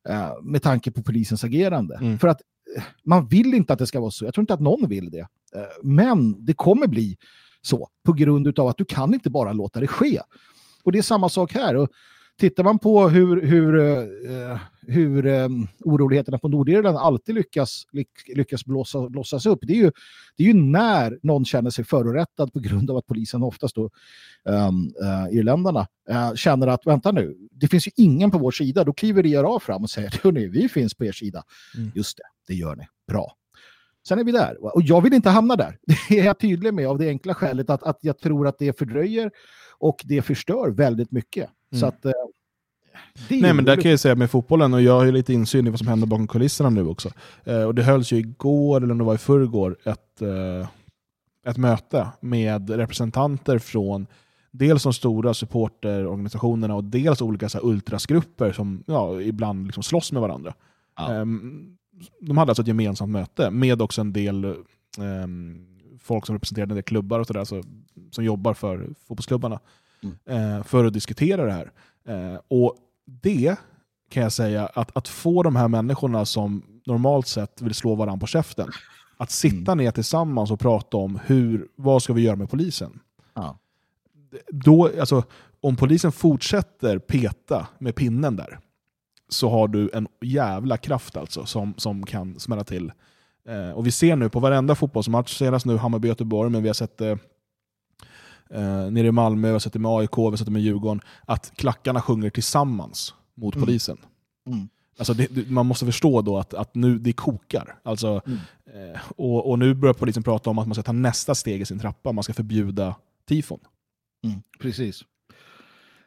Eh, med tanke på polisens agerande. För att eh, man vill inte att det ska vara så. Jag tror inte att någon vill det. Eh, men det kommer bli så på grund av att du kan inte bara låta det ske. Och det är samma sak här. Och tittar man på hur, hur, eh, hur eh, oroligheterna på Nordirland alltid lyckas, lyck- lyckas blåsa, blåsas upp, det är, ju, det är ju när någon känner sig förorättad på grund av att polisen oftast då, um, uh, irländarna, eh, känner att vänta nu, det finns ju ingen på vår sida. Då kliver IRA fram och säger hörni, vi finns på er sida. Just det, det gör ni. Bra. Sen är vi där. Och jag vill inte hamna där. Det är jag tydlig med av det enkla skälet att, att jag tror att det fördröjer och det förstör väldigt mycket. Så Mm. att, eh, Nej, men där kan jag säga med fotbollen, och jag har ju lite insyn i vad som händer bakom kulisserna nu också. Eh, och det hölls ju igår, eller om det var i förrgår, ett, eh, ett möte med representanter från dels de stora supporterorganisationerna och dels olika så här, ultrasgrupper som ja, ibland liksom slåss med varandra. Ehm, de hade alltså ett gemensamt möte med också en del ehm, folk som representerade en del klubbar och så där, alltså, som jobbar för fotbollsklubbarna eh, för att diskutera det här. Eh, och det kan jag säga, att, att få de här människorna som normalt sett vill slå varandra på käften, att sitta ner tillsammans och prata om hur, vad ska vi göra med polisen. Ja. Då, alltså, om polisen fortsätter peta med pinnen där, så har du en jävla kraft alltså som, som kan smälla till. Eh, och vi ser nu på varenda fotbollsmatch, senast nu Hammarby-Göteborg, men vi har sett det eh, nere i Malmö, vi har sett det med AIK, vi har sett det med Djurgården, att klackarna sjunger tillsammans mot Mm. polisen. Mm. Alltså det, man måste förstå då att, att nu det kokar. Alltså, Mm. eh, och, och nu börjar polisen prata om att man ska ta nästa steg i sin trappa, man ska förbjuda tifon. Mm, precis.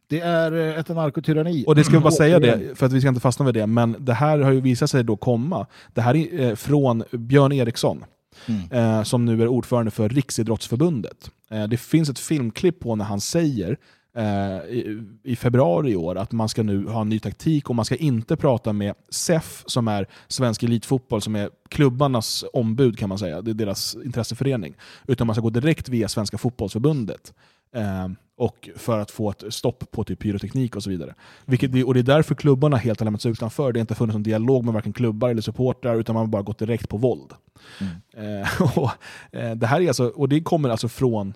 Det är eh, ett narkotyranni. Och det ska vi bara säga Återigen. det, för att vi ska inte fastna vid det, men det här har ju visat sig då komma. Det här är eh, från Björn Eriksson, Mm. eh, som nu är ordförande för Riksidrottsförbundet. Eh, det finns ett filmklipp på när han säger eh, i, i februari i år att man ska nu ha en ny taktik och man ska inte prata med SEF som är Svensk Elitfotboll som är klubbarnas ombud kan man säga, det är deras intresseförening. Utan man ska gå direkt via Svenska Fotbollsförbundet. Eh, och för att få ett stopp på typ pyroteknik och så vidare. Vilket, och det är därför klubbarna helt har lämnats utanför. Det har inte funnits någon dialog med varken klubbar eller supportrar utan man har bara gått direkt på våld. Eh, och, eh, det här är alltså, och det kommer alltså från,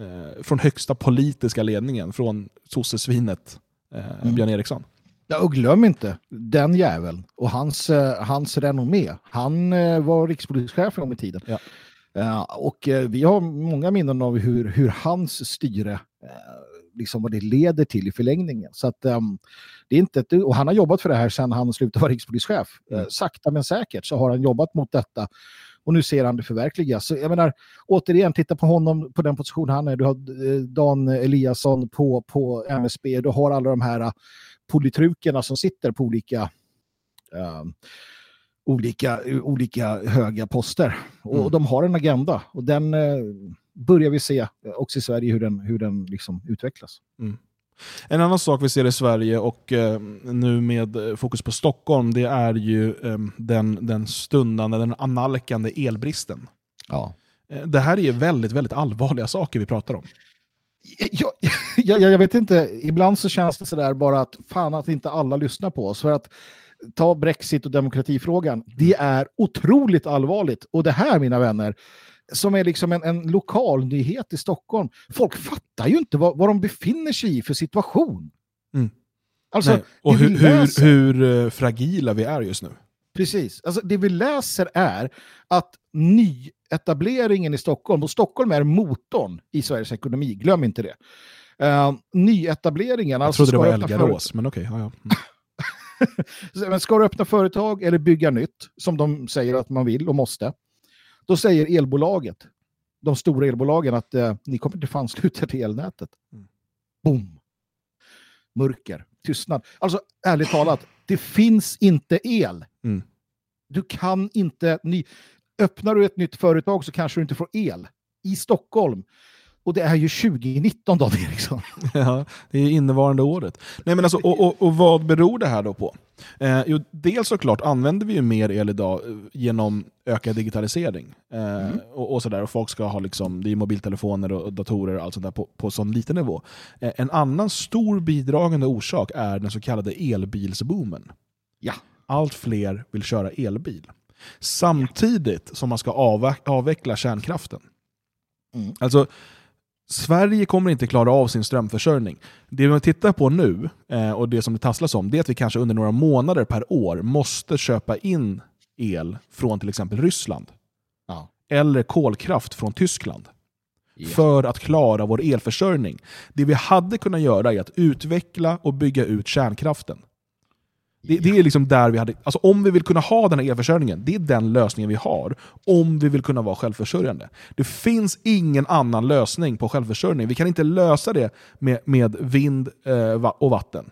eh, från högsta politiska ledningen, från sossesvinet eh, Mm. Björn Eriksson. Ja, och glöm inte den jäveln och hans, eh, hans renommé. Han eh, var rikspolischef en gång i tiden. Eh, och eh, vi har många minnen av hur, hur hans styre, liksom vad det leder till i förlängningen. Så att, ehm, det är inte ett, och han har jobbat för det här sedan han slutade vara rikspolischef. Eh, sakta men säkert så har han jobbat mot detta. Och nu ser han det förverkligas. Så jag menar, återigen, titta på honom på den position han är. Du har eh, Dan Eliasson på, på MSB. Du har alla de här eh, politrukerna som sitter på olika, eh, olika, olika höga poster. Och Mm. de har en agenda. Och den eh, börjar vi se eh, också i Sverige hur den, hur den liksom utvecklas. Mm. En annan sak vi ser i Sverige och eh, nu med eh, fokus på Stockholm, det är ju eh, den, den stundande, den analkande elbristen. Ja. Det här är väldigt, väldigt allvarliga saker vi pratar om. jag, jag, jag vet inte, ibland så känns det sådär bara att fan att inte alla lyssnar på oss. För att ta Brexit och demokratifrågan, det är otroligt allvarligt. Och det här, mina vänner, som är liksom en, en lokal nyhet i Stockholm, folk fattar ju inte vad, vad de befinner sig i för situation. Mm. Alltså, Nej, och hur, vi hur, läser- hur eh, fragila vi är just nu. Precis. Alltså, det vi läser är att nyetableringen i Stockholm, och Stockholm är motorn i Sveriges ekonomi, glöm inte det. Uh, nyetableringen, Jag alltså trodde det var Elgarås, men okej. ja, ja. Mm. Men ska du öppna företag eller bygga nytt, som de säger att man vill och måste, då säger elbolaget, de stora elbolagen, att eh, ni kommer inte få ansluta till elnätet. Boom! Mörker, tystnad. Alltså, ärligt talat, det finns inte el. Mm. Du kan inte... Ny... Öppnar du ett nytt företag så kanske du inte får el. I Stockholm. Och det är ju 2019, Dan Eriksson. Ja, det är innevarande året. Nej, men alltså, och, och, och vad beror det här då på? Eh, jo, dels såklart använder vi ju mer el idag eh, genom ökad digitalisering. Eh, och, och, sådär, och folk ska ha liksom, det är mobiltelefoner och datorer och allt sånt där på, på sån liten nivå. Eh, en annan stor bidragande orsak är den så kallade elbilsboomen. Ja. Allt fler vill köra elbil. Samtidigt som man ska avve- avveckla kärnkraften. Alltså, Sverige kommer inte klara av sin strömförsörjning. Det vi tittar på nu, eh, och det som det tasslas om, det är att vi kanske under några månader per år måste köpa in el från till exempel Ryssland. Ja. Eller kolkraft från Tyskland. För att klara vår elförsörjning. Det vi hade kunnat göra är att utveckla och bygga ut kärnkraften. Det, det är liksom där vi hade, alltså om vi vill kunna ha den här elförsörjningen, det är den lösningen vi har. Om vi vill kunna vara självförsörjande. Det finns ingen annan lösning på självförsörjning. Vi kan inte lösa det med, med vind eh, och vatten.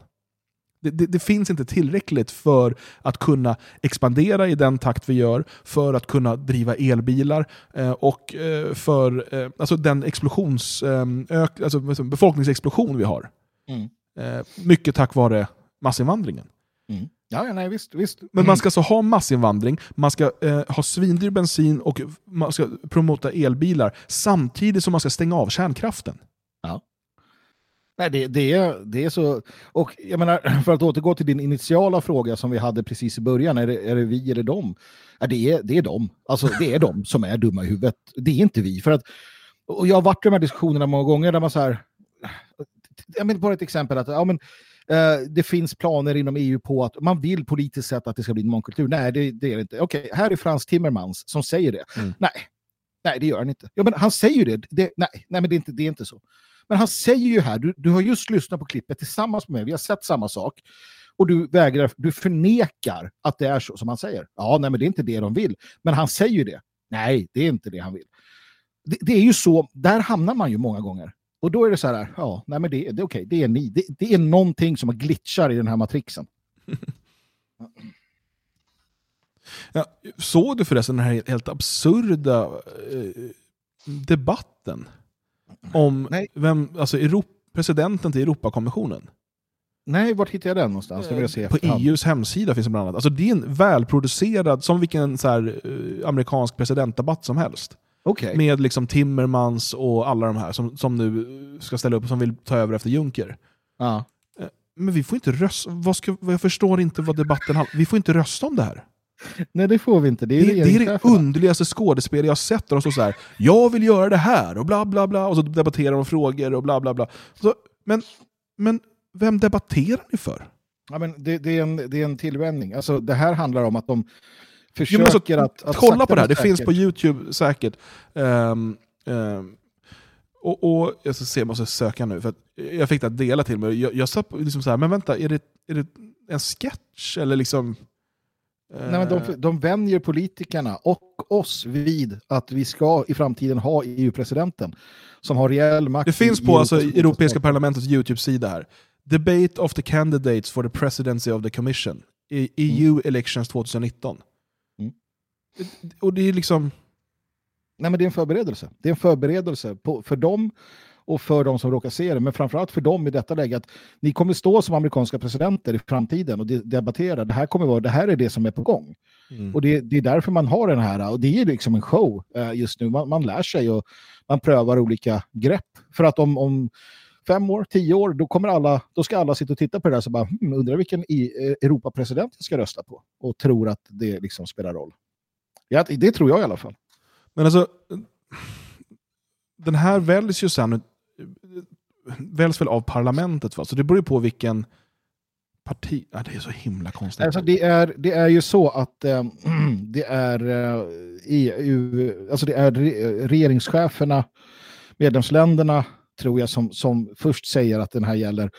Det, det, det finns inte tillräckligt för att kunna expandera i den takt vi gör, för att kunna driva elbilar eh, och eh, för eh, alltså den explosions, eh, ök, alltså befolkningsexplosion vi har. Mm. Eh, mycket tack vare massinvandringen. Mm. Ja, ja, nej, visst. visst. Men man ska alltså ha massinvandring, man ska eh, ha svindyr bensin och man ska promota elbilar samtidigt som man ska stänga av kärnkraften. Ja. Nej, det, det, är, det är så... Och jag menar, för att återgå till din initiala fråga som vi hade precis i början, är det, är det vi eller dem? Ja, det, är, det är dem. Alltså, det är de som är dumma i huvudet. Det är inte vi. För att, och jag har varit i de här diskussionerna många gånger där man så här... Jag menar bara ett exempel. att ja, men, eh, Det finns planer inom EU på att man vill politiskt sett att det ska bli en mångkultur. Nej, det, det är det inte. Okej, här är Frans Timmermans som säger det. Nej, nej, det gör han inte. Ja, men han säger det. det nej, nej, men det är, inte, det är inte så. Men han säger ju här, du, du har just lyssnat på klippet tillsammans med mig, vi har sett samma sak. Och du vägrar, du förnekar att det är så som han säger. Ja, nej, men det är inte det de vill. Men han säger ju det. Nej, det är inte det han vill. Det, det är ju så, där hamnar man ju många gånger. Och då är det så här, ja, nej men det, det är okej, det är ni. Det, det är någonting som glitchar i den här matrixen. Ja, såg du förresten den här helt absurda eh, debatten om vem, alltså Europa, presidenten till Europakommissionen. Nej, vart hittar jag den någonstans? Det vill jag se På efterhand. EUs hemsida finns det bland annat. Alltså det är en välproducerad, som vilken så här, eh, amerikansk presidentdebatt som helst. Okej. Med liksom Timmermans och alla de här som, som nu ska ställa upp, som vill ta över efter Juncker. Ja. Eh, Men vi får inte rösta, vad ska, jag förstår inte vad debatten handlar Vi får inte rösta om det här. Nej, det får vi inte. Det är, Det, det är det underligaste skådespel jag har sett. Där de står så här, jag vill göra det här och bla bla bla. Och så debatterar de frågor och bla bla bla. Så, men, men vem debatterar ni för? Ja, men det, det, är en, det är en tillvänjning. Alltså, det här handlar om att de försöker men alltså, att, att... kolla på det här, det finns på YouTube säkert. Ehm, ehm, och, och Jag ska se, jag måste söka nu, för jag fick det att dela till mig. Jag, jag satt liksom så här, men vänta, är det, är det en sketch? Eller liksom... Nej, men eh, de, de vänjer politikerna och oss vid att vi ska i framtiden ha EU-presidenten som har reell makt. Det finns på i alltså, Europas Europeiska parlamentets YouTube-sida här. Debate of the candidates for the presidency of the commission. EU Mm. elections 2019. Och det är liksom... Nej, men det är en förberedelse. Det är en förberedelse på, för dem och för de som råkar se det, men framförallt för dem i detta läge att ni kommer stå som amerikanska presidenter i framtiden och de- debattera. Det här, kommer vara, det här är det som är på gång. Mm. Och det, det är därför man har den här, och det är liksom en show eh, just nu. Man, man lär sig och man prövar olika grepp. För att om, om fem år, tio år, då, kommer alla, då ska alla sitta och titta på det där och bara, hmm, undrar vilken i, eh, Europapresident jag ska rösta på. Och tror att det liksom spelar roll. Ja, det tror jag i alla fall. Men alltså, den här väljs ju sen, väljs väl av parlamentet va? Så det beror ju på vilken parti... Ja, det är så himla konstigt. Alltså det, är, det är ju så att eh, det är eh, EU, alltså det är re, regeringscheferna, medlemsländerna tror jag som, som först säger att den här gäller.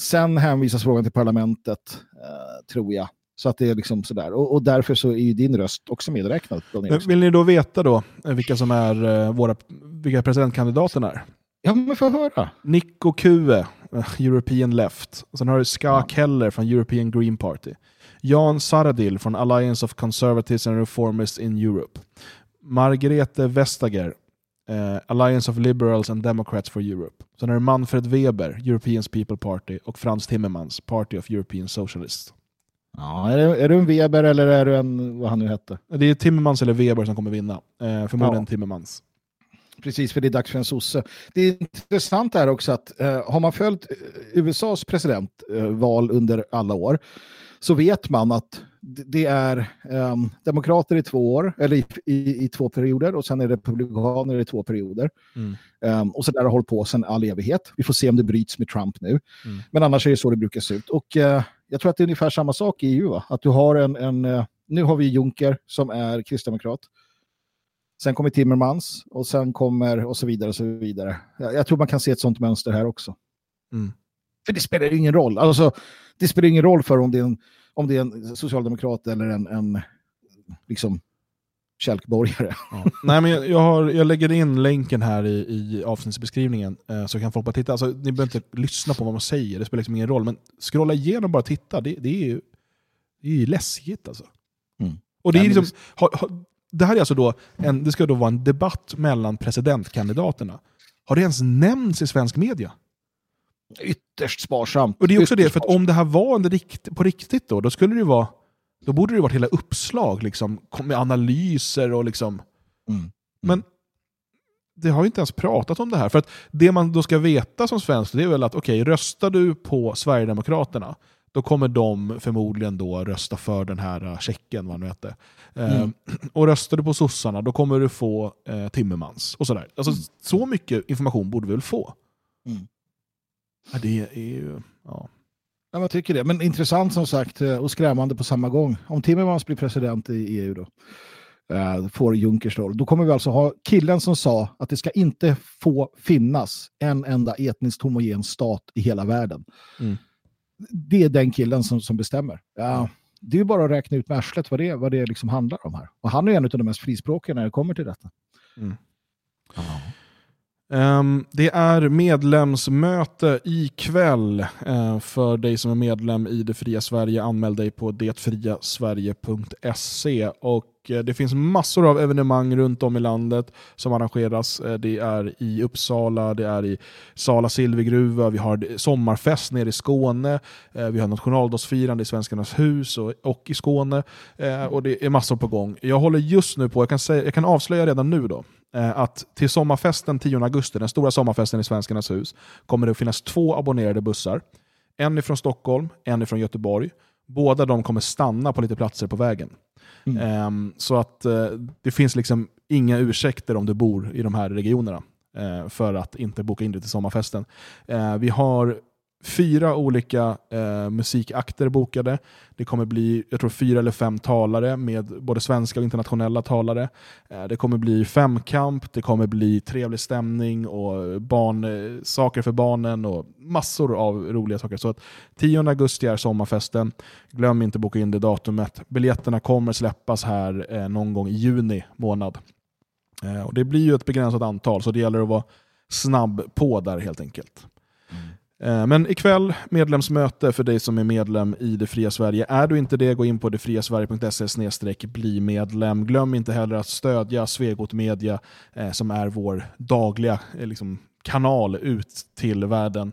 Sen hänvisas frågan till parlamentet, eh, tror jag. Så att det är liksom sådär. Och, och därför så är ju din röst också medräknad. Vill ni då veta då eh, vilka som är eh, våra vilka presidentkandidaterna är? Ja, men få höra. Nico Kue, eh, European Left. Sen har du Ska Keller från European Green Party. Jan Saradil från Alliance of Conservatives and Reformists in Europe. Margrethe Vestager, eh, Alliance of Liberals and Democrats for Europe. Sen har du Manfred Weber, European People Party och Frans Timmermans, Party of European Socialists. Ja, är, det, är du en Weber eller är du en, vad han nu hette? Det är Timmermans eller Weber som kommer vinna. Eh, förmodligen Ja. Timmermans. Precis, för det är dags för en sosse. Det är intressant är också att eh, har man följt eh, USAs presidentval under alla år så vet man att det är ehm, demokrater i två år, eller i, i, i två perioder och sen är republikaner i två perioder. Mm. Ehm, och så där har hållit på sedan all evighet. Vi får se om det bryts med Trump nu. Mm. Men annars är det så det brukar se ut. Och eh, jag tror att det är ungefär samma sak i EU. Va? Att du har en, en eh, nu har vi Juncker som är kristdemokrat. Sen kommer Timmermans och sen kommer och så vidare och så vidare. Jag, jag tror man kan se ett sånt mönster här också. Mm. För det spelar ju ingen roll. Alltså, det spelar ingen roll för om det är en, om det är en socialdemokrat eller en, en liksom kälkborgare. Nej, men jag, jag, har, jag lägger in länken här i, i avsnittsbeskrivningen eh, så kan folk bara titta. Alltså, ni behöver inte lyssna på vad man säger, det spelar liksom ingen roll. Men scrolla igenom och bara titta, det, det, är, ju, det är ju läskigt alltså. Mm. Och det, är Ja, liksom, har, har, det här är alltså då en, det ska då vara en debatt mellan presidentkandidaterna. Har det ens nämnts i svensk media? Ytterst sparsamt. Och det är också det, för att om det här var en rikt, på riktigt då, då skulle det ju vara då borde det varit hela uppslag liksom, med analyser och liksom... Mm. Men det har ju inte ens pratat om det här. För att det man då ska veta som svensk, det är väl att okej, röstar du på Sverigedemokraterna, då kommer de förmodligen då rösta för den här uh, checken, vad nu hette. Eh, Mm. och röstar du på sossarna, då kommer du få eh, Timmermans. Och sådär. Alltså, Så mycket information borde vi väl få? Mm. Ja, det är ju... Ja. Ja, man tycker det. Men intressant som sagt eh, och skrämmande på samma gång. Om Timmermans blir president i EU då, eh, får Junckers roll, då kommer vi alltså ha killen som sa att det ska inte få finnas en enda etniskt homogen stat i hela världen. Mm. Det är den killen som, som bestämmer. Ja, det är bara att räkna ut med arslet vad det, vad det liksom handlar om här. Och han är en av de mest frispråkiga när det kommer till detta. Mm. Ehm, det är medlemsmöte ikväll. Uh, för dig som är medlem i Det Fria Sverige, anmäl dig på detfriasverige.se. Och eh, det finns massor av evenemang runt om i landet som arrangeras. Eh, det är i Uppsala, det är i Sala silvergruva, vi har sommarfest nere i Skåne, vi har nationaldagsfirande i Svenskarnas hus och, och i Skåne. Och det är massor på gång. Jag håller just nu på, jag kan, säga, jag kan avslöja redan nu då, att till sommarfesten 10 augusti, den stora sommarfesten i Svenskarnas hus, kommer det att finnas två abonnerade bussar. En ifrån Stockholm, en ifrån Göteborg. Båda de kommer stanna på lite platser på vägen. Ehm, så att eh, det finns liksom inga ursäkter om du bor i de här regionerna eh, för att inte boka in dig till sommarfesten. Eh, vi har fyra olika eh, musikakter bokade. Det kommer bli jag tror, fyra eller fem talare med både svenska och internationella talare. Eh, det kommer bli femkamp, det kommer bli trevlig stämning och barn, eh, saker för barnen och massor av roliga saker. Så att 10 augusti är sommarfesten. Glöm inte att boka in det datumet. Biljetterna kommer släppas här eh, någon gång i juni månad. Eh, och det blir ju ett begränsat antal så det gäller att vara snabb på där helt enkelt. Mm. Eh, men ikväll, medlemsmöte för dig som är medlem i Det Fria Sverige. Är du inte det, gå in på detfriasverige.se bli medlem. Glöm inte heller att stödja Svegot Media eh, som är vår dagliga eh, liksom, kanal ut till världen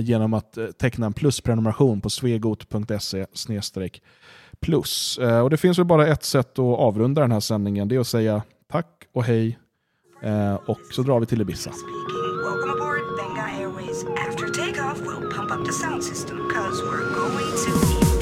genom att teckna en plusprenumeration på svegot.se plus. Och det finns väl bara ett sätt att avrunda den här sändningen. Det är att säga tack och hej och så drar vi till Ibiza. Takeoff, we'll pump up the sound system because we're going to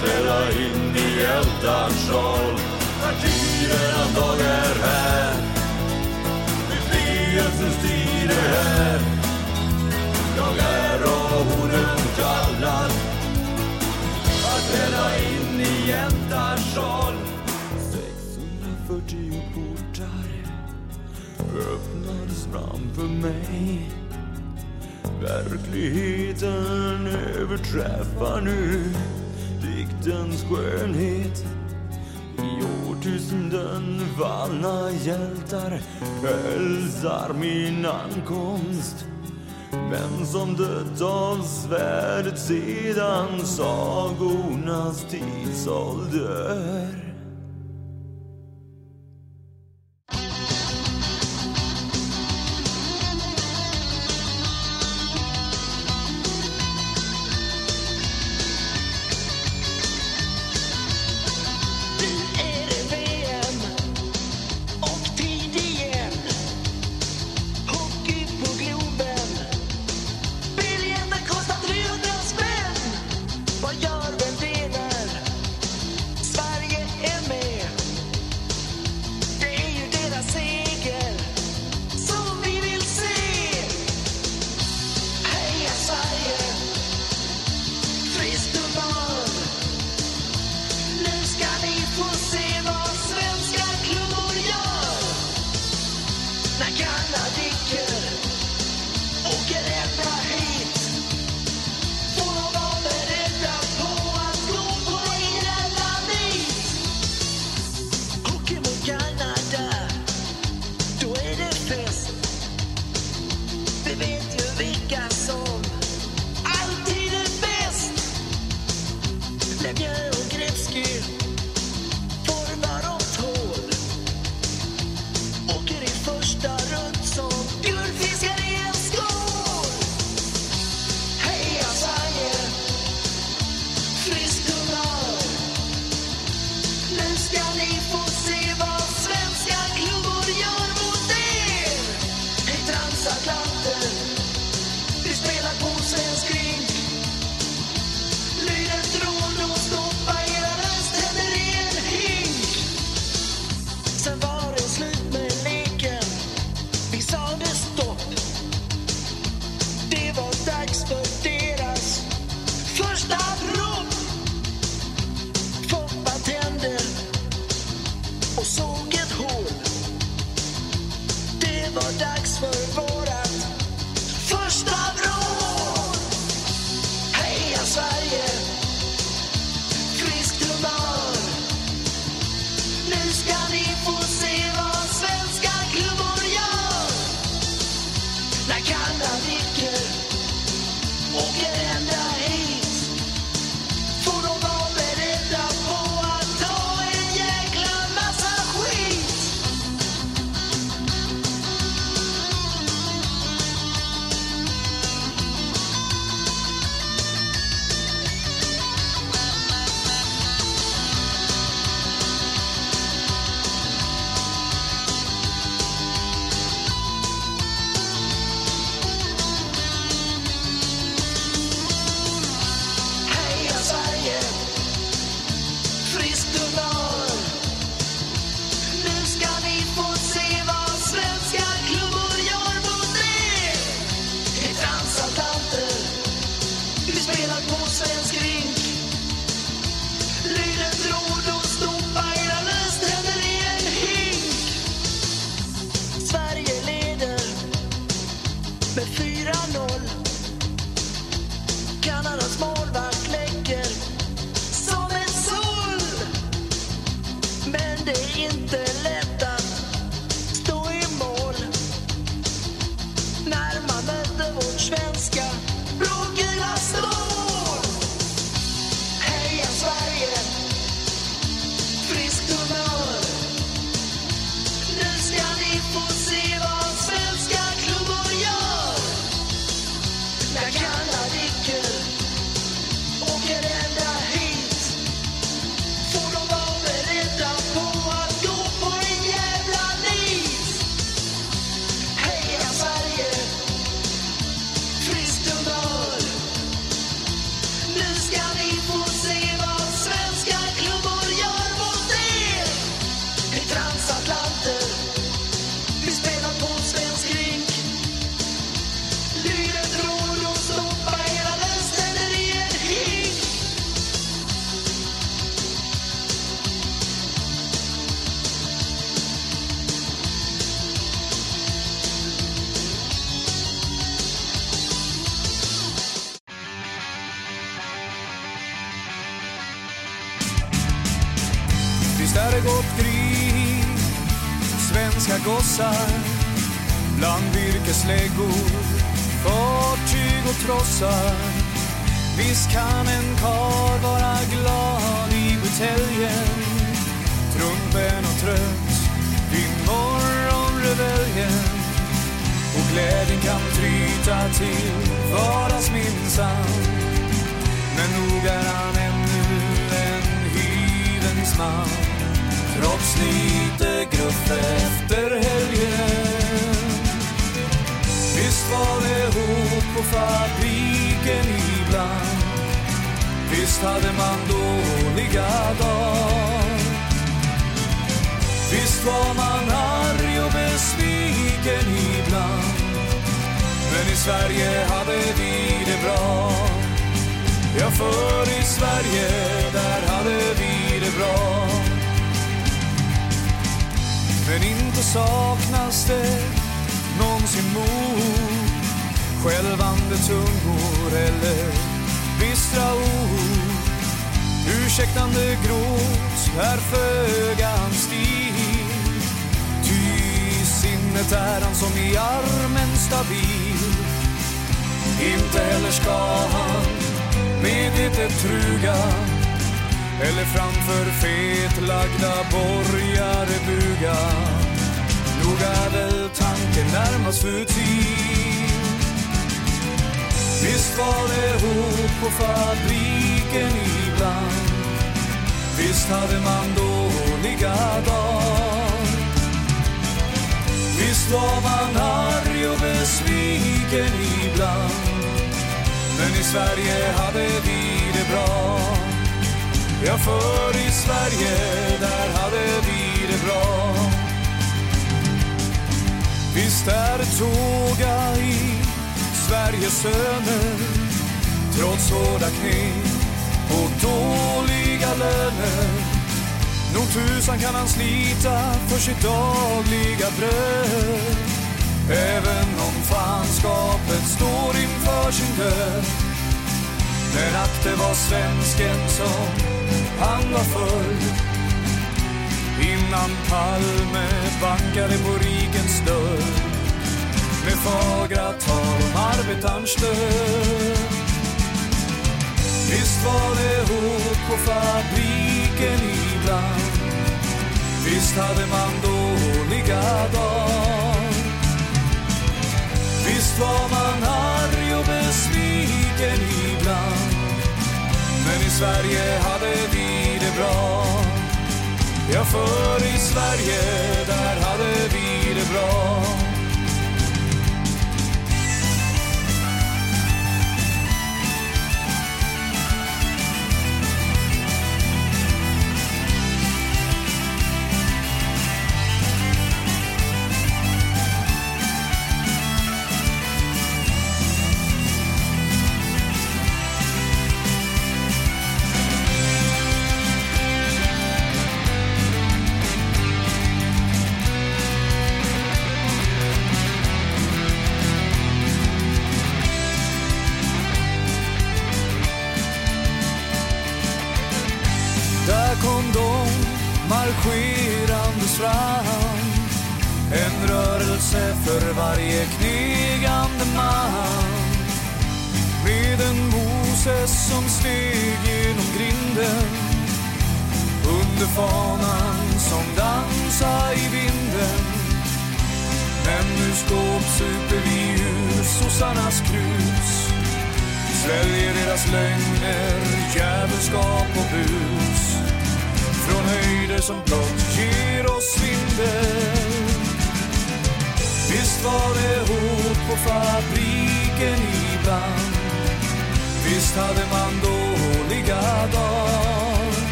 ställa in i äldarns roll. Partidernas dag är här, befrielsens tid är här. Jag är av orden kallad att ställa in i äldarns sal 640 portar öppnades framför mig. Verkligheten överträffar nu diktens skönhet. I årtusenden vallna hjältar hälsar min ankomst. Men som dött av svärdet sedan sagornas tidsålder.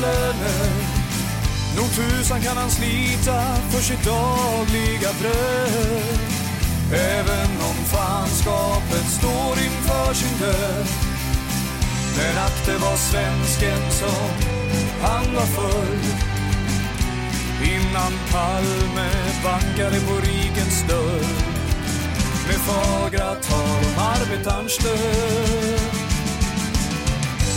Löner. Nog tusan kan han slita för sitt dagliga bröd. Även om fanskapet står inför sin död. Men att det var svensken som han var förr. Innan Palme bankade på rikens dörr med fagra tal om arbetarns död.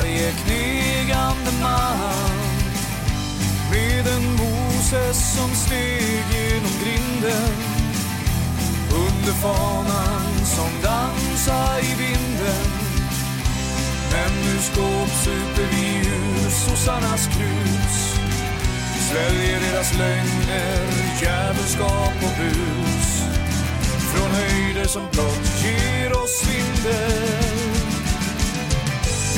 Varje knegande man. Med en Moses som steg genom grinden. Under fanan som dansa i vinden. Men nu skåpsuper vi ur sossarnas krus. Sväljer deras lögner, djävulskap och bus. Från höjder som blott ger oss svindel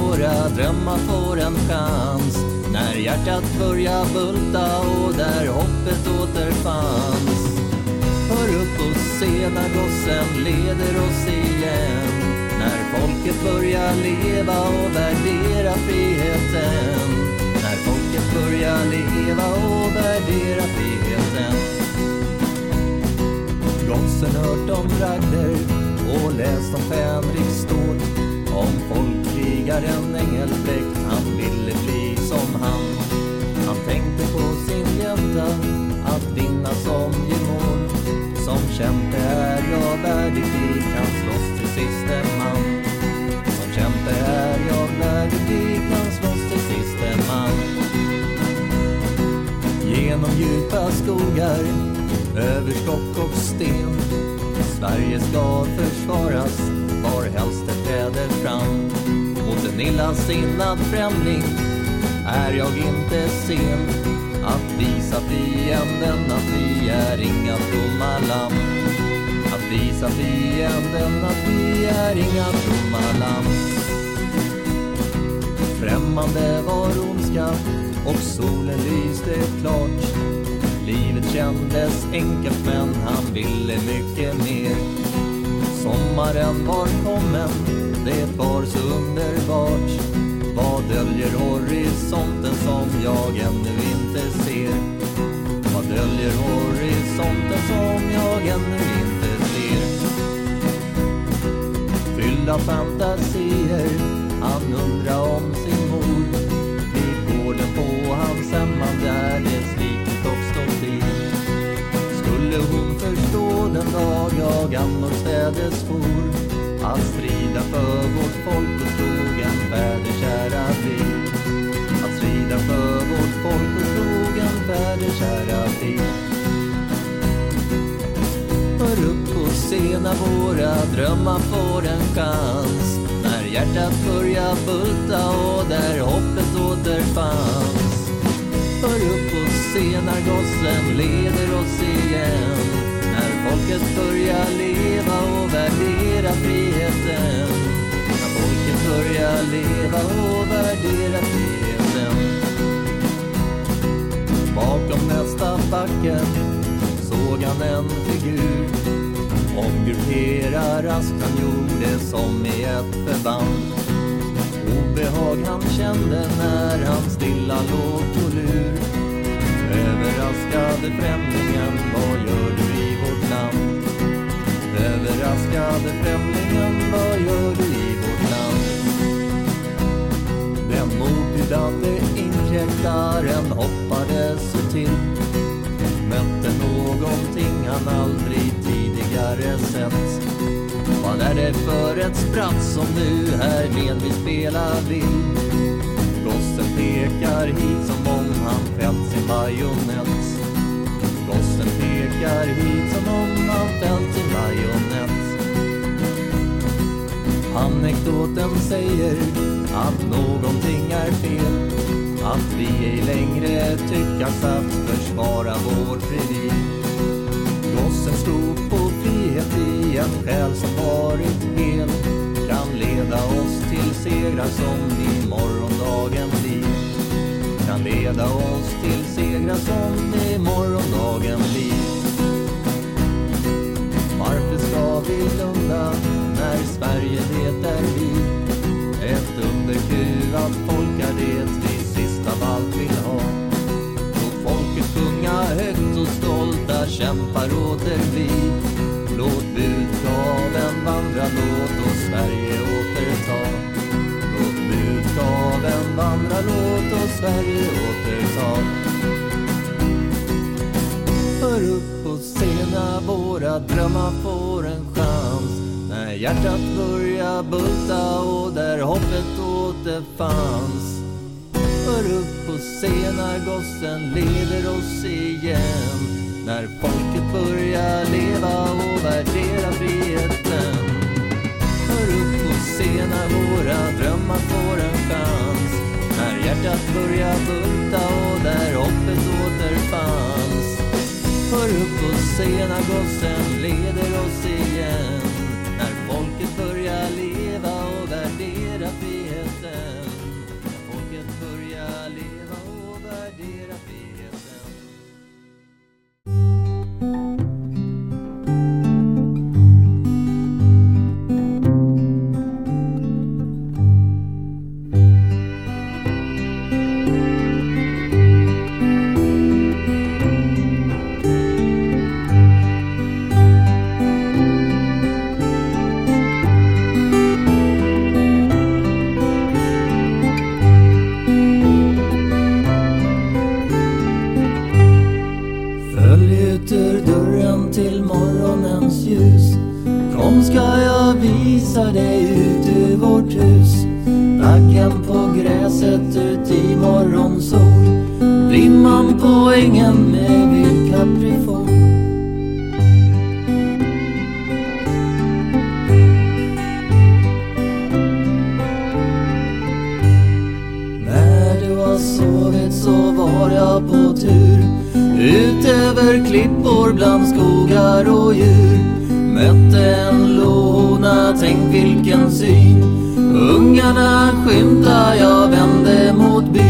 våra drömmar får en chans. När hjärtat börjar bulta och där hoppet återfanns. Hör upp och se när gossen leder oss igen. När folket börjar leva och värdera friheten. När folket börjar leva och värdera friheten. Gossen hört om bragder och läst om Fänrik Ståhl. Om folkkrigaren Engelbrekt, han ville bli som han. Han tänkte på sin hjälta, att vinna som gemål. Som kämpe är jag värdig krig, kan slåss till siste man. Som kämpe är jag värdig krig, kan slåss till siste man. Genom djupa skogar, över stock och sten. Sverige ska försvaras, var helst träder fram. Mot en illasinnad främling är jag inte sen att visa fienden att vi är inga tomma lamm. Att visa fienden att vi är inga tomma lamm. Främmande var ondska och solen lyste klart. Livet kändes enkelt men han ville mycket mer. Sommaren var kommen, det var så underbart. Vad döljer horisonten som jag ännu inte ser? Vad döljer horisonten som jag ännu inte ser? Fylld av fantasier, han undrar om sin mor. Vid gården på hans hemman där det förstå jag annorstädes for att strida för vårt folk och skogen en fäderkära till. Att strida för vårt folk och skogen en fäderkära till. Hör upp och se när våra drömmar får en chans. När hjärtat börjar bulta och där hoppet återfanns. Hör upp och se när gossen leder oss igen. När folket börjar leva och värdera friheten. När folket börjar leva och värdera friheten. Bakom nästa backe såg han en figur. Omgrupperar raskt han gjorde som i ett förband. Obehag han kände när han stilla låg på lur. Överraskade främlingen, vad gör du? Överraskade främlingen, vad gör du i vårt land? Den motbjudande inkräktaren hoppade sig till Mötte någonting han aldrig tidigare sett Vad är det för ett spratt som nu här med vi spelar vill? Gossen pekar hit som om han fällt sin bajonett Gossen hit som om han fällt sin bajonett. Anekdoten säger att någonting är fel. Att vi ej längre tyckas att försvara vårt revir. Gossen stod på frihet i en själ som varit hel. Kan leda oss till segrar som i morgondagen blir. Kan leda oss till segrar som i morgondagen blir. Varför ska vi blunda när Sverige det är vi? Ett underkuvat folk är det vi sist av allt vill ha. Låt folket sjunga högt och stolta kämpar åter vi. Låt budskaven vandra, låt oss Sverige återta. Låt budskaven vandra, låt oss Sverige återta. Hör upp alla våra drömmar får en chans. När hjärtat börjar bulta och där hoppet återfanns. Hör upp och se när gossen leder oss igen. När folket börjar leva och värdera friheten. Hör upp och se när våra drömmar får en chans. När hjärtat börjar bulta och där hoppet återfanns. För upp och sena gossen leder oss igen. Dig ut ur vårt hus. Backen på gräset ut i morgonsol. Dimman på ängen med vildkaprifol När du har sovit så var jag på tur. Ut över klippor bland skogar och djur. Mötte en tänk vilken syn Ungarna skymta, jag vände mot byn.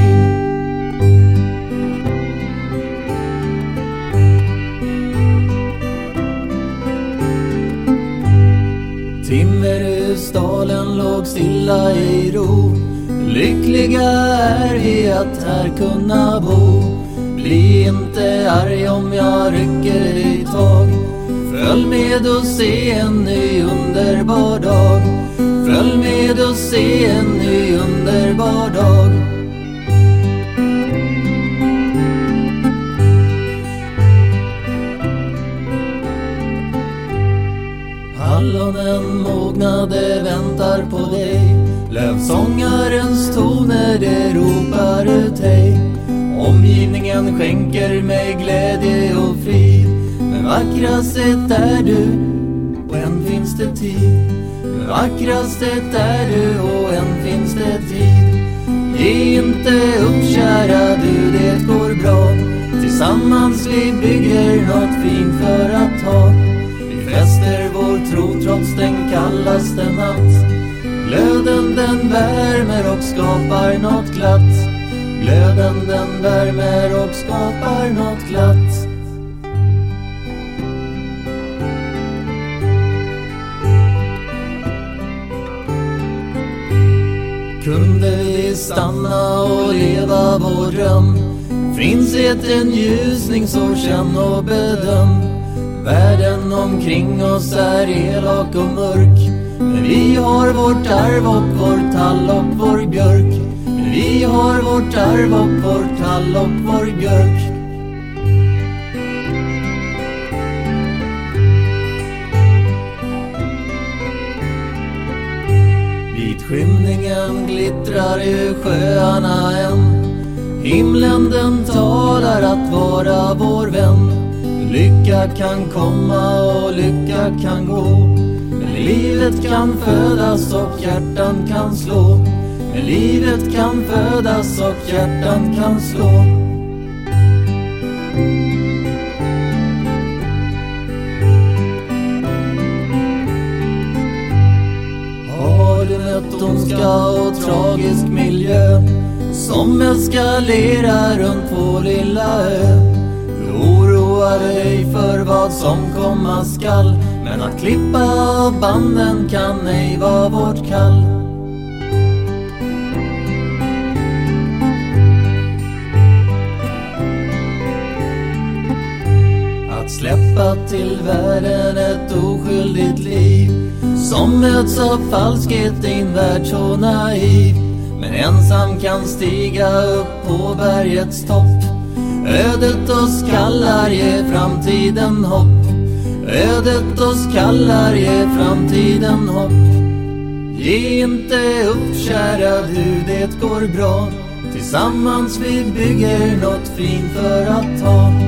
Timmerhusdalen låg stilla i ro. Lyckliga är vi att här kunna bo. Bli inte arg om jag rycker dig tag Följ med och se en ny underbar dag. Följ med och se en ny underbar dag. Hallonen mognade väntar på dig. Lövsångarens toner det ropar ut hej. Omgivningen skänker mig glädje och frid vackrast är du och än finns det tid. Vackrast är du och än finns det tid. Ge inte upp kära du, det går bra. Tillsammans vi bygger något fint för att ha. Vi fäster vår tro trots den kallaste natt. Glöden den värmer och skapar något glatt. Glöden den värmer och skapar något glatt. Kunde vi stanna och leva vår dröm. Finns det en ljusning så känn och bedöm. Världen omkring oss är elak och mörk. Men vi har vårt arv och vår tall och vår björk. Men vi har vårt arv och vår tall och vår björk. Skymningen glittrar ju sjöarna än. Himlen den talar att vara vår vän. Lycka kan komma och lycka kan gå. Men livet kan födas och hjärtan kan slå. Men livet kan födas och hjärtan kan slå. Har ondska och tragisk miljö som eskalerar runt vår lilla ö? Du oroar dig för vad som komma skall men att klippa av banden kan ej vara vårt kall. att släppa till världen ett oskyldigt liv som möts av falskhet din värld så naiv. Men ensam kan stiga upp på bergets topp. Ödet oss kallar, ge framtiden hopp. Ödet oss kallar, ge framtiden hopp. Ge inte upp kära du, det går bra. Tillsammans vi bygger något fint för att ha.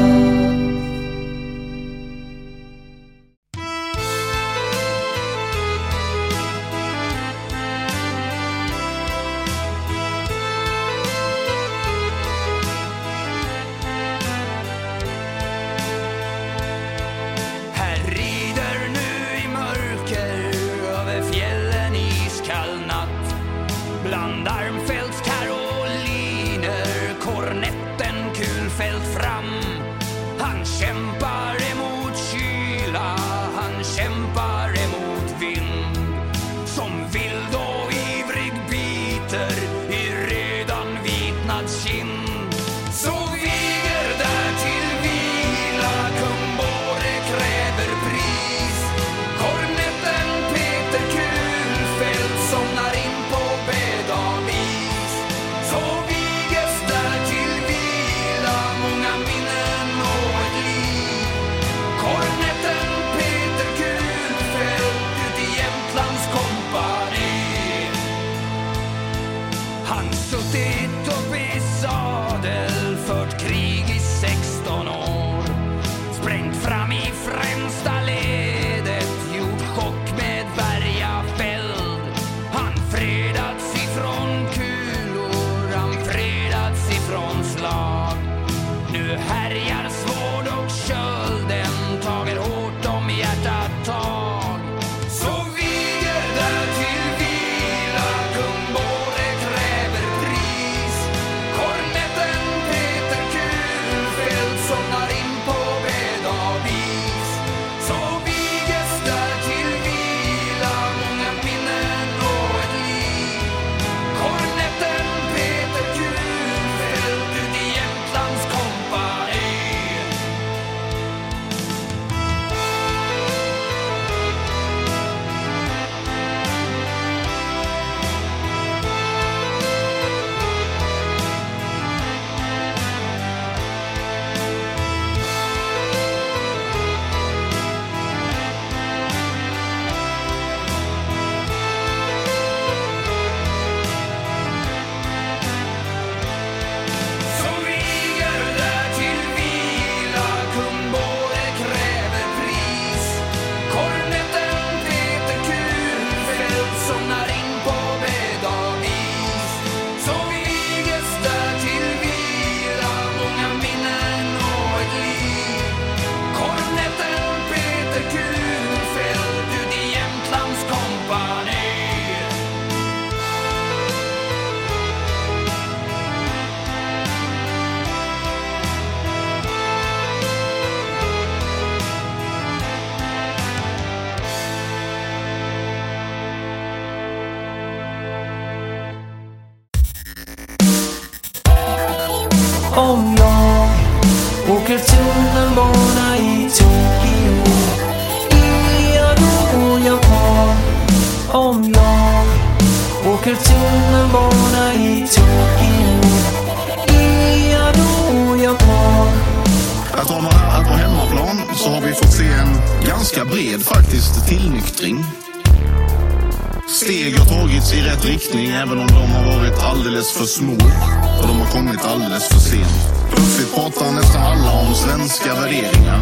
Svenska värderingar.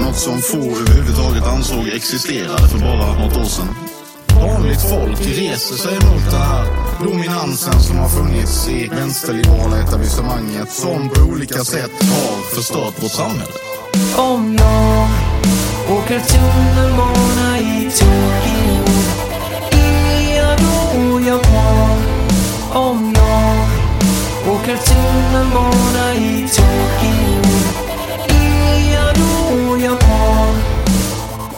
Något som få överhuvudtaget ansåg existerade för bara något år sedan. Vanligt folk reser sig mot den här dominansen som har funnits i vänsterliberala etablissemanget som på olika sätt har förstört vårt samhälle. Om jag Åker tunnelbana i Tokyo Är jag då Japan Om jag åker tunnelbana i Tokyo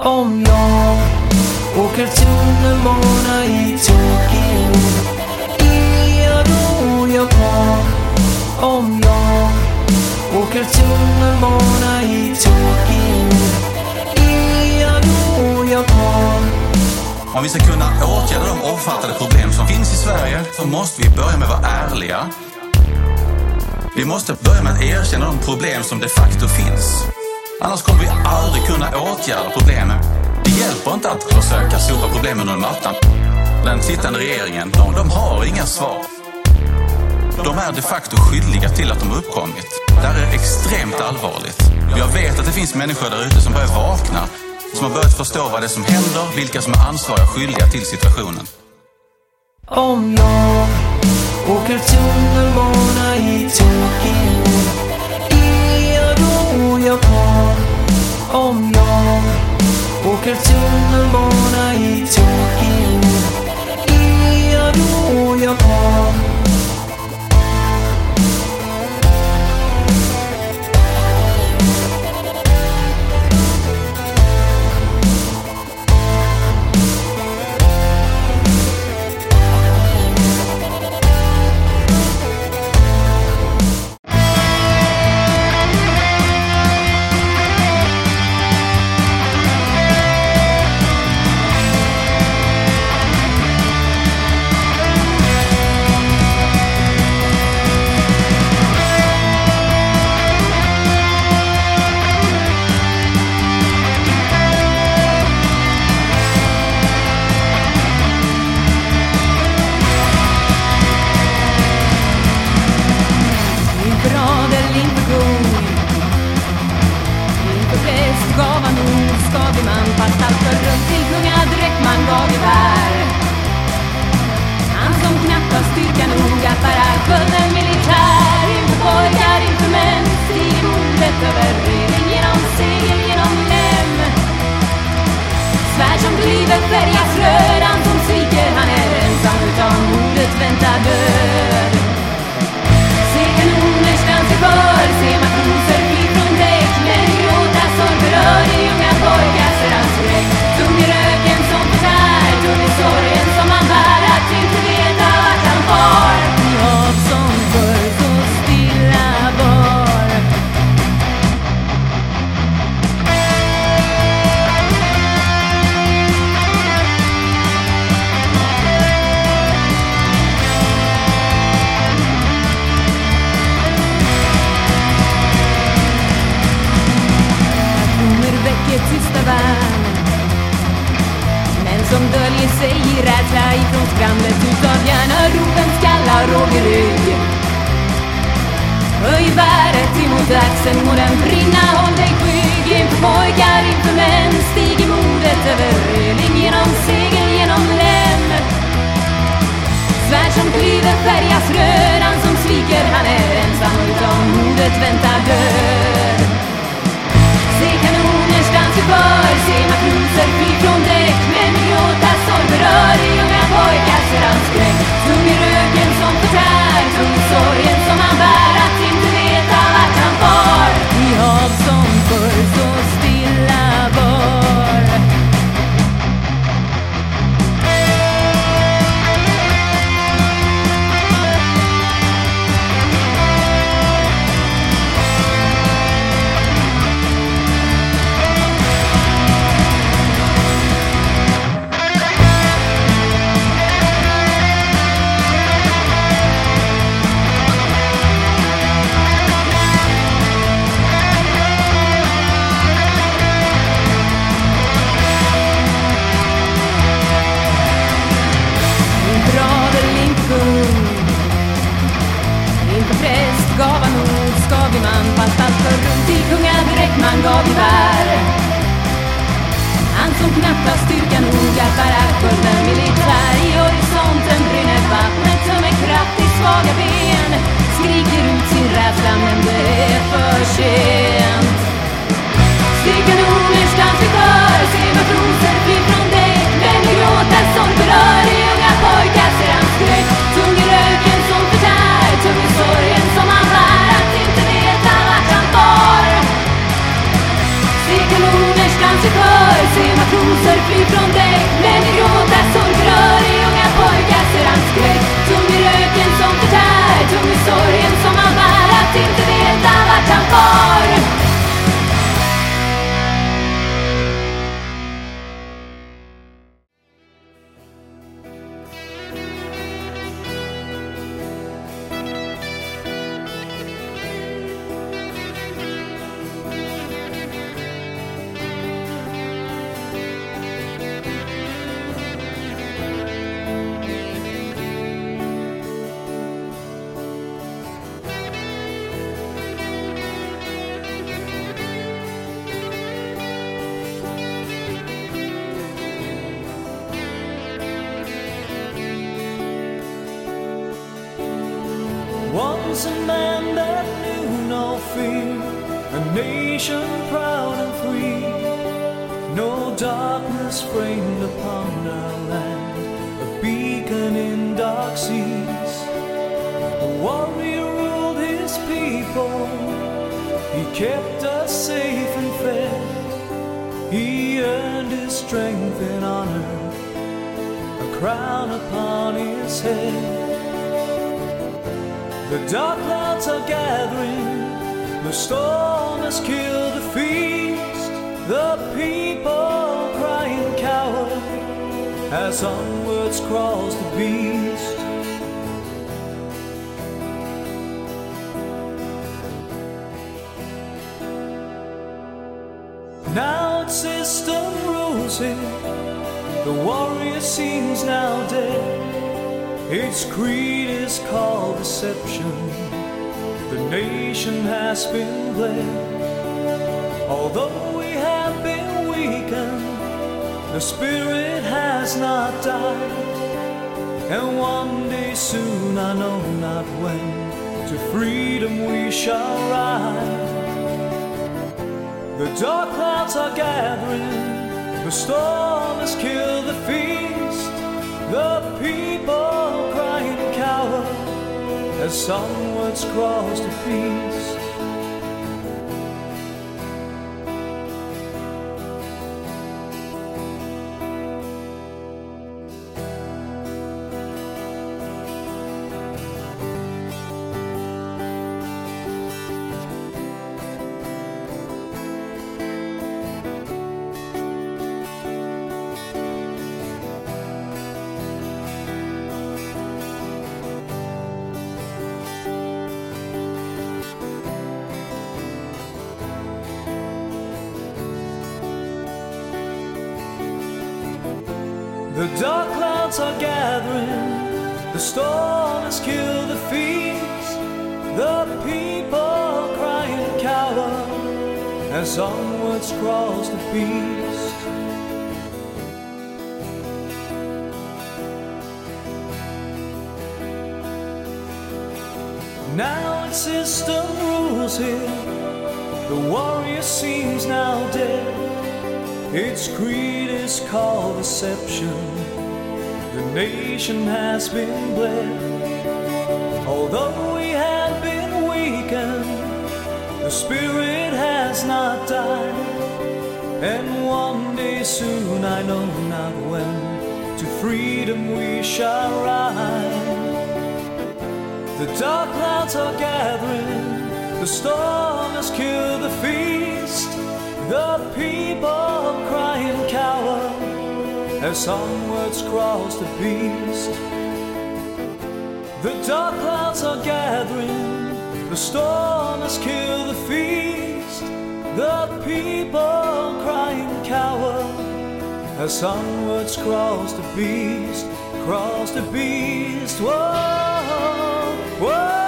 Om jag åker tunnelbana i Tokyo Är jag då Japan Om jag åker tunnelbana i Tokyo Är då Japan Om vi ska kunna åtgärda de omfattande problem som finns i Sverige så måste vi börja med att vara ärliga. Vi måste börja med att erkänna de problem som de facto finns. Annars kommer vi aldrig kunna åtgärda problemen. Det hjälper inte att försöka sopa problemen under mattan. Den sittande regeringen, de, de har inga svar. De är de facto skyldiga till att de har uppkommit. Det här är extremt allvarligt. Jag vet att det finns människor där ute som börjar vakna. Som har börjat förstå vad det är som händer, vilka som är ansvariga och skyldiga till situationen. Om jag åker tunnelbana i Tokyo Om jag åker tunnelbana i Tokyo Är då Japan Inför livet bärgas röran röd Han som sviker, han är ensam utav modet väntar död. Som döljer sig i rädsla ifrån skramlet utav hjärnaropen, skallar och rygg Höj bäret emot axeln, må den brinna, håll dig skygg. Inför pojkar, inför män, stiger modet över reling Genom segel, genom lem. Svärd som klyver färgas röd, han som sviker, han är ensam utav modet väntar död. Se kanoners dans i för, se matroser flyga pojkar skräck Tung i röken som förtär, tung i sorgen som han bär. vad vi. Han som knappt har styrka nog att bära skölden militär. I horisonten brinner vattnet, tömmer kraft i svaga ben. Skriker ut sin rädsla men det är för sent. Styrkan är onerstands i trosor blir. Ifrån dig. Men i gråta som rör i unga pojkar ser han skräck Tung i röken som förtär Tung i sorgen som han bär. Att inte veta vart han far. Onwards crawls the beast. Now its system rules here. The warrior seems now dead. Its creed is called deception. The nation has been bled. Although And one day soon, I know not when, to freedom we shall ride. The dark clouds are gathering, the storm has killed the feast. The people crying coward as onwards crawls the beast. The dark clouds are gathering, the storm has killed the feast. The people crying coward as onwards crawls the beast, crawls the beast. Whoa, whoa.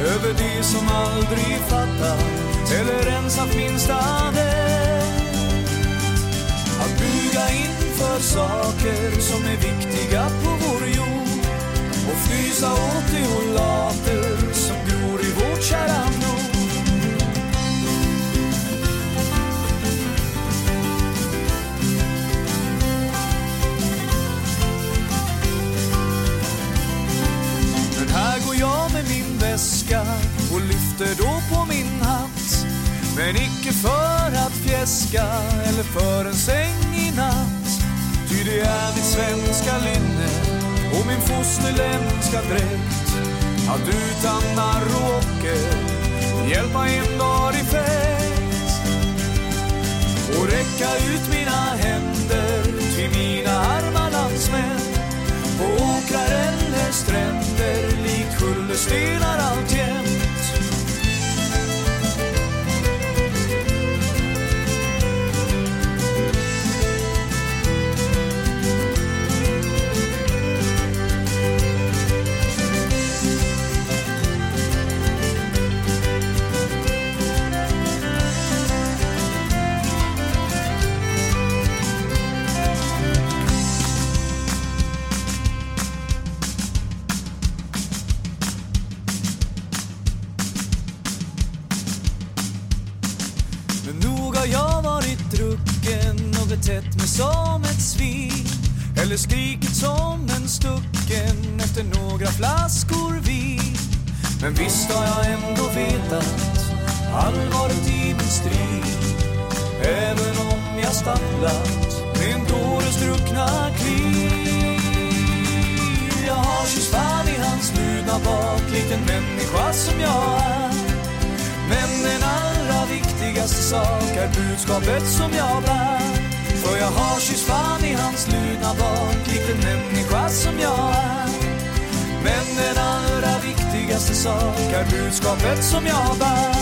Över det som aldrig fattat eller ens haft minsta vett. Att buga inför saker som är viktiga på vår jord och frysa åt de olater som gror i vårt kära nord. Men här går jag med min väska och lyfter då på min hatt. Men icke för att fjäska eller för en säng i natt. Ty det är mitt svenska linne och min fosterländska dräkt. Att utan narr och ocker hjälpa en dag i fäkt. Och räcka ut mina händer till mina arma landsmän. På åkrar eller stränder kullerstenar alltjämt. Skulle skrikit som en stucken efter några flaskor vin. Men visst har jag ändå vetat allvaret i min strid. Även om jag stapplat med en dåres druckna kliv Jag har kysst fan i hans ludna bak liten människa som jag är. Men den allra viktigaste sak är budskapet som jag bär. För jag har kysst fan i hans ludna bak lik den människa som jag. Är Men den allra viktigaste sak är budskapet som jag bär.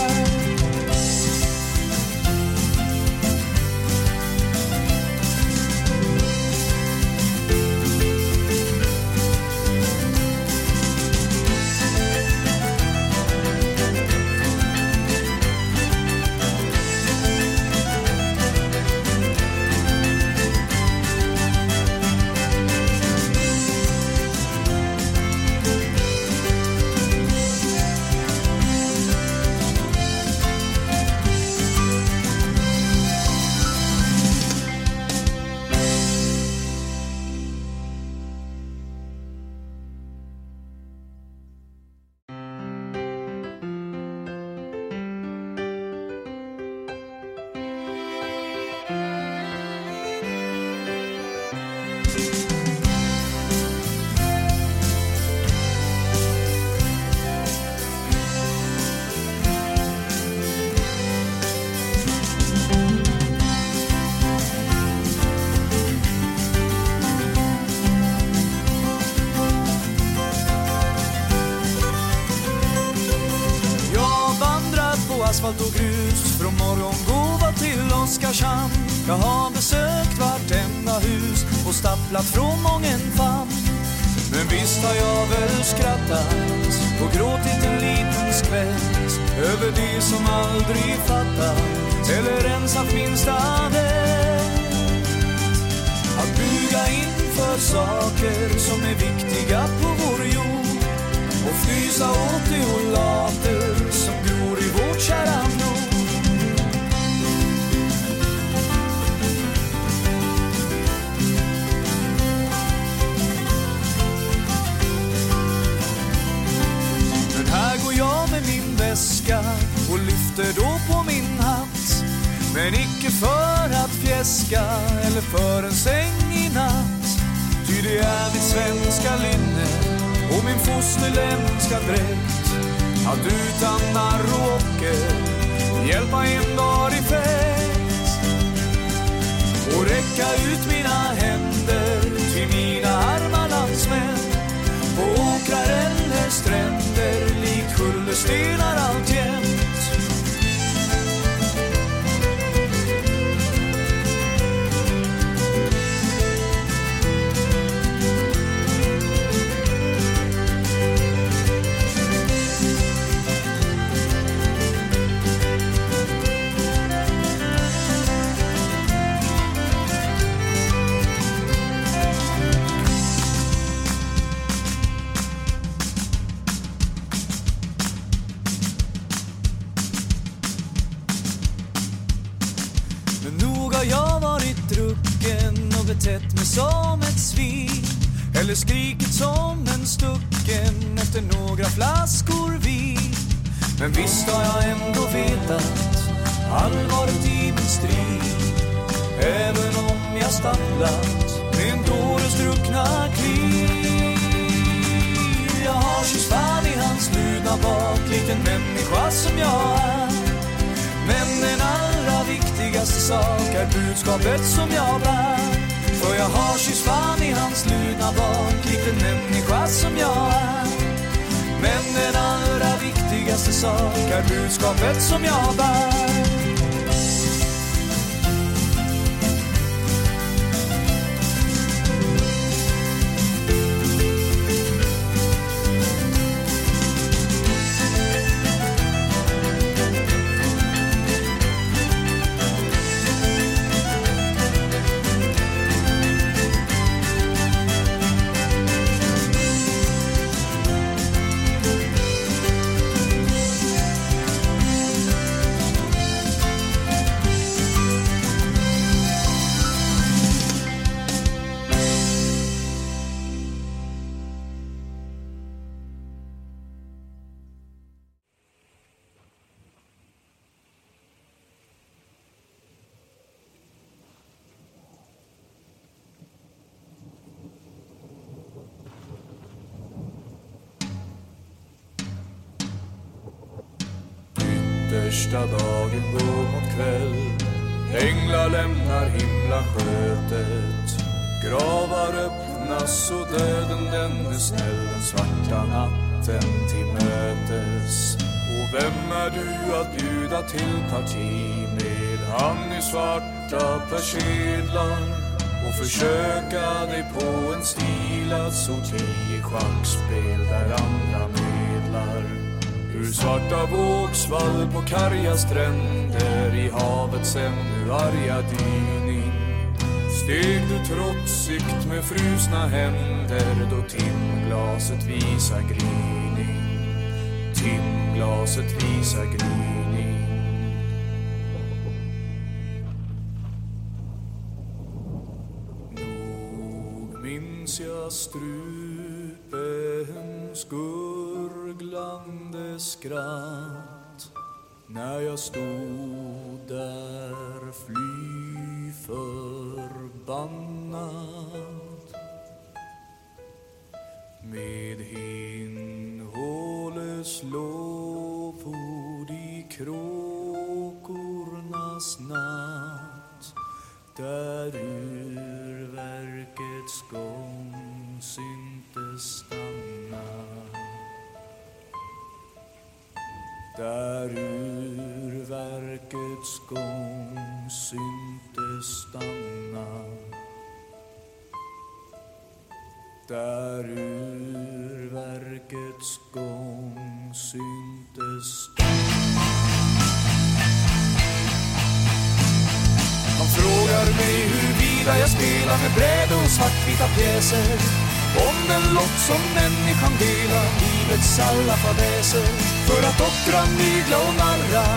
läser om den lott som människan delar livets alla fadäser för att ockra, mygla och narra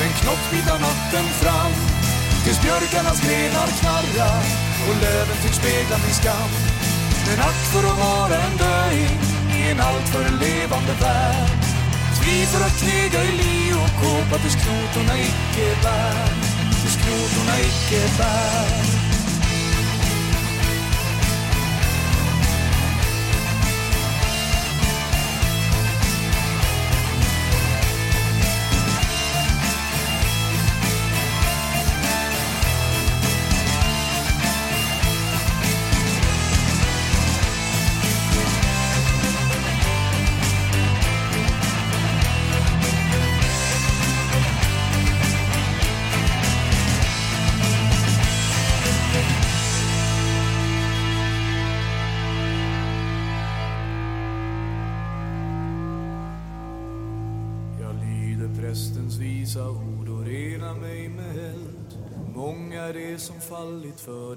den knoppvita natten fram tills björkarnas grenar knarrar och löven tycks spegla min skam. Men ack för att vara en döing i en alltför levande värld. Tvi för att knega i li och kåpa tills knotorna icke bär, tills knotorna icke bär.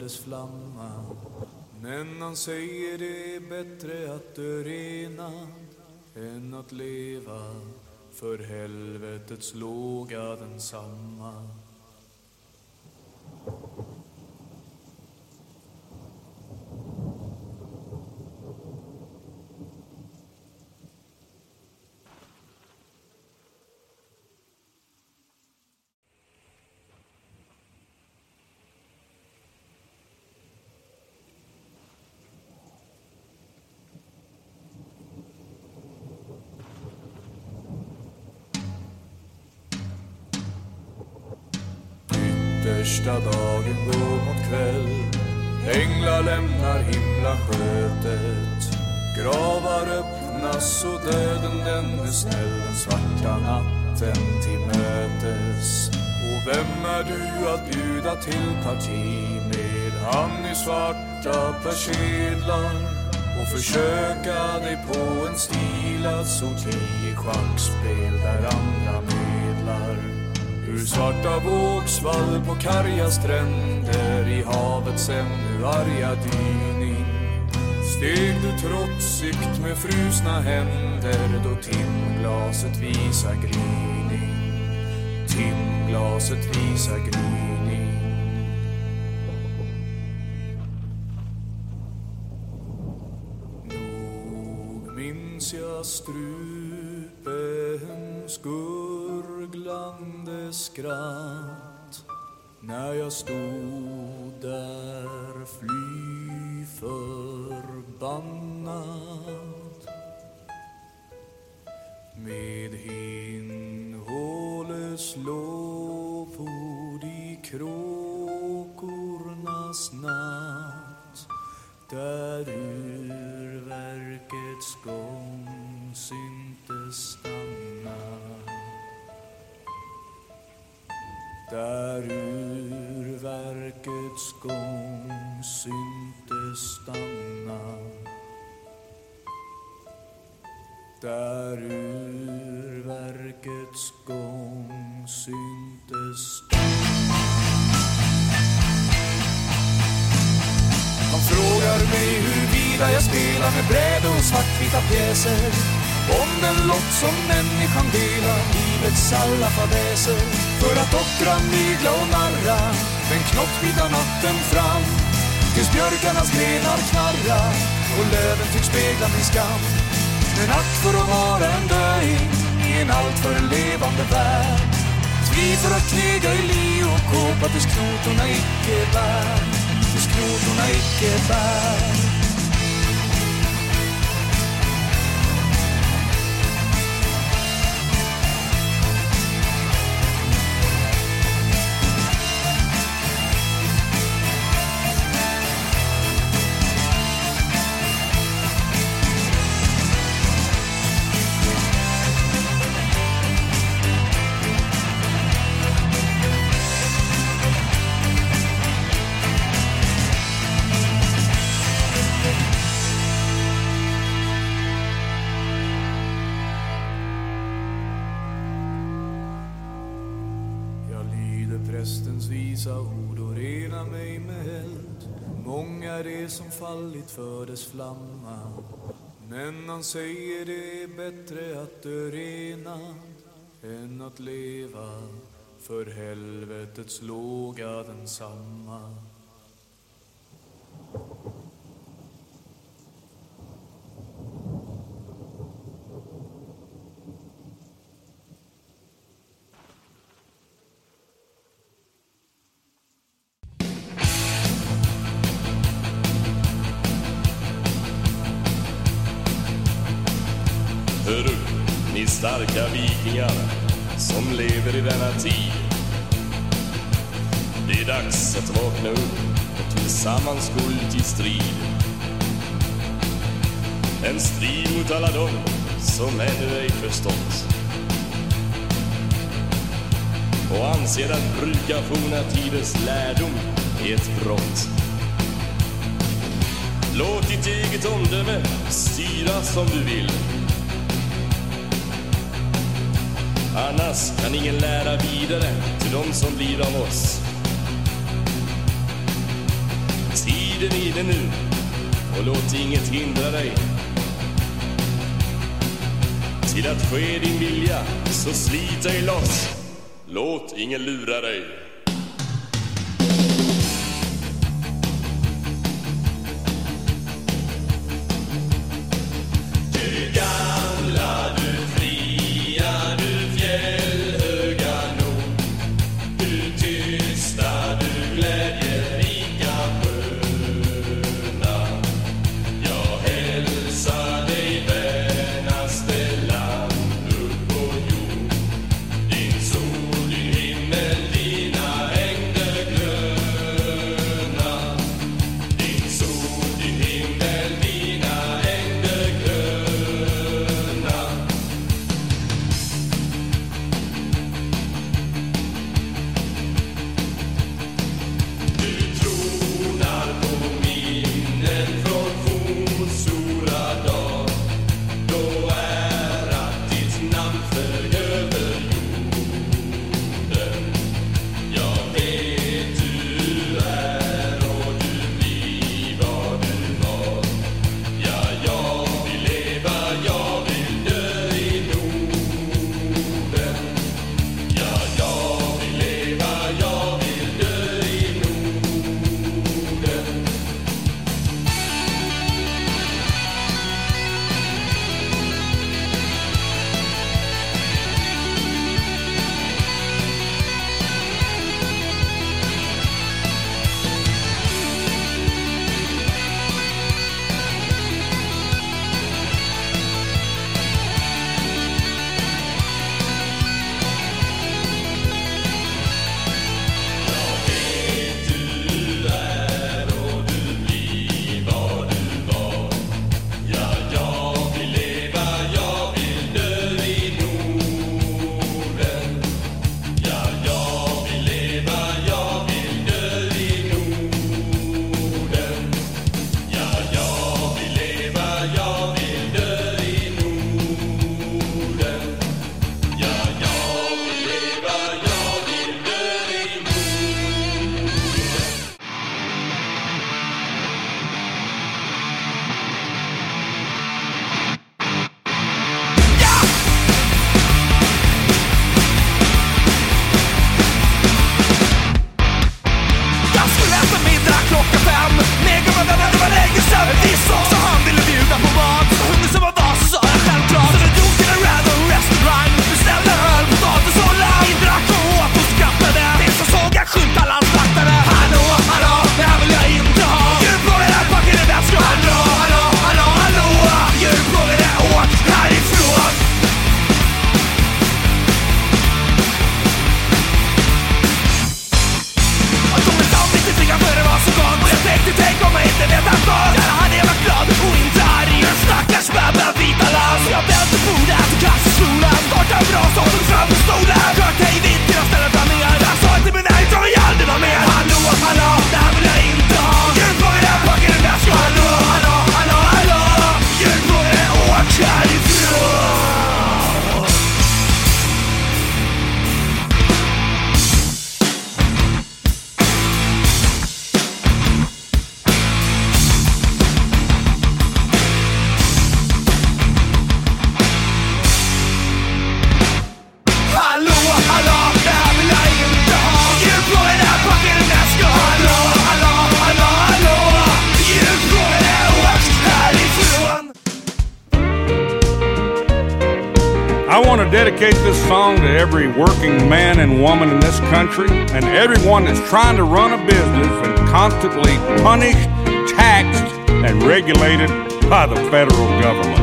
Faderns flamma. Men han säger det är bättre att dö rena än att leva för helvetets låga densamma. Första dagen går mot kväll. Änglar lämnar himlaskötet Gravar öppnas och döden den är snäll. Den svarta natten till mötes. Och vem är du att bjuda till parti med? Han i svarta persedlar och försöka dig på en stilad alltså sorti i schackspel där andra medlar Ur svarta vågsvall på karga stränder i havets ännu arga dyning. Steg du trotsigt med frusna händer då timglaset visar gryning. Timglaset visar gryning. Nog minns jag strul strupens gurglande skratt. När jag stod där fly förbannad med hinnhåles lovord i kråkornas natt. Där urverkets gång där urverkets gång syntes stanna. Där urverkets gång syntes stanna. Han frågar mig huruvida jag spelar med bräde och svartvita pjäser. Om den lott som människan delar livets alla fadäser. För att ockra, mygla och narra. Den knoppvita natten fram. Tills björkarnas grenar knarra och löven tycks spegla min skam. Men ack för att vara en döing i en alltför levande värld. Tvi för att knega i li och kåpa tills knotorna icke bär. Tills knotorna icke bär. Fallit för dess flamma. Men han säger det är bättre att dö renad än att leva för helvetets låga densamma. Starka vikingar som lever i denna tid. Det är dags att vakna upp och tillsammans gå ut i strid. En strid mot alla dem som ännu ej förstått och anser att bruka forna tiders lärdom är ett brott. Låt ditt eget omdöme styra som du vill. Annars kan ingen lära vidare till de som blir av oss. Tiden är inne nu och låt inget hindra dig. Till att ske din vilja, så slit dig loss. Låt ingen lura dig. Working man and woman in this country and everyone that's trying to run a business and constantly punished, taxed, and regulated by the federal government.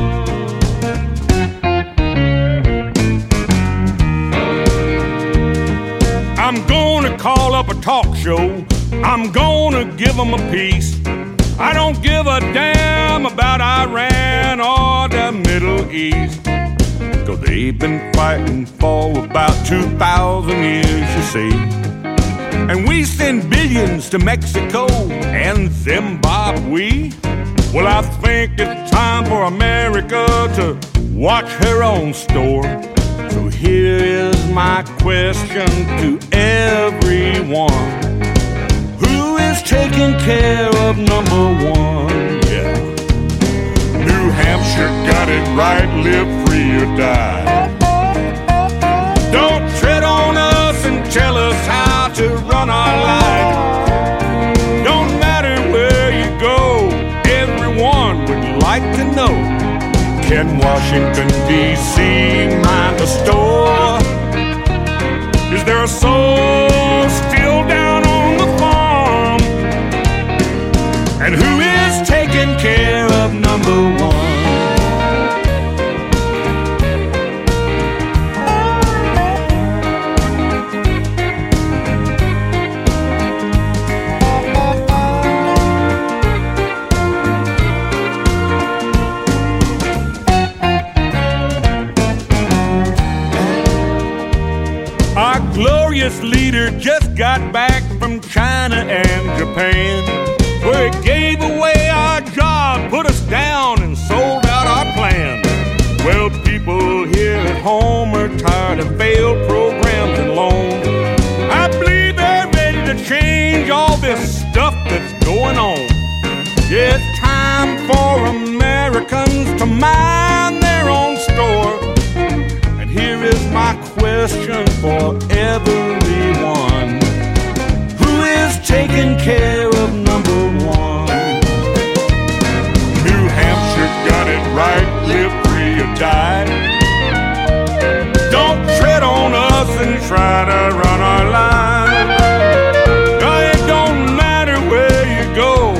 I'm gonna call up a talk show. I'm gonna give them a piece. I don't give a damn about Iran or the Middle East. They've been fighting for about 2,000 years, you see. And we send billions to Mexico and Zimbabwe. Well, I think it's time for America to watch her own store. So here is my question to everyone. Who is taking care of number one? Yeah. New Hampshire got it right, live free or die. Don't tread on us and tell us how to run our life. Don't matter where you go, everyone would like to know. Can Washington, D.C. mind the store? Is there a soul are tired of failed programs and loans. I believe they're ready to change all this stuff that's going on. Yeah, it's time for Americans to mind their own store. And here is my question for everyone Who is taking care of number one? New Hampshire got it right, live free or die. On us and try to run our line. No, It don't matter where you go,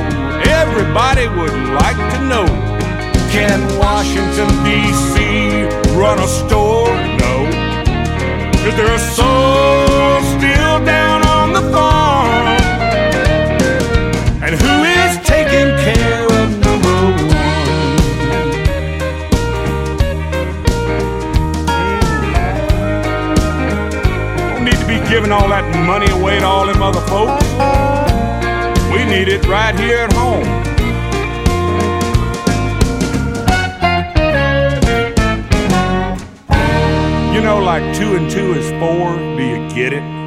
everybody would like to know. Can Washington, D.C. run a store? No. Is there a soul all that money away to all them other folks. We need it right here at home. You know, like two and two is four. Do you get it?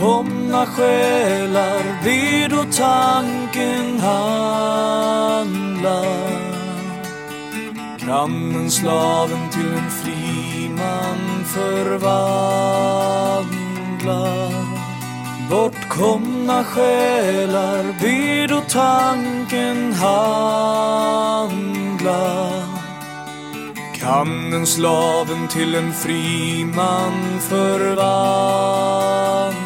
Bortkomna själar vid då tanken handla Kan en slaven till en fri man förvandla Bortkomna själar vid då tanken handla kan en slaven till en fri man förvandla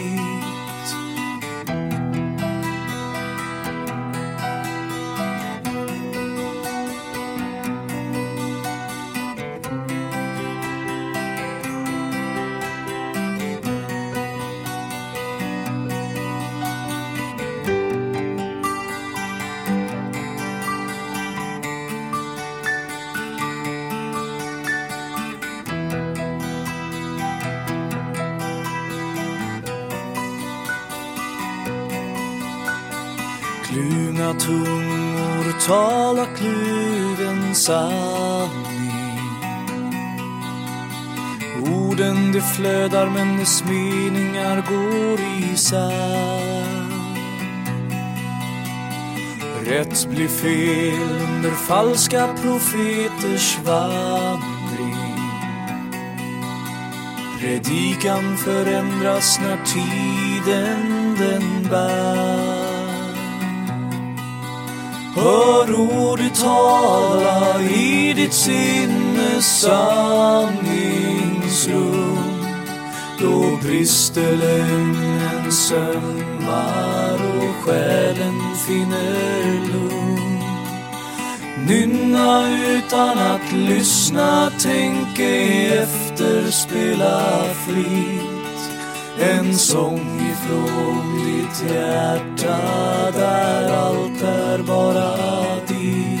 De men dess meningar går isär. Rätt blir fel under falska profeters vandring. Predikan förändras när tiden den bär. Hör ordet tala i ditt sinnes sanningsrum. Då brister lögnen sömmar och själen finner lugn. Nynna utan att lyssna, tänk ej efter, spela fritt en sång ifrån ditt hjärta där allt är bara ditt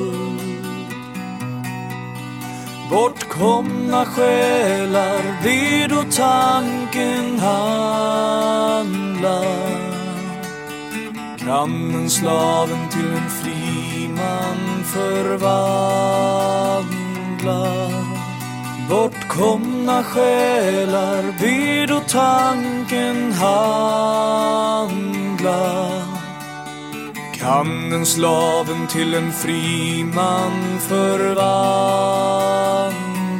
Bortkomna själar blir då tanken handlar, Kan en slaven till en fri man förvandla Bortkomna själar blir då tanken handla Kan en slaven till en fri man förvandla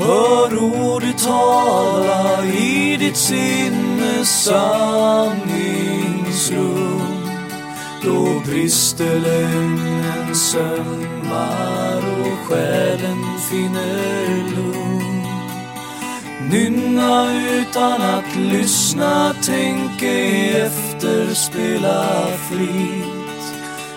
Hör ordet tala i ditt sinnes sanningsrum. Då brister lögnen sömmar och själen finner lugn. Nynna utan att lyssna, tänk ej efter, spela fritt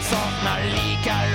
saknar likar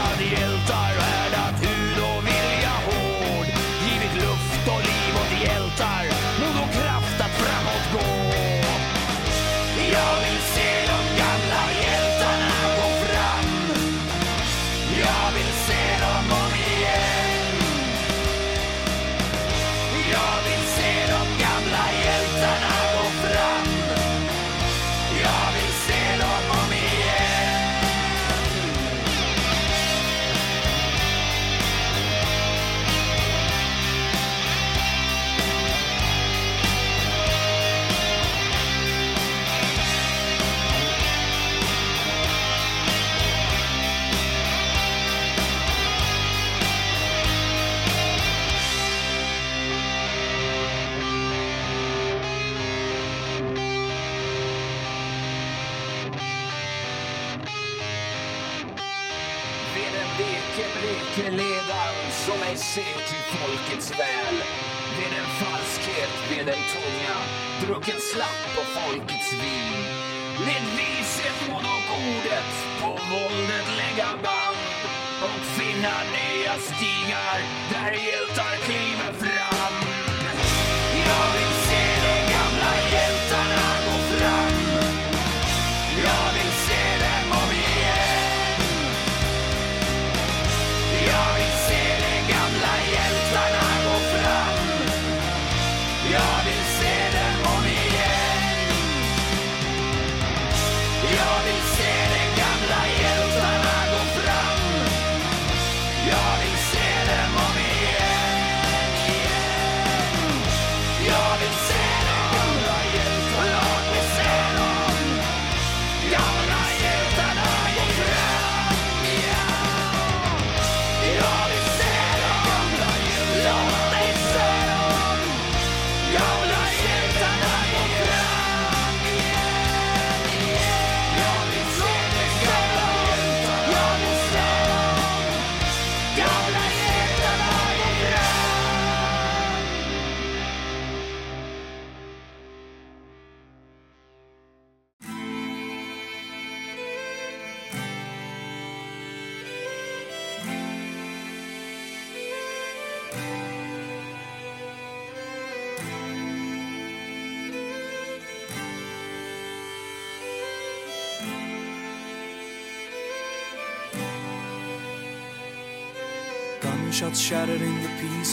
on the air. Drucken slapp på folkets vin. Med vishet må dock ordet på våldet lägga band och finna nya stigar där hjältar kliver fram.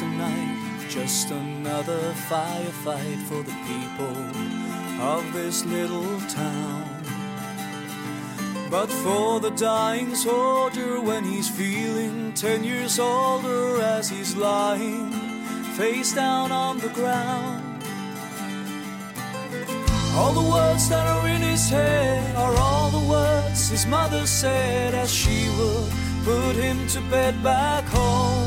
In the peace of night. Just another firefight for the people of this little town. But for the dying soldier when he's feeling ten years older as he's lying face down on the ground. All the words that are in his head are all the words his mother said as she would put him to bed back home.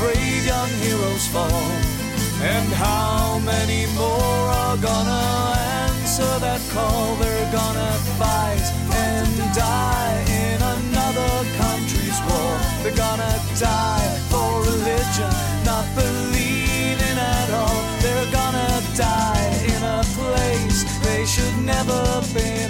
brave young heroes fall? And how many more are gonna answer that call? They're gonna fight and die in another country's war. They're gonna die for religion, not believing at all. They're gonna die in a place they should never been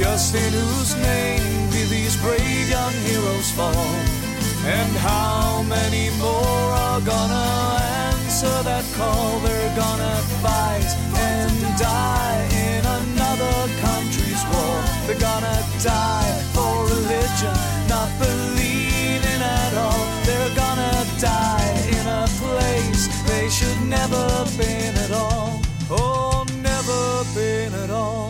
Just in whose name do these brave young heroes fall? And how many more are gonna answer that call? They're gonna fight and die in another country's war. They're gonna die for religion, not believing at all. They're gonna die in a place they should never been at all. Oh, never been at all.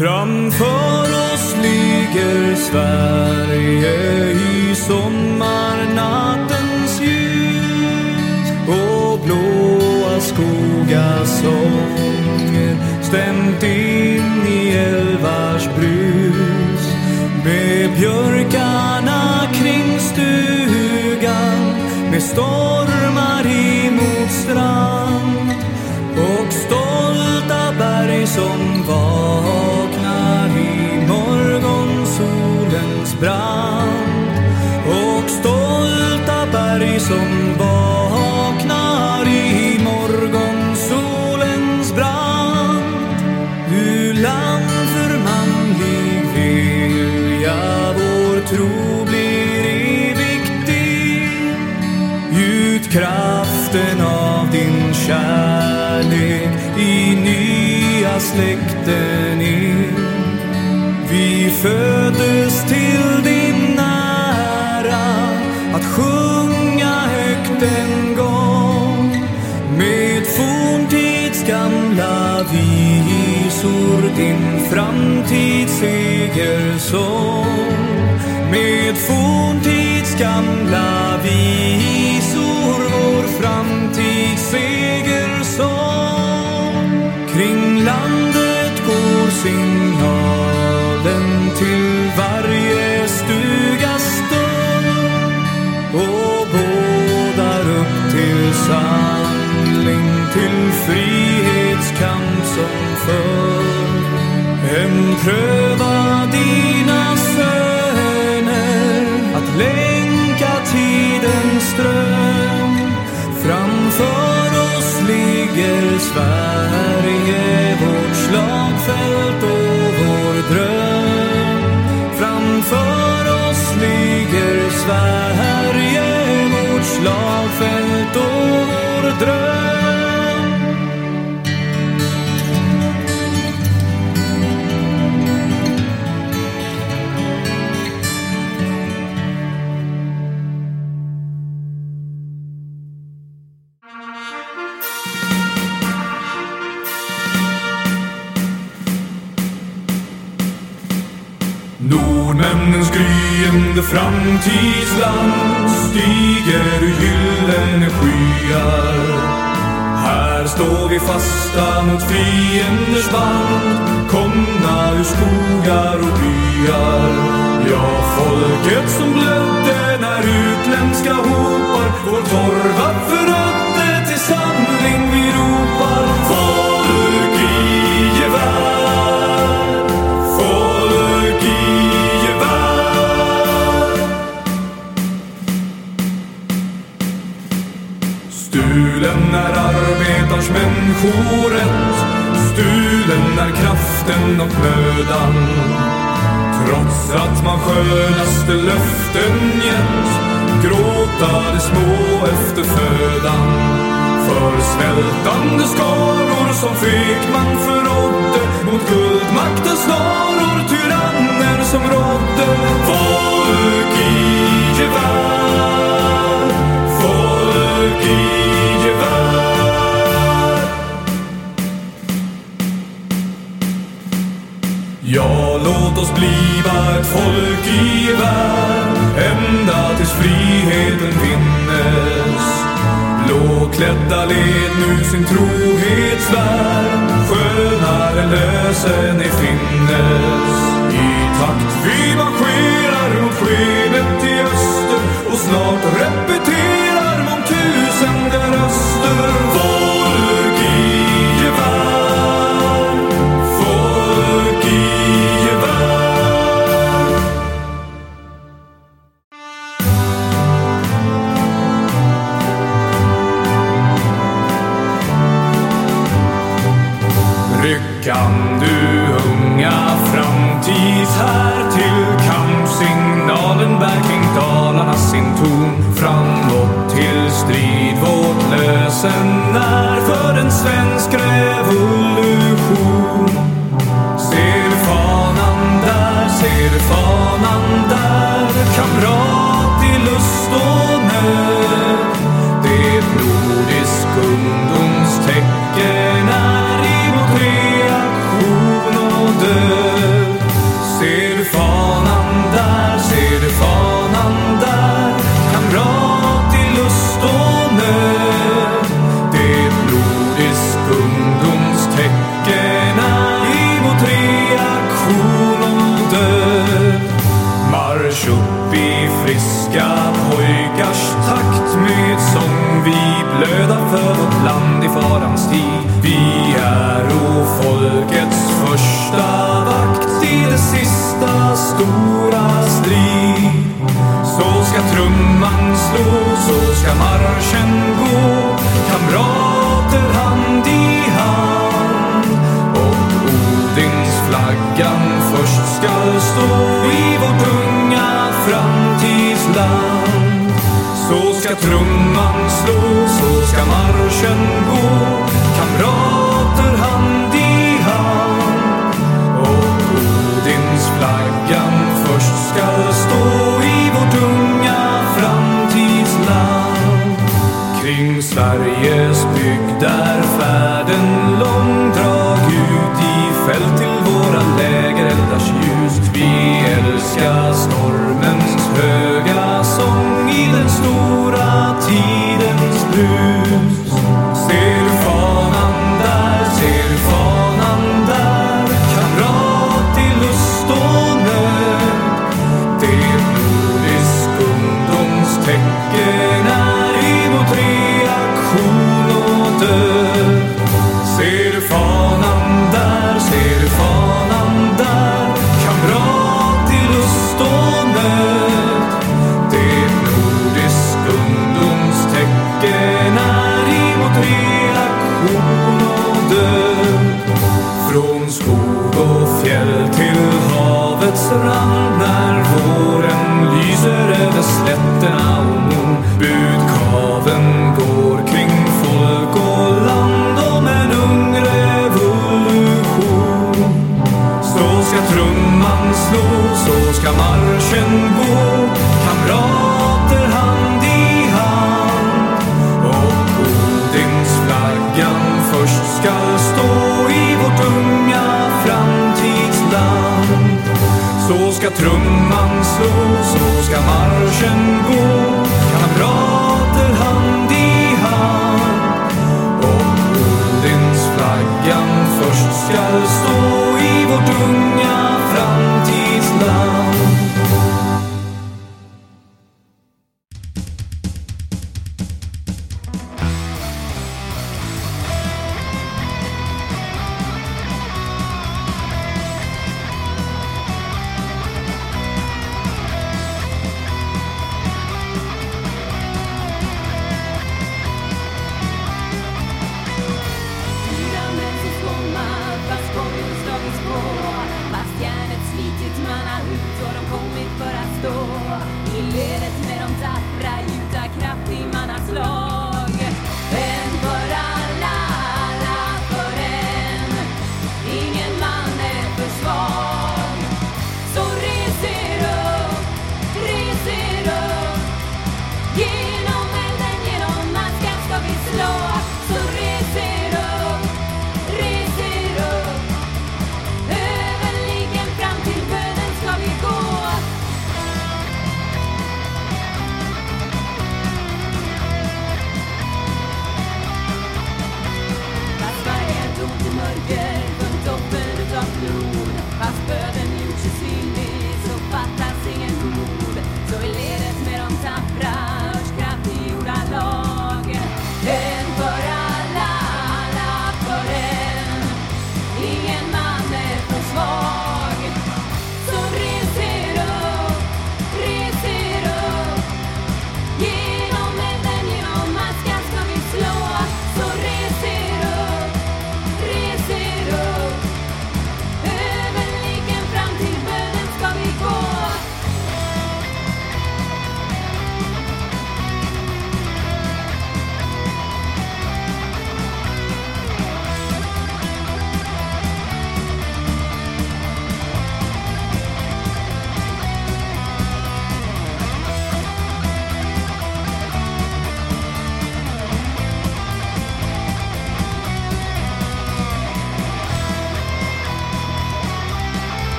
Framför oss ligger Sverige i sommarnattens ljus. Och blåa skogars sånger stämt in i älvars brus. Med björkarna kring stugan med stormar kraften av din kärlek i nya släkten in. Vi föddes till din ära att sjunga högt en gång med forntids gamla visor din framtids segersång med forntids gamla visor framtid framtids segersång kring landet går signalen till varje stugas stund och bådar upp till samling till frihetskamp som förr en prövad Sverige vårt slagfält och vår dröm. Framför oss ligger Sverige vårt slagfält och vår dröm. Gryende framtidsland stiger ur gyllene skyar. Här står vi fasta mot fienders band, komna ur skogar och byar. Ja, folket som blödde när utländska hopar vår torva förödde till samling vi ropar. Arbetarns människorätt Stulen är kraften och flödan. Trots att man skönaste löften gett Gråta de små efter födan. För svältande skaror som fekman förrådde Mot guldmaktens snaror tyranner som rådde. Folk i gevär Folk i gevär. Låt oss bliva ett folk i värld, ända tills friheten finnes. Blåklädda led nu sin trohetsvärd skönare lösen i finnes. I takt vi marscherar mot skenet i öster och snart repeterar mångtusende röster.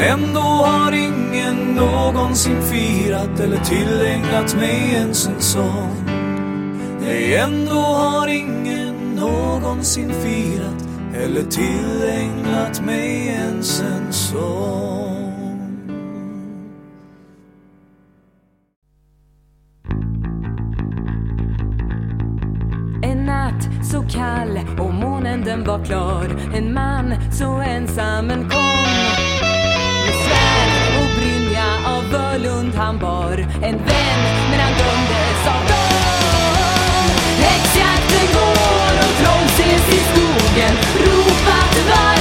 Ändå har ingen någonsin firat eller tillägnat mig ens en sång. Nej, ändå har ingen någonsin firat eller tillägnat mig ens en sång. En natt så kall och månen den var klar En man så ensam men kom med svärd. Och brynja av Völund han bar. En vän men han dömdes av dem Häxjakten går och troll ses i skogen. Ropat varg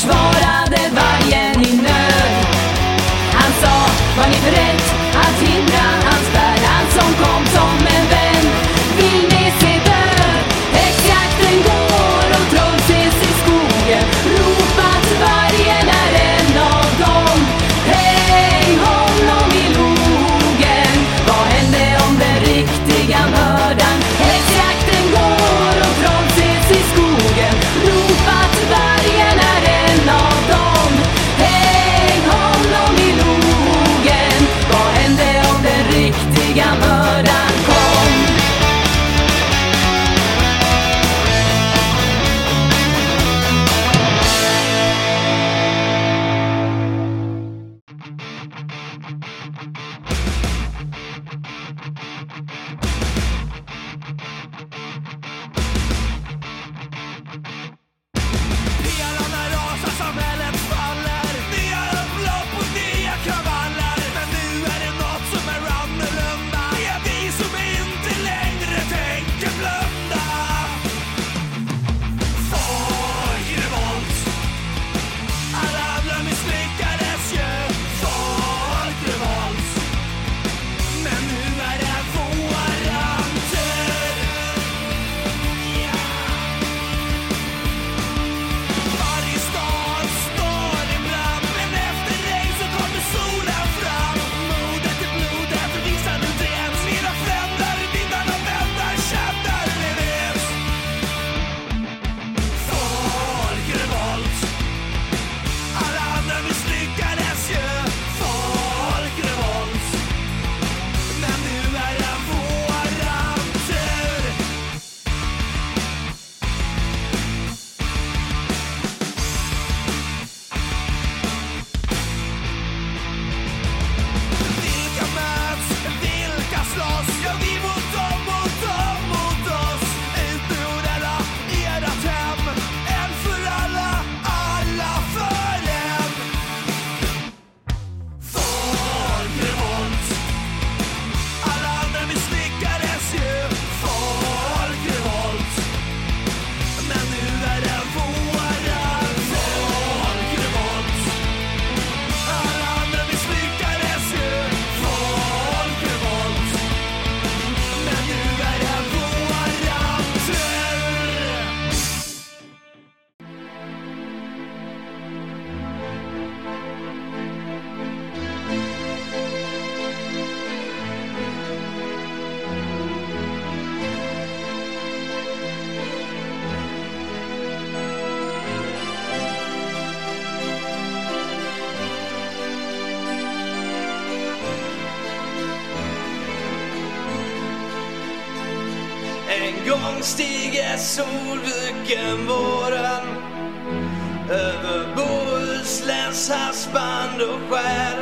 vamos. Blicken våren över Bohusläns havsband och skär.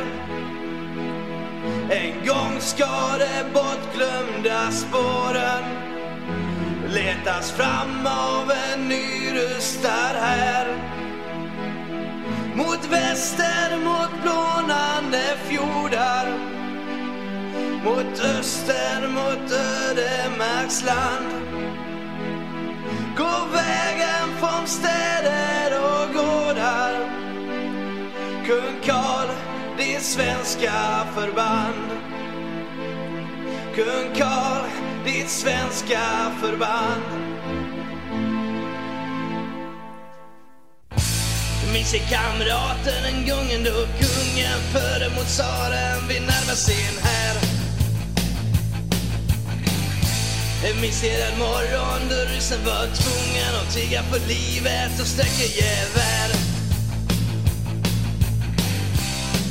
En gång ska de bortglömda spåren letas fram av en nyrustad här. Mot väster, mot blånande fjordar mot öster, mot ödemarksland Kung det är svenska förband. Kung Karl, ditt svenska förband. Minns jag kamraten den gången då kungen förde mot tsaren. Vid närmar sin här. Minns jag den morgon då ryssen var tvungen att tigga för livet och sträcka gevär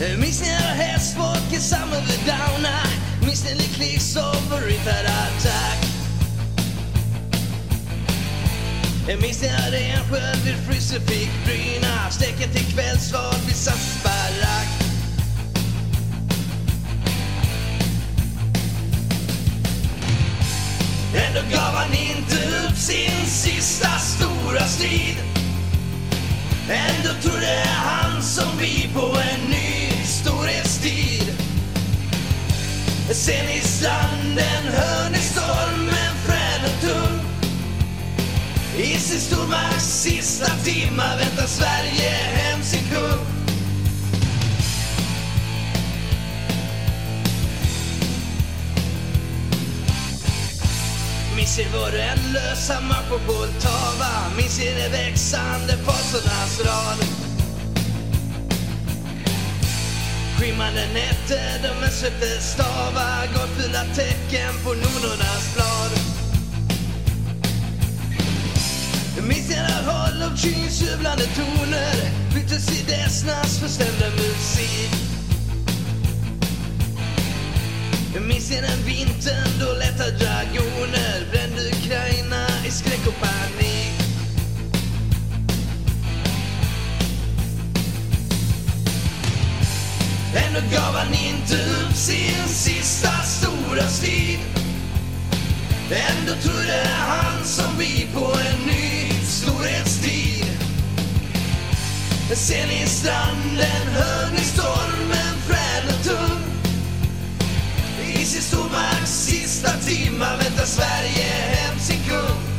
Jag minns när hästfolket samlade vid Dauna Minns när Licklicksov och ritade attack? Jag minns eh, när Rensköld vid frysen fick bryna? Steken till kvällsval vid SAS barack Ändå gav han inte upp sin sista stora strid. Eh, Ändå trodde han som vi på en ny Sen i stranden hör ni stormen frän och tung. I sin stormakts sista timma väntar Sverige hem sin kung. Minns er vår ändlösa match på Poltava. Minns er de växande fasornas rad Skymande nätter, de är stavar gav fula tecken på nornornas blad Minns era håll och kyns jublande toner byttes i Desnas förstämda musik Jag minns den vintern då lätta dragoner brände Ukraina i skräck och panik. Ändå gav han inte upp sin sista stora strid. Ändå trodde han som vi på en ny storhetstid. Sen i stranden hör ni stormen frän och tung. I sin stormakts sista timma väntar Sverige hem sin kung.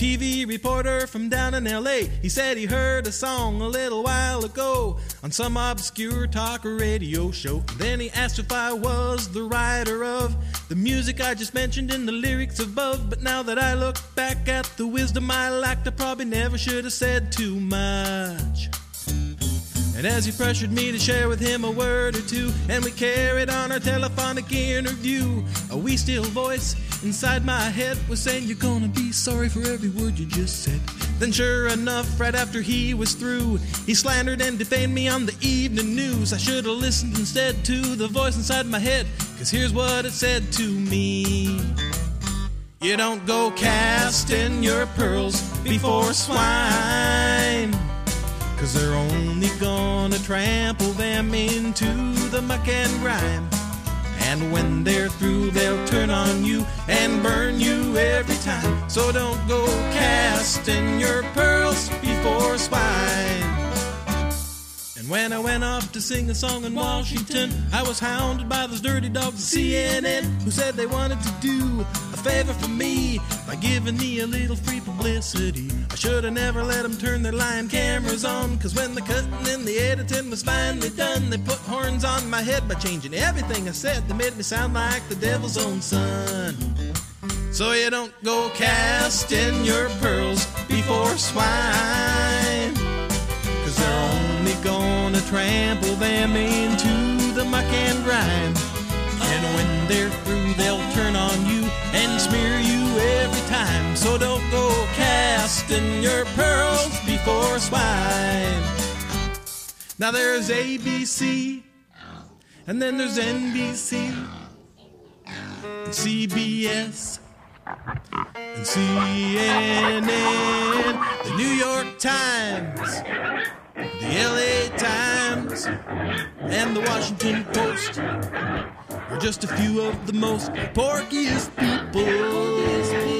TV reporter from down in LA. He said he heard a song a little while ago on some obscure talk radio show. Then he asked if I was the writer of the music I just mentioned in the lyrics above. But now that I look back at the wisdom I lacked, I probably never should have said too much. And as he pressured me to share with him a word or two, and we carried on our telephonic interview, a wee still voice inside my head was saying, You're gonna be sorry for every word you just said. Then, sure enough, right after he was through, he slandered and defamed me on the evening news. I should have listened instead to the voice inside my head, cause here's what it said to me. You don't go casting your pearls before swine. Cause they're only gonna trample them into the muck and grime. And when they're through, they'll turn on you and burn you every time. So don't go casting your pearls before swine. And when I went off to sing a song in Washington, I was hounded by those dirty dogs at CNN who said they wanted to do a favor for me by giving me a little free publicity. I should have never let them turn their lying cameras on, cause when the cutting and the editing was finally done, they put horns on my head by changing everything I said. They made me sound like the devil's own son. So you don't go casting your pearls before swine. Cause they're only gonna trample them into the muck and grime. And when they're through, they'll turn on you and smear you every time. So don't go casting your pearls before swine. Now there's ABC, and then there's NBC, and CBS, and CNN, the New York Times, the LA Times, and the Washington Post are just a few of the most porkiest people.